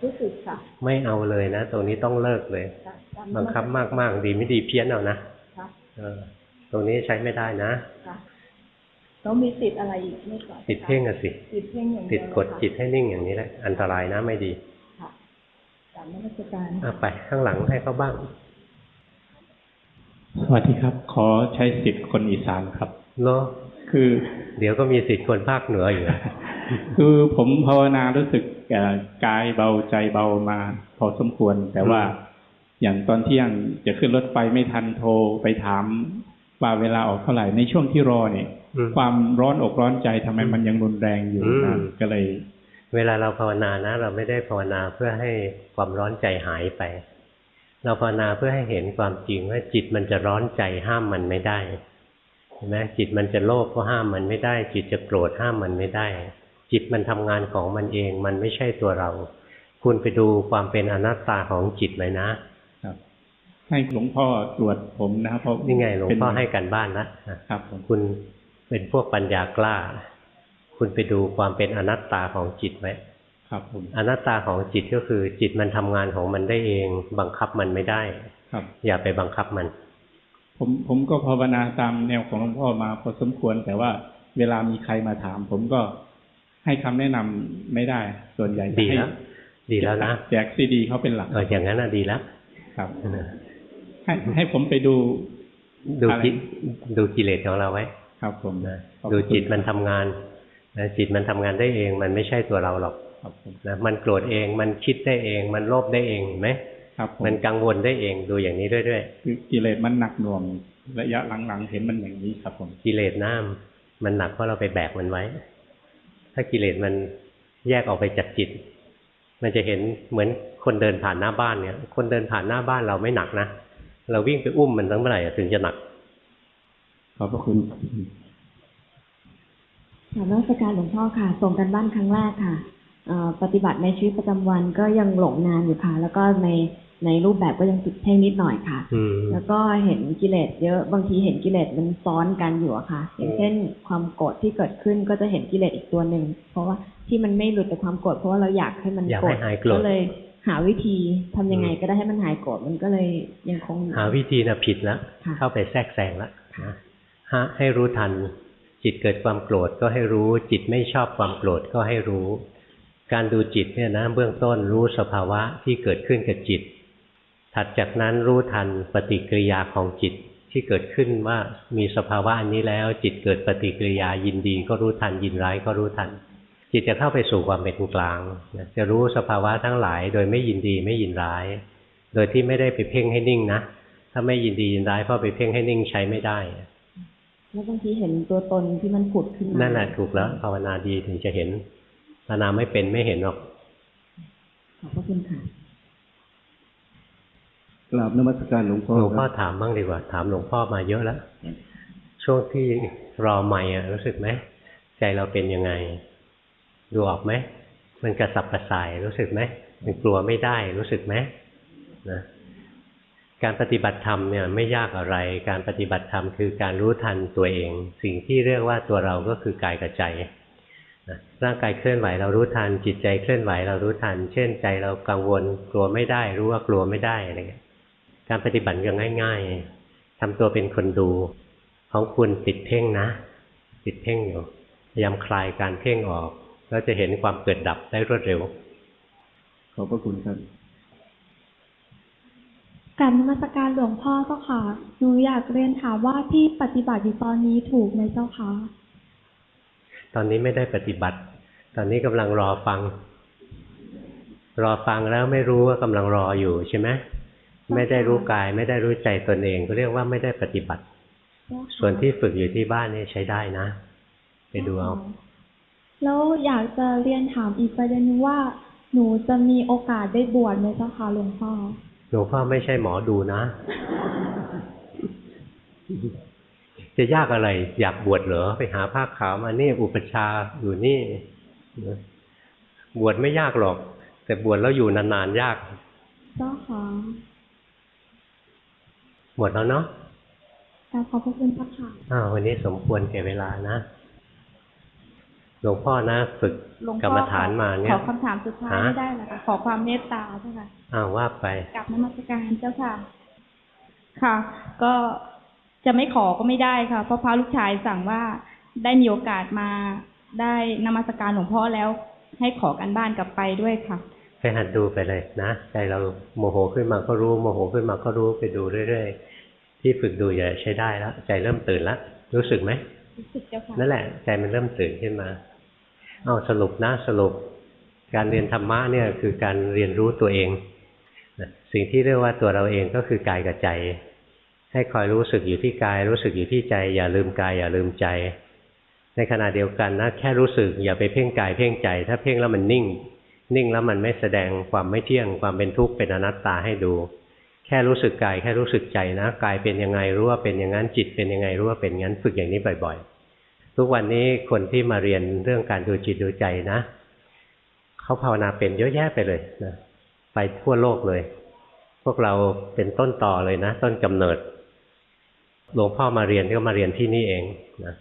รู้สึกค่ะ
ไม่เอาเลยนะตรงนี้ต้องเลิกเลย
ค่ะตาม
บังคับมากๆดีไม่ดีเพี้ยนเอานะ
ค่ะ
เออตรงนี้ใช้ไม่ได้นะ
ค่ะแล้วมีติดอะไรอีกไหมคะ
ติดเพ่งอะสิ
ติดเพ่งอย่างเดี
ติ
ย
ด
ว
กดจิตให้นิ่งอย่างนี้แหละอันตรายนะไม่ดี
ค่ะตามนมัสการ
เอาไปข้างหลังให้เขาบ้าง
สวัสดีครับ ขอใช้สิทธิ์คนอีสานครับ
เนาะ
คือ
เดี๋ยวก็มีสิทธิ์คนภาคเหนืออยู่
คือผมภาวนารู้สึกเอ่อ กายเบาใจเบามาพอสมควร แต่ว่าอย่างตอนเที่ยงจะขึ้นรถไฟไม่ทันโทรไปถามว่าเวลาออกเท่าไหร่ในช่วงที่รอเนี่ย
อืม
ความร้อนอกร้อนใจทำไมมันยังรุนแรงอยู่
อืม
นะก็เลย
เวลาเราภาวนานะ เราไม่ได้ภาวนาเพื่อให้ความร้อนใจหายไป เราภาวนาเพื่อให้เห็นความจริงว่าจิตมันจะร้อนใจห้ามมันไม่ได้เห็นไหมจิตมันจะโลภก็ห้ามมันไม่ได้ จิตจะโกรธห้ามมันไม่ได้ จิตมันทำงานของมันเอง มันไม่ใช่ตัวเรา คุณไปดูความเป็นอนัตตาของจิตเลยนะ
ครับให้หลวงพ่อตรวจผมนะครับเพราะ
นี่ไงหลวง
เป็น
พ่อให้กันบ้านละ
ครับผม
คุณเป็นพวกปัญญากล้า คุณไปดูความเป็นอนัตตาของจิตไว้
ครับผม
อนัตตาของจิตก็คือจิตมันทำงานของมันได้เอง บังคับมันไม่ได้
ครับ
อย่าไปบังคับมัน
ผมผมก็ภาวนาตามแนวของหลวงพ่อมาพอสมควร แต่ว่าเวลามีใครมาถาม ผมก็ ให้คำแนะนำไม่ได้ ส่วนใหญ่จะ
ดี
ให้
แล้วดีแล้วนะ
แจกซีดีเขาเป็นหลัก
เอออย่างนั้นน่ะดีแล้ว
ครับให้ให้ผมไปดู
ดู
อะไร
จิตดูกิเลสของเราไว้
ครับผม
นะ
ขอบ
ดู
คุณ
จิตมันทำงานนะจิตมันทำงานได้เอง มันไม่ใช่ตัวเราหรอก
ครับผม
นะมันโกรธเองมันคิดได้เอง มันโลภได้เองเห็นไหม
ครับผม
มันกังวลได้เองดูอย่างนี้เรื่อย
คือกิเลสมันหนักหน่วงระยะหลังๆเห็นมันอย่างนี้ครับผม
ๆกิเลสน้ำมันหนักเพราะเราไปแบกมันไว้ ถ้ากิเลสมันแยกออกไปจากจิต มันจะเห็นเหมือนคนเดินผ่านหน้าบ้านเนี่ย คนเดินผ่านหน้าบ้านเราไม่หนักนะ เราวิ่งไปอุ้มมันตั้งเมื่อไหร่ถึงจะหนัก
ขอบพระคุณ
ถามราชการหลวงพ่อค่ะ ส่งกันบ้านครั้งแรกค่ะเอ่อปฏิบัติในชีวิตประจำวันก็ยังหลงนานอยู่ค่ะ แล้วก็ใน ในรูปแบบก็ยังติดเพ่งนิดหน่อยค่ะ
อืม
แล้วก็เห็นกิเลสเยอะบางทีเห็นกิเลสมันซ้อนกันอยู่อะค่ะ อย่างเช่นความโกรธที่เกิดขึ้นก็จะเห็นกิเลสอีกตัวหนึ่งเพราะว่าที่มันไม่หลุดจากความโกรธเพราะว่าเราอยากให้มัน
อยาก
โกร
ให้
ธ
หายโกรธ
ก็เลยหาวิธีทำยังไงก็ได้ให้มันหายโกรธมันก็เลยยังคงอยู่
หาวิธีนะผิดแล้ว
ค่ะ
เข้าไปแทรกแซงแล้วนะฮะให้รู้ทัน จิตเกิดความโกรธก็ให้รู้ จิตไม่ชอบความโกรธก็ให้รู้ การดูจิตเนี่ยนะเบื้องต้นรู้สภาวะที่เกิดขึ้นกับจิต ถัดจากนั้นรู้ทันปฏิกิริยาของจิตที่เกิดขึ้นว่ามีสภาวะอันนี้แล้ว จิตเกิดปฏิกิริยายินดีก็รู้ทันยินร้ายก็รู้ทัน จิตจะเข้าไปสู่ความเป็นกลางนะจะรู้สภาวะทั้งหลาย โดยไม่ยินดีไม่ยินร้าย โดยที่ไม่ได้ไปเพ่งให้นิ่งนะถ้าไม่ยินดียินร้ายเพราะไปเพ่งให้นิ่งใช้ไม่ได้
แล้วบางทีเห็นตัวตนที่มันผุดขึ้นมา
นั่นแหละถูกแล้วภาวนาดีถึงจะเห็นภาวนาไม่เป็นไม่เห็นหรอก
ขอบพระคุณค่ะ
กราบนมัสการหลวงพ่อ
หลวงพ่อถามบ้างดีกว่า ถามหลวงพ่อมาเยอะแล้วช่วงที่รอใหม่อะรู้สึกไหมใจเราเป็นยังไง ดูออกไหมมันกระสับกระส่ายรู้สึกไหมมันกลัวไม่ได้รู้สึกไหมนะการปฏิบัติธรรมเนี่ยไม่ยากอะไร การปฏิบัติธรรมคือการรู้ทันตัวเอง สิ่งที่เรียกว่าตัวเราก็คือกายกับใจร่างกายเคลื่อนไหวเรารู้ทันจิตใจเคลื่อนไหวเรารู้ทัน เช่นใจเรากังวล กลัวไม่ได้ รู้ว่ากลัวไม่ได้อะไรเงี้ย การปฏิบัติก็ง่าย ๆทำตัวเป็นคนดูของคุณติดเพ่งนะ ติดเพ่งอยู่พยายามคลายการเพ่งออก แล้วจะเห็นความเกิดดับได้รวดเร็ว
ขอบพระคุณครับ
กรารนมัสการหลวงพ่อเจ้าค่ะหนูอยากเรียนถามว่าที่ปฏิบัติอยู่ตอนนี้ถูกไหมเจ้าคะ
ตอนนี้ไม่ได้ปฏิบัติ ตอนนี้กำลังรอฟัง รอฟังแล้วไม่รู้ว่ากำลังรออยู่ใช่ไหม ไม่ได้รู้กาย ไม่ได้รู้ใจตนเองก็เรียกว่าไม่ได้ปฏิบัติ ส่วนที่ฝึกอยู่ที่บ้านนี่ใช้ได้นะ ไปดูเอา
แล้วอยากจะเรียนถามอีกประเด็นนึงว่า หนูจะมีโอกาสได้บวชไหมเจ้าคะหลวงพ่อ
หลวงพ่อไม่ใช่หมอดูนะ จะยากอะไร อยากบวชเหรอไปหาผ้าขาวมานี่อุปชฌาย์อยู่นี่บวชไม่ยากหรอก แต่บวชแล้วอยู่นานๆยาก
เจ้าค่ะ
หมดแล้วเนาะ
กราบขอบพระคุณพระค่ะ
อ้าววันนี้สมควรแก่เวลานะ หลวงพ่อนะ ฝึก
หลวง
กร
พ่
ร
อ
มฐานมา
ข
เนี่
อยคำถามสุดท้าย
ฮะ
ไม่ได้เหรอคะขอความเมตตาเจ้าค่ะ
อ้าวว่าไป
กลับนมัสการเจ้าค่ะ ค่ะ ก็จะไม่ขอก็ไม่ได้ค่ะ เพราะพระลูกชายสั่งว่าได้มีโอกาสมาได้นมัสการหลวงพ่อแล้ว ให้ขอกันบ้านกลับไปด้วยค่ะ
ไปหัดดูไปเลยนะใจเราโมโหขึ้นมาก็รู้โมโหขึ้นมาก็รู้ไปดูเรื่อยๆ ที่ฝึกดูอย่าใช้ได้แล้วใจเริ่มตื่นแล้วรู้สึกไหม
รู้สึกเจ้าค่ะ
นั่นแหละ ใจมันเริ่มตื่นขึ้นมา เอาสรุปนะสรุป การเรียนธรรมะเนี่ยคือการเรียนรู้ตัวเองนะสิ่งที่เรียกว่าตัวเราเองก็คือกายกับใจ ให้คอยรู้สึกอยู่ที่กาย รู้สึกอยู่ที่ใจ อย่าลืมกายอย่าลืมใจ ในขณะเดียวกันนะแค่รู้สึกอย่าไปเพ่งกายเพ่งใจ ถ้าเพ่งแล้วมันนิ่ง นิ่งแล้วมันไม่แสดงความไม่เที่ยงความเป็นทุกข์เป็นอนัตตาให้ดู แค่รู้สึกกายแค่รู้สึกใจนะกายเป็นยังไงรู้ว่าเป็นอย่างนั้นจิตเป็นยังไงรู้ว่าเป็นงั้นฝึกอย่างนี้บ่อย ๆ ทุกวันนี้คนที่มาเรียนเรื่องการดูจิตดูใจนะเขาภาวนาเป็นเยอะแยะไปเลยนะไปทั่วโลกเลย พวกเราเป็นต้นต่อเลยนะ ต้นกำเนิดหลวงพ่อมาเรียนก็มาเรียนที่นี่เองนะ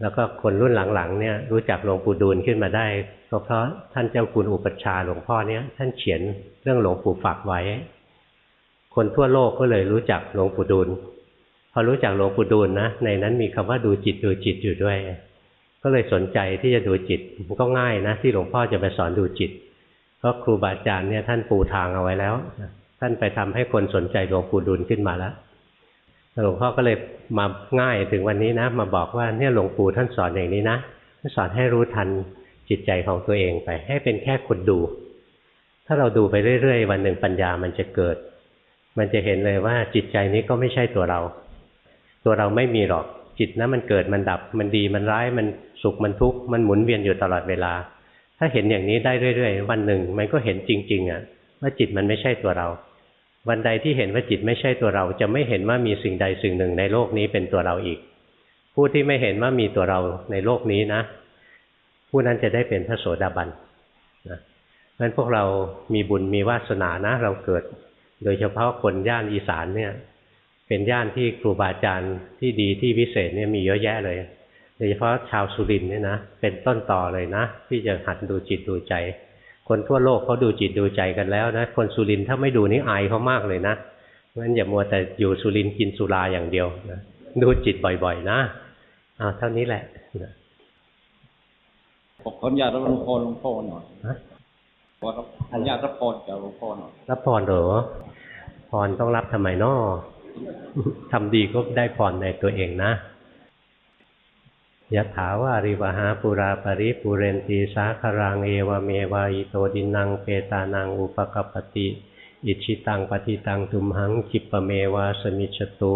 แล้วก็คนรุ่นหลังๆเนี่ยรู้จักหลวงปู่ดูลขึ้นมาได้ก็เพราะท่านเจ้าคุณอุปัชฌาย์หลวงพ่อเนี่ยท่านเขียนเรื่องหลวงปู่ฝากไว้ คนทั่วโลกก็เลยรู้จักหลวงปู่ดูลพอรู้จักหลวงปู่ดูลนะ ในนั้นมีคำว่าดูจิตดูจิตอยู่ด้วย ก็เลยสนใจที่จะดูจิตก็ง่ายนะ ที่หลวงพ่อจะไปสอนดูจิต เพราะครูบาอาจารย์เนี่ยท่านปูทางเอาไว้แล้ว ท่านไปทำให้คนสนใจหลวงปู่ดูลขึ้นมาแล้วหลวงพ่อก็เลยมาง่ายถึงวันนี้นะ มาบอกว่าเนี่ยหลวงปู่ท่านสอนอย่างนี้นะท่านสอนให้รู้ทันจิตใจของตัวเองไป ให้เป็นแค่คนดู ถ้าเราดูไปเรื่อยๆ วันหนึ่งปัญญามันจะเกิด มันจะเห็นเลยว่าจิตใจนี้ก็ไม่ใช่ตัวเรา ตัวเราไม่มีหรอกจิตนะมันเกิดมันดับมันดีมันร้ายมันสุขมันทุกข์มันหมุนเวียนอยู่ตลอดเวลา ถ้าเห็นอย่างนี้ได้เรื่อยๆ วันหนึ่งมันก็เห็นจริง ๆอะว่าจิตมันไม่ใช่ตัวเรา วันใดที่เห็นว่าจิตไม่ใช่ตัวเรา จะไม่เห็นว่ามีสิ่งใดสิ่งหนึ่งในโลกนี้เป็นตัวเราอีก ผู้ที่ไม่เห็นว่ามีตัวเราในโลกนี้นะ ผู้นั้นจะได้เป็นพระโสดาบันนะเพราะฉะนั้นพวกเรามีบุญมีวาสนานะ เราเกิด โดยเฉพาะคนย่านอีสานเนี่ย เป็นย่านที่ครูบาอาจารย์ที่ดีที่วิเศษเนี่ยมีเยอะแยะเลย โดยเฉพาะชาวสุรินทร์เนี่ยนะเป็นต้นต่อเลยนะ ที่จะหัดดูจิตดูใจ คนทั่วโลกเขาดูจิตดูใจกันแล้วนะคนสุรินทร์ถ้าไม่ดูนี่อายเขามากเลยนะงั้นอย่ามัวแต่อยู่สุรินทร์กินสุราอย่างเดียวนะดูจิตบ่อยๆ นะเอาเท่านี้แหละ
ผมขออนุญาตรับพรหลวงพ่อหน่อยขอรับอนุญาตรับพรจากหลวงพ่อหน่อย
รับพรเหรอ พรต้องรับทำไมนอทำดีก็ได้พรในตัวเองนะยะถาวาริวหาปุราปริปุเรนตีสาคารังเอวเมวายโตดินังเปตานังอุปกปปติ อิชิตังปฏิตังทุมหังจิปเมวาสมิจฉตุ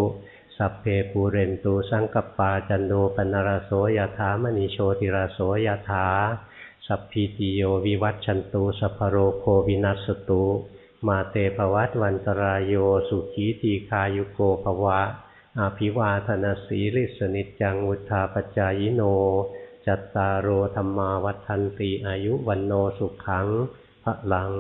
สัพเพปูเรนตูสังกปาจันโดปนรโสยถามณีโชติราโสยถาสัพพิติโยวิวัตชันตุสัพพโรโควินัสตุ มาเตภวัตวันตรายโยสุขีตีคายุโกภวะ อาภิวาธนาสีลิสนิจจังวุธาปจายโน จัตตารโอธรรมาวัฏันติอายุวันโนสุขังพระลัง